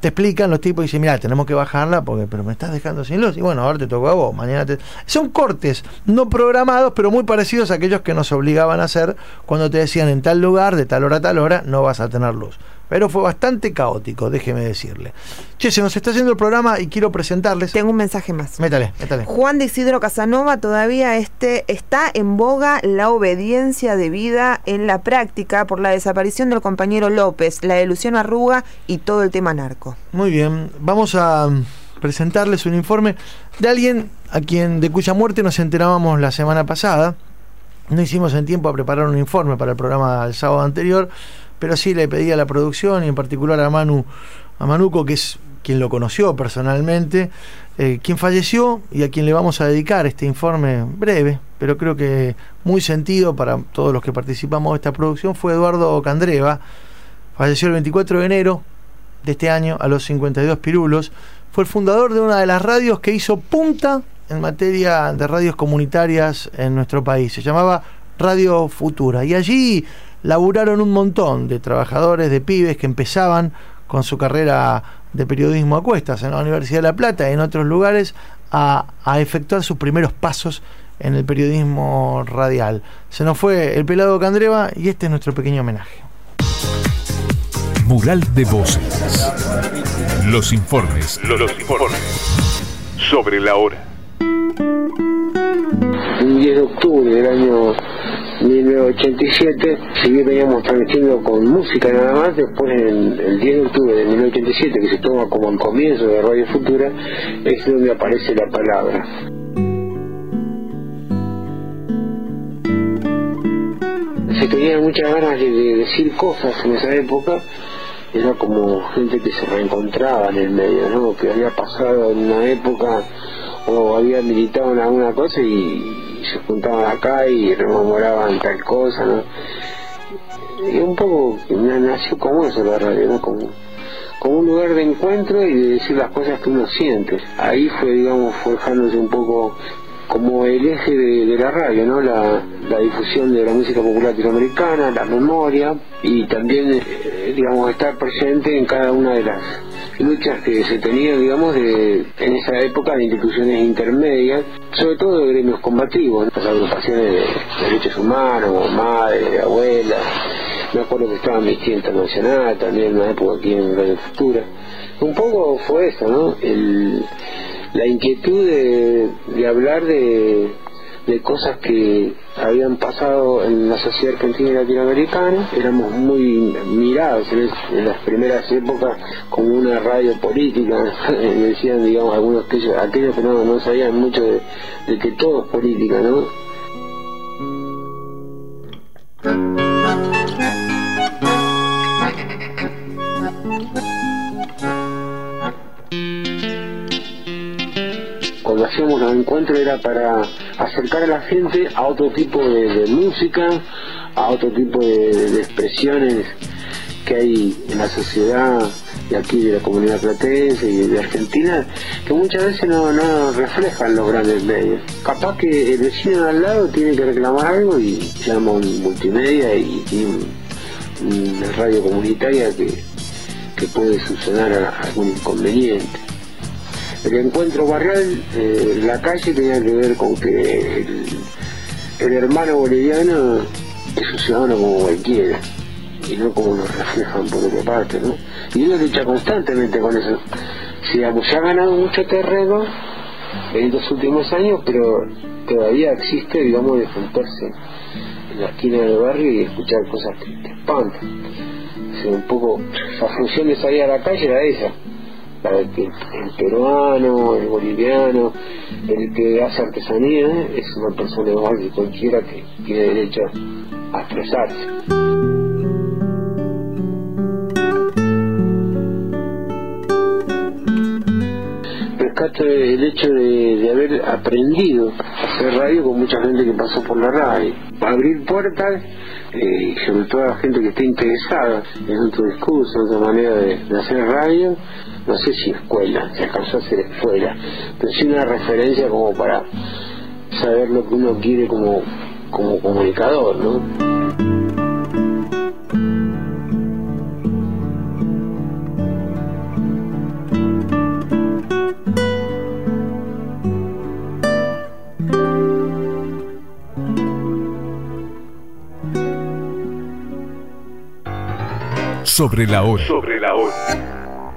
S2: te explican los tipos y dicen, mira, tenemos que bajarla porque pero me estás dejando sin luz. Y bueno, ahora te tocó a vos, mañana te... Son cortes no programados, pero muy parecidos a aquellos que nos obligaban a hacer cuando te decían en tal lugar, de tal hora a tal hora, no vas a tener luz. Pero fue bastante caótico, déjeme decirle. Che, se nos está haciendo el programa y quiero presentarles.
S3: Tengo un mensaje más.
S2: Métale, métale.
S3: Juan de Isidro Casanova todavía este, está en boga la obediencia debida en la práctica por la desaparición del compañero López, la de Luciano Arruga y todo el tema narco.
S2: Muy bien, vamos a presentarles un informe de alguien a quien de cuya muerte nos enterábamos la semana pasada. No hicimos en tiempo a preparar un informe para el programa del sábado anterior, pero sí le pedí a la producción y en particular a Manu, a Manuco, que es quien lo conoció personalmente, eh, quien falleció y a quien le vamos a dedicar este informe breve, pero creo que muy sentido para todos los que participamos de esta producción, fue Eduardo Candreva. Falleció el 24 de enero de este año a los 52 pirulos. Fue el fundador de una de las radios que hizo punta en materia de radios comunitarias en nuestro país. Se llamaba Radio Futura. Y allí laburaron un montón de trabajadores, de pibes que empezaban con su carrera de periodismo a cuestas en la Universidad de La Plata y en otros lugares a, a efectuar sus primeros pasos en el periodismo radial. Se nos fue el pelado Candreva y este es nuestro pequeño homenaje.
S1: Mural de voces. Los informes. Los, informes. Sobre la hora.
S18: Un 10 de octubre del año 1987, si bien veníamos transmitiendo con música nada más, después en el 10 de octubre de 1987, que se toma como el comienzo de Radio Futura, es donde aparece la palabra. Se tenían muchas ganas de, de decir cosas en esa época, era como gente que se reencontraba en el medio, ¿no? que había pasado en una época o había militado en alguna cosa y, se juntaban acá y rememoraban tal cosa, ¿no? Y un poco nació como eso la radio, ¿no? Como, como un lugar de encuentro y de decir las cosas que uno siente. Ahí fue, digamos, forjándose un poco como el eje de, la radio, ¿no? La, difusión de la música popular latinoamericana, la memoria y también, eh, digamos, estar presente en cada una de las luchas que se tenían, digamos, de, en esa época de instituciones intermedias, sobre todo de gremios combativos, las agrupaciones de, derechos humanos, madres, abuelas, me acuerdo que estaba Amnistía Internacional también en una época aquí en Radio Futura. Un poco fue eso, ¿no? El, la inquietud de, hablar de, de cosas que habían pasado en la sociedad argentina y latinoamericana. Éramos muy mirados en, las primeras épocas como una radio política. Decían, digamos, algunos que ellos, aquellos que no, no sabían mucho de, de que todo es política, ¿no? Hacíamos los encuentros era para acercar a la gente a otro tipo de, música, a otro tipo de, expresiones que hay en la sociedad de aquí de la comunidad platense y de Argentina que muchas veces no, reflejan los grandes medios. Capaz que el vecino de al lado tiene que reclamar algo y llama un multimedia y, una radio comunitaria que, que puede solucionar algún inconveniente. El encuentro barrial, eh, la calle tenía que ver con que el, hermano boliviano es un ciudadano como cualquiera y no como lo reflejan por otra parte, ¿no? Y uno lucha constantemente con eso. Se ha ganado mucho terreno en estos últimos años, pero todavía existe, digamos, de juntarse en la esquina del barrio y escuchar cosas que te espantan. Un poco, la función de salir a la calle era esa para que el peruano, el boliviano, el que hace artesanía es una persona igual que cualquiera que tiene derecho a expresarse. Rescato el hecho de, haber aprendido a hacer radio con mucha gente que pasó por la radio. Abrir puertas eh, sobre todo a la gente que esté interesada en otro discurso, en otra manera de hacer radio, no sé si escuela, se alcanzó a hacer escuela, pero sí una referencia como para saber lo que uno quiere como, como comunicador, ¿no?
S1: Sobre la hora. Sobre la hora.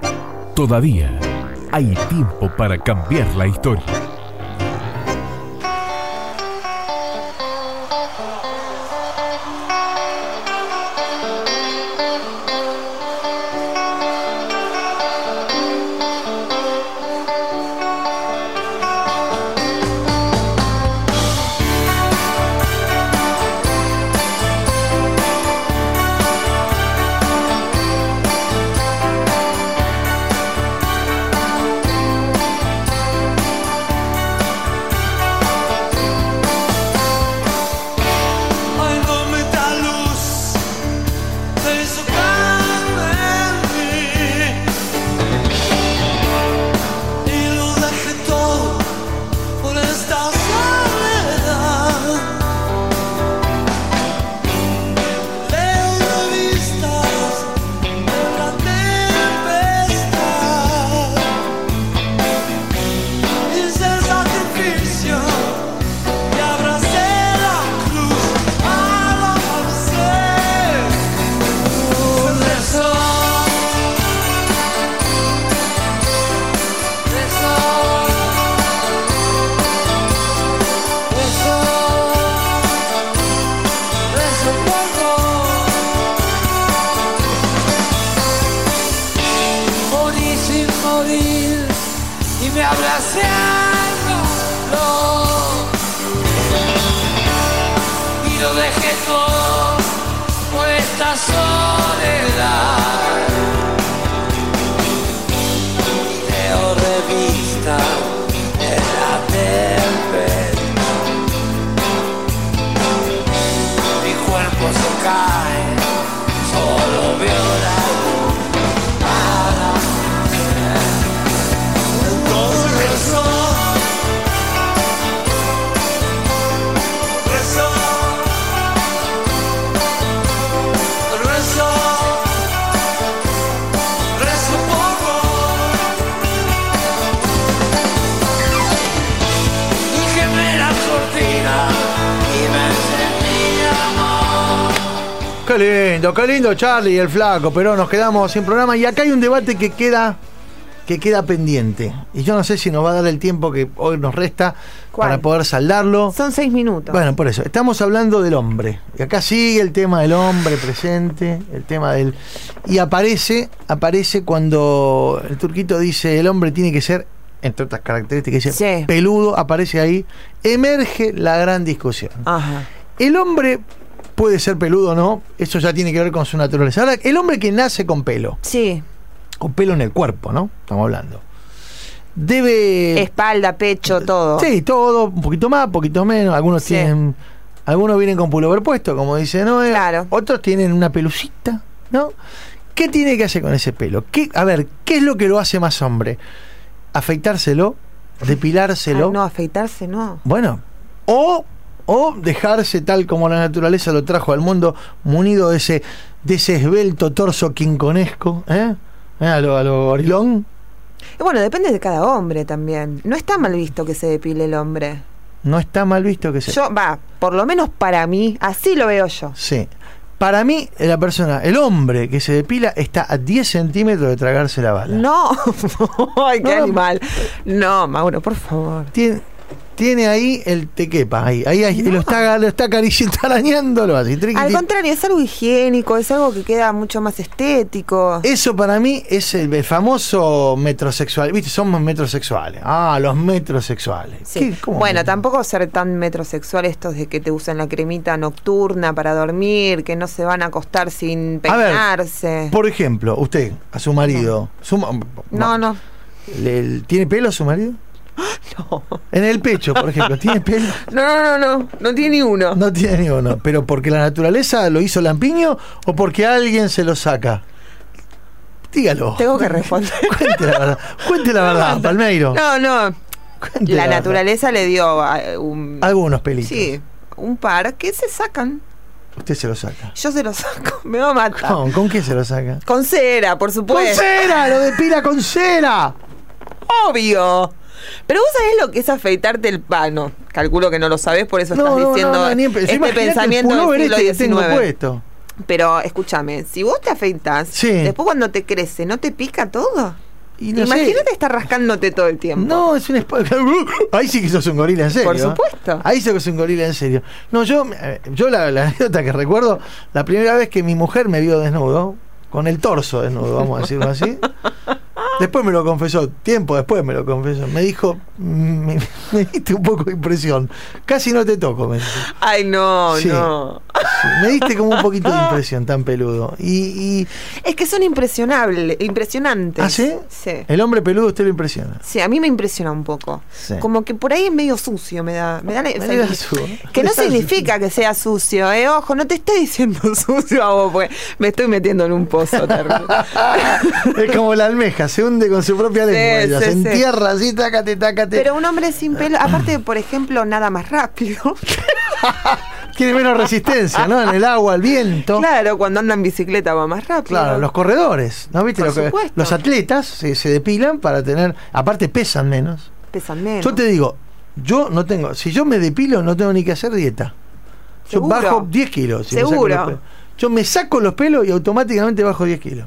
S1: Todavía hay tiempo para cambiar la historia.
S2: Qué lindo, Charlie y el flaco, pero nos quedamos sin programa y acá hay un debate que queda que queda pendiente. Y yo no sé si nos va a dar el tiempo que hoy nos resta para poder saldarlo.
S3: Son seis minutos.
S2: Bueno, por eso, estamos hablando del hombre. Y acá sigue el tema del hombre presente, el tema del. Y aparece, aparece cuando el turquito dice el hombre tiene que ser, entre otras características, dice peludo, aparece ahí, emerge la gran discusión.
S3: Ajá.
S2: El hombre puede ser peludo o no, eso ya tiene que ver con su naturaleza. Ahora, el hombre que nace con pelo.
S3: Sí.
S2: Con pelo en el cuerpo, ¿no? Estamos hablando. Debe.
S3: Espalda, pecho, todo.
S2: Sí, todo, un poquito más, un poquito menos. Algunos
S3: Sí.
S2: tienen. Algunos vienen con pullover puesto, como dice Noé.
S3: Claro.
S2: Otros tienen una pelucita, ¿no? ¿Qué tiene que hacer con ese pelo? ¿Qué, a ver, ¿qué es lo que lo hace más hombre? ¿Afeitárselo? ¿Depilárselo?
S3: Ay, no, afeitarse no.
S2: Bueno, o, o dejarse tal como la naturaleza lo trajo al mundo, munido de ese, de ese esbelto torso quinconesco, ¿eh? ¿Eh? A lo, a lo.
S3: Y bueno, depende de cada hombre también. No está mal visto que se depile el hombre.
S2: No está mal visto que se.
S3: Yo, va, por lo menos para mí, así lo veo yo.
S2: Sí. Para mí, la persona, el hombre que se depila está a 10 centímetros de tragarse la bala.
S3: No, ay, qué
S2: No.
S3: animal. No, Mauro, por favor.
S2: Tiene, tiene ahí el tequepa, ahí, ahí, ahí, lo está, lo está acariciando, arañándolo así. triqui,
S3: Al contrario, es algo higiénico, es algo que queda mucho más estético.
S2: Eso para mí es el, el famoso metrosexual. Viste, somos metrosexuales. Ah, los metrosexuales.
S3: Sí. Bueno, tampoco ser tan metrosexual estos de que te usan la cremita nocturna para dormir, que no se van a acostar sin
S2: A ver,
S3: peinarse.
S2: Por ejemplo, usted, a su marido. su ma-
S3: No, no.
S2: ¿le- ¿Tiene pelo su marido?
S3: No.
S2: En el pecho, por ejemplo, ¿tiene pelo?
S3: No, no, no, no, no tiene ni uno.
S2: No tiene ni uno. ¿Pero porque la naturaleza lo hizo lampiño o porque alguien se lo saca? Dígalo.
S3: Tengo que responder.
S2: Cuente la verdad. Cuente la verdad, Palmeiro.
S3: No, no.
S2: Cuente
S3: La
S2: verdad.
S3: naturaleza le dio eh, un.
S2: Algunos pelitos.
S3: Sí, un par que se sacan.
S2: Usted se lo saca.
S3: Yo se los saco, me va a matar.
S2: ¿Con, ¿Con qué se lo saca?
S3: Con cera, por
S2: ¡Con
S3: supuesto.
S2: cera! ¡Lo depila con cera!
S3: Obvio. Pero vos sabés lo que es afeitarte el pano. Calculo que no lo sabés, por eso
S2: No,
S3: estás
S2: no,
S3: diciendo
S2: no, ni
S3: este pensamiento del siglo
S2: este tengo
S3: XIX.
S2: puesto.
S3: Pero escúchame, si vos te afeitas,
S2: Sí.
S3: después cuando te crece, ¿no te pica todo?
S2: Y no sé.
S3: Imagínate estar rascándote todo el tiempo.
S2: No, es un Ahí sí que sos un gorila en serio.
S3: Por
S2: ¿eh?
S3: supuesto.
S2: Ahí sí que sos un gorila en serio. No, yo, eh, yo la, la anécdota que recuerdo, la primera vez que mi mujer me vio desnudo, con el torso desnudo, vamos a decirlo así. Después me lo confesó, tiempo después me lo confesó. Me dijo, me, me diste un poco de impresión. Casi no te toco, me dice.
S3: Ay, no,
S2: Sí.
S3: no.
S2: Sí, me diste como un poquito de impresión, tan peludo. Y, y
S3: Es que son impresionables, impresionantes.
S2: ¿Ah, sí?
S3: Sí.
S2: el hombre peludo usted lo impresiona.
S3: Sí, a mí me impresiona un poco.
S2: Sí.
S3: Como que por ahí es medio sucio, me da, me da
S2: Me da su-
S3: Que no significa que sea sucio, eh. Ojo, no te estoy diciendo sucio a vos, porque me estoy metiendo en un pozo terrible.
S2: Es como la almeja, se hunde con su propia lengua.
S3: Sí,
S2: ella
S3: sí,
S2: se entierra así, tácate, tácate.
S3: Pero un hombre sin pelo, aparte, por ejemplo, nada más rápido.
S2: Tiene menos resistencia, ¿no? En el agua, el viento.
S3: Claro, cuando anda en bicicleta va más rápido.
S2: Claro, los corredores, ¿no viste?
S3: Por
S2: Lo que-
S3: supuesto.
S2: los atletas se, se depilan para tener, aparte pesan menos.
S3: pesan menos.
S2: Yo te digo, yo no tengo, si yo me depilo no tengo ni que hacer dieta. Yo bajo 10 kilos. si
S3: ¿Seguro?
S2: Yo me saco los pelos y automáticamente bajo 10 kilos.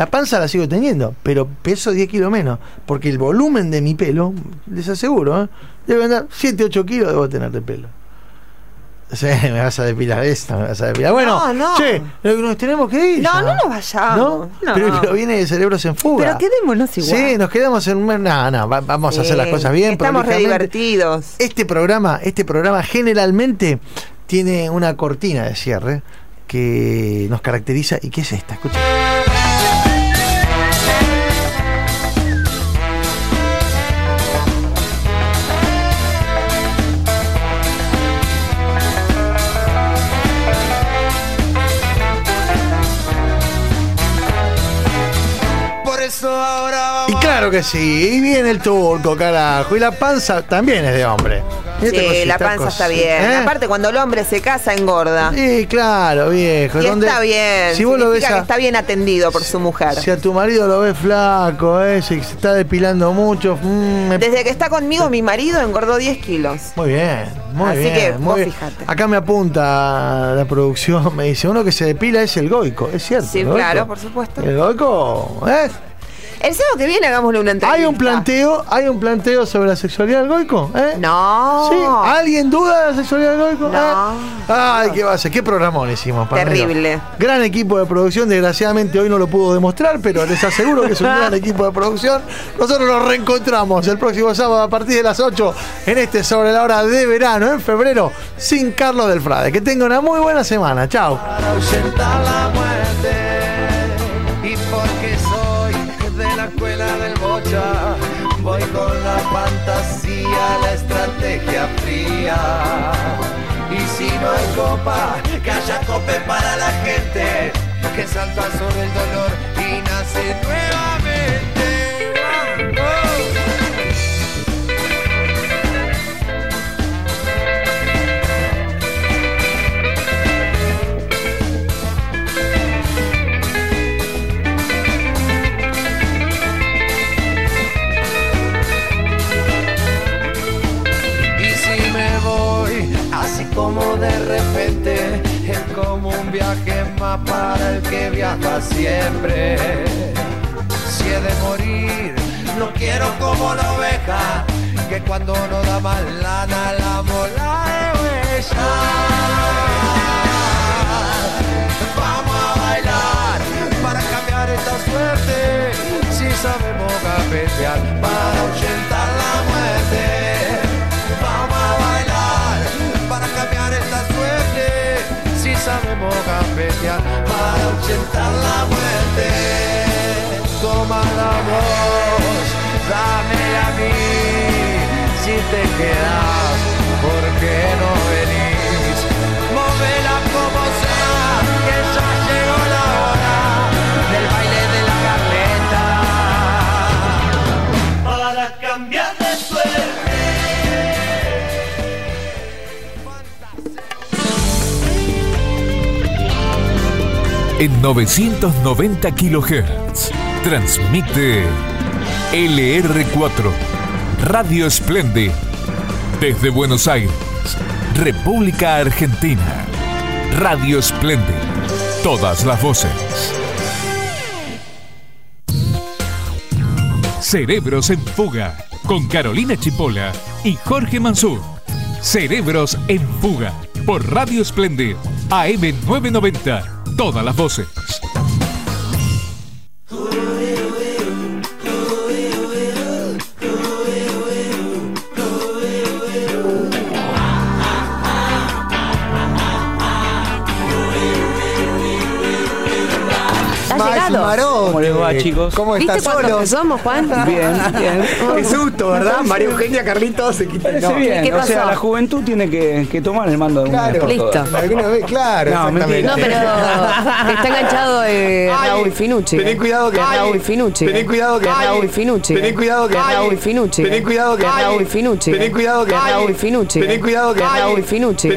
S2: La panza la sigo teniendo, pero peso 10 kilos menos. Porque el volumen de mi pelo, les aseguro, ¿eh? debe andar 7, 8 kilos debo tener de pelo. Sí, me vas a depilar esto, me vas a depilar. Bueno,
S3: No, no.
S2: che, nos tenemos que ir.
S3: No,
S2: ya.
S3: no nos vayamos.
S2: ¿No?
S3: No.
S2: Pero, pero viene de Cerebros en Fuga.
S3: Pero quedémonos igual.
S2: Sí, nos quedamos en un... No, no, va- vamos a hacer las cosas bien.
S3: Estamos re divertidos.
S2: Este programa, este programa generalmente tiene una cortina de cierre que nos caracteriza. ¿Y qué es esta? Escucha. Claro que sí, y viene el turco, carajo. Y la panza también es de hombre. Esta
S3: Sí,
S2: cosita,
S3: la panza está bien.
S2: ¿eh?
S3: Aparte, cuando el hombre se casa, engorda.
S2: Sí, claro, viejo.
S3: Y está bien.
S2: Si vos lo ves a-
S3: que está bien atendido por su mujer.
S2: Si a tu marido lo ves flaco, eh, si se está depilando mucho. mm, me-
S3: Desde que está conmigo, mi marido engordó 10 kilos.
S2: Muy bien, muy
S3: Así
S2: bien.
S3: que
S2: muy
S3: vos
S2: bien.
S3: fíjate.
S2: Acá me apunta la producción, me dice, uno que se depila es el goico, es cierto.
S3: Sí, claro, por supuesto.
S2: El goico, ¿eh?
S3: El sábado que viene hagámosle una entrevista.
S2: ¿Hay un planteo, hay un planteo sobre la sexualidad del goico? ¿eh?
S3: No.
S2: ¿Sí? ¿Alguien duda de la sexualidad del goico?
S3: No.
S2: ¿Eh? Ay, qué base, qué programón hicimos, Palmero.
S3: Terrible.
S2: Gran equipo de producción, desgraciadamente hoy no lo pudo demostrar, pero les aseguro que es un gran equipo de producción. Nosotros nos reencontramos el próximo sábado a partir de las 8 en este sobre la hora de verano, en febrero, sin Carlos del Frade. Que tenga una muy buena semana. Chao.
S19: Voy con la fantasía la estrategia fría. Y si no hay copa que haya cope para la gente. Que salta sobre el dolor viaje más para el que viaja siempre. Si he de morir, no quiero como la oveja, que cuando no da más lana la mola de huella. Vamos a bailar para cambiar esta suerte. Si sabemos capetear para ahuyentar la muerte. Sabemos capetear para ahuyentar la muerte. Toma la voz, dame a mí. Si te quedas, ¿por qué no
S1: En 990 kHz transmite LR4 Radio Splendid desde Buenos Aires, República Argentina. Radio Splendid, todas las voces. Cerebros en Fuga, con Carolina Chipola y Jorge Mansur. Cerebros en Fuga, por Radio Splendid, AM990, todas las voces.
S20: Va, chicos?
S4: ¿Cómo ¿Viste cuántos que somos, Juan?
S20: Bien, bien.
S4: Qué susto, ¿verdad? María
S20: Eugenia,
S2: Carlitos se
S20: Parece
S2: No.
S20: bien.
S2: ¿Qué
S20: o sea, la juventud tiene que, que tomar el mando de una
S2: Claro.
S4: Listo.
S2: Alguna vez, claro,
S20: No,
S2: exactamente.
S4: No, pero está enganchado eh,
S2: Ay,
S4: Raúl Finucci.
S2: tenés cuidado que-
S4: Raúl
S2: ay,
S4: Finucci.
S2: tenés cuidado que-
S4: Raúl Finucci.
S2: tenés cuidado que-
S4: Raúl Finucci.
S2: tenés cuidado que-
S4: Raúl Finucci.
S2: tenés cuidado que-
S4: Raúl Finucci.
S2: tenés cuidado que-
S4: Raúl Finucci.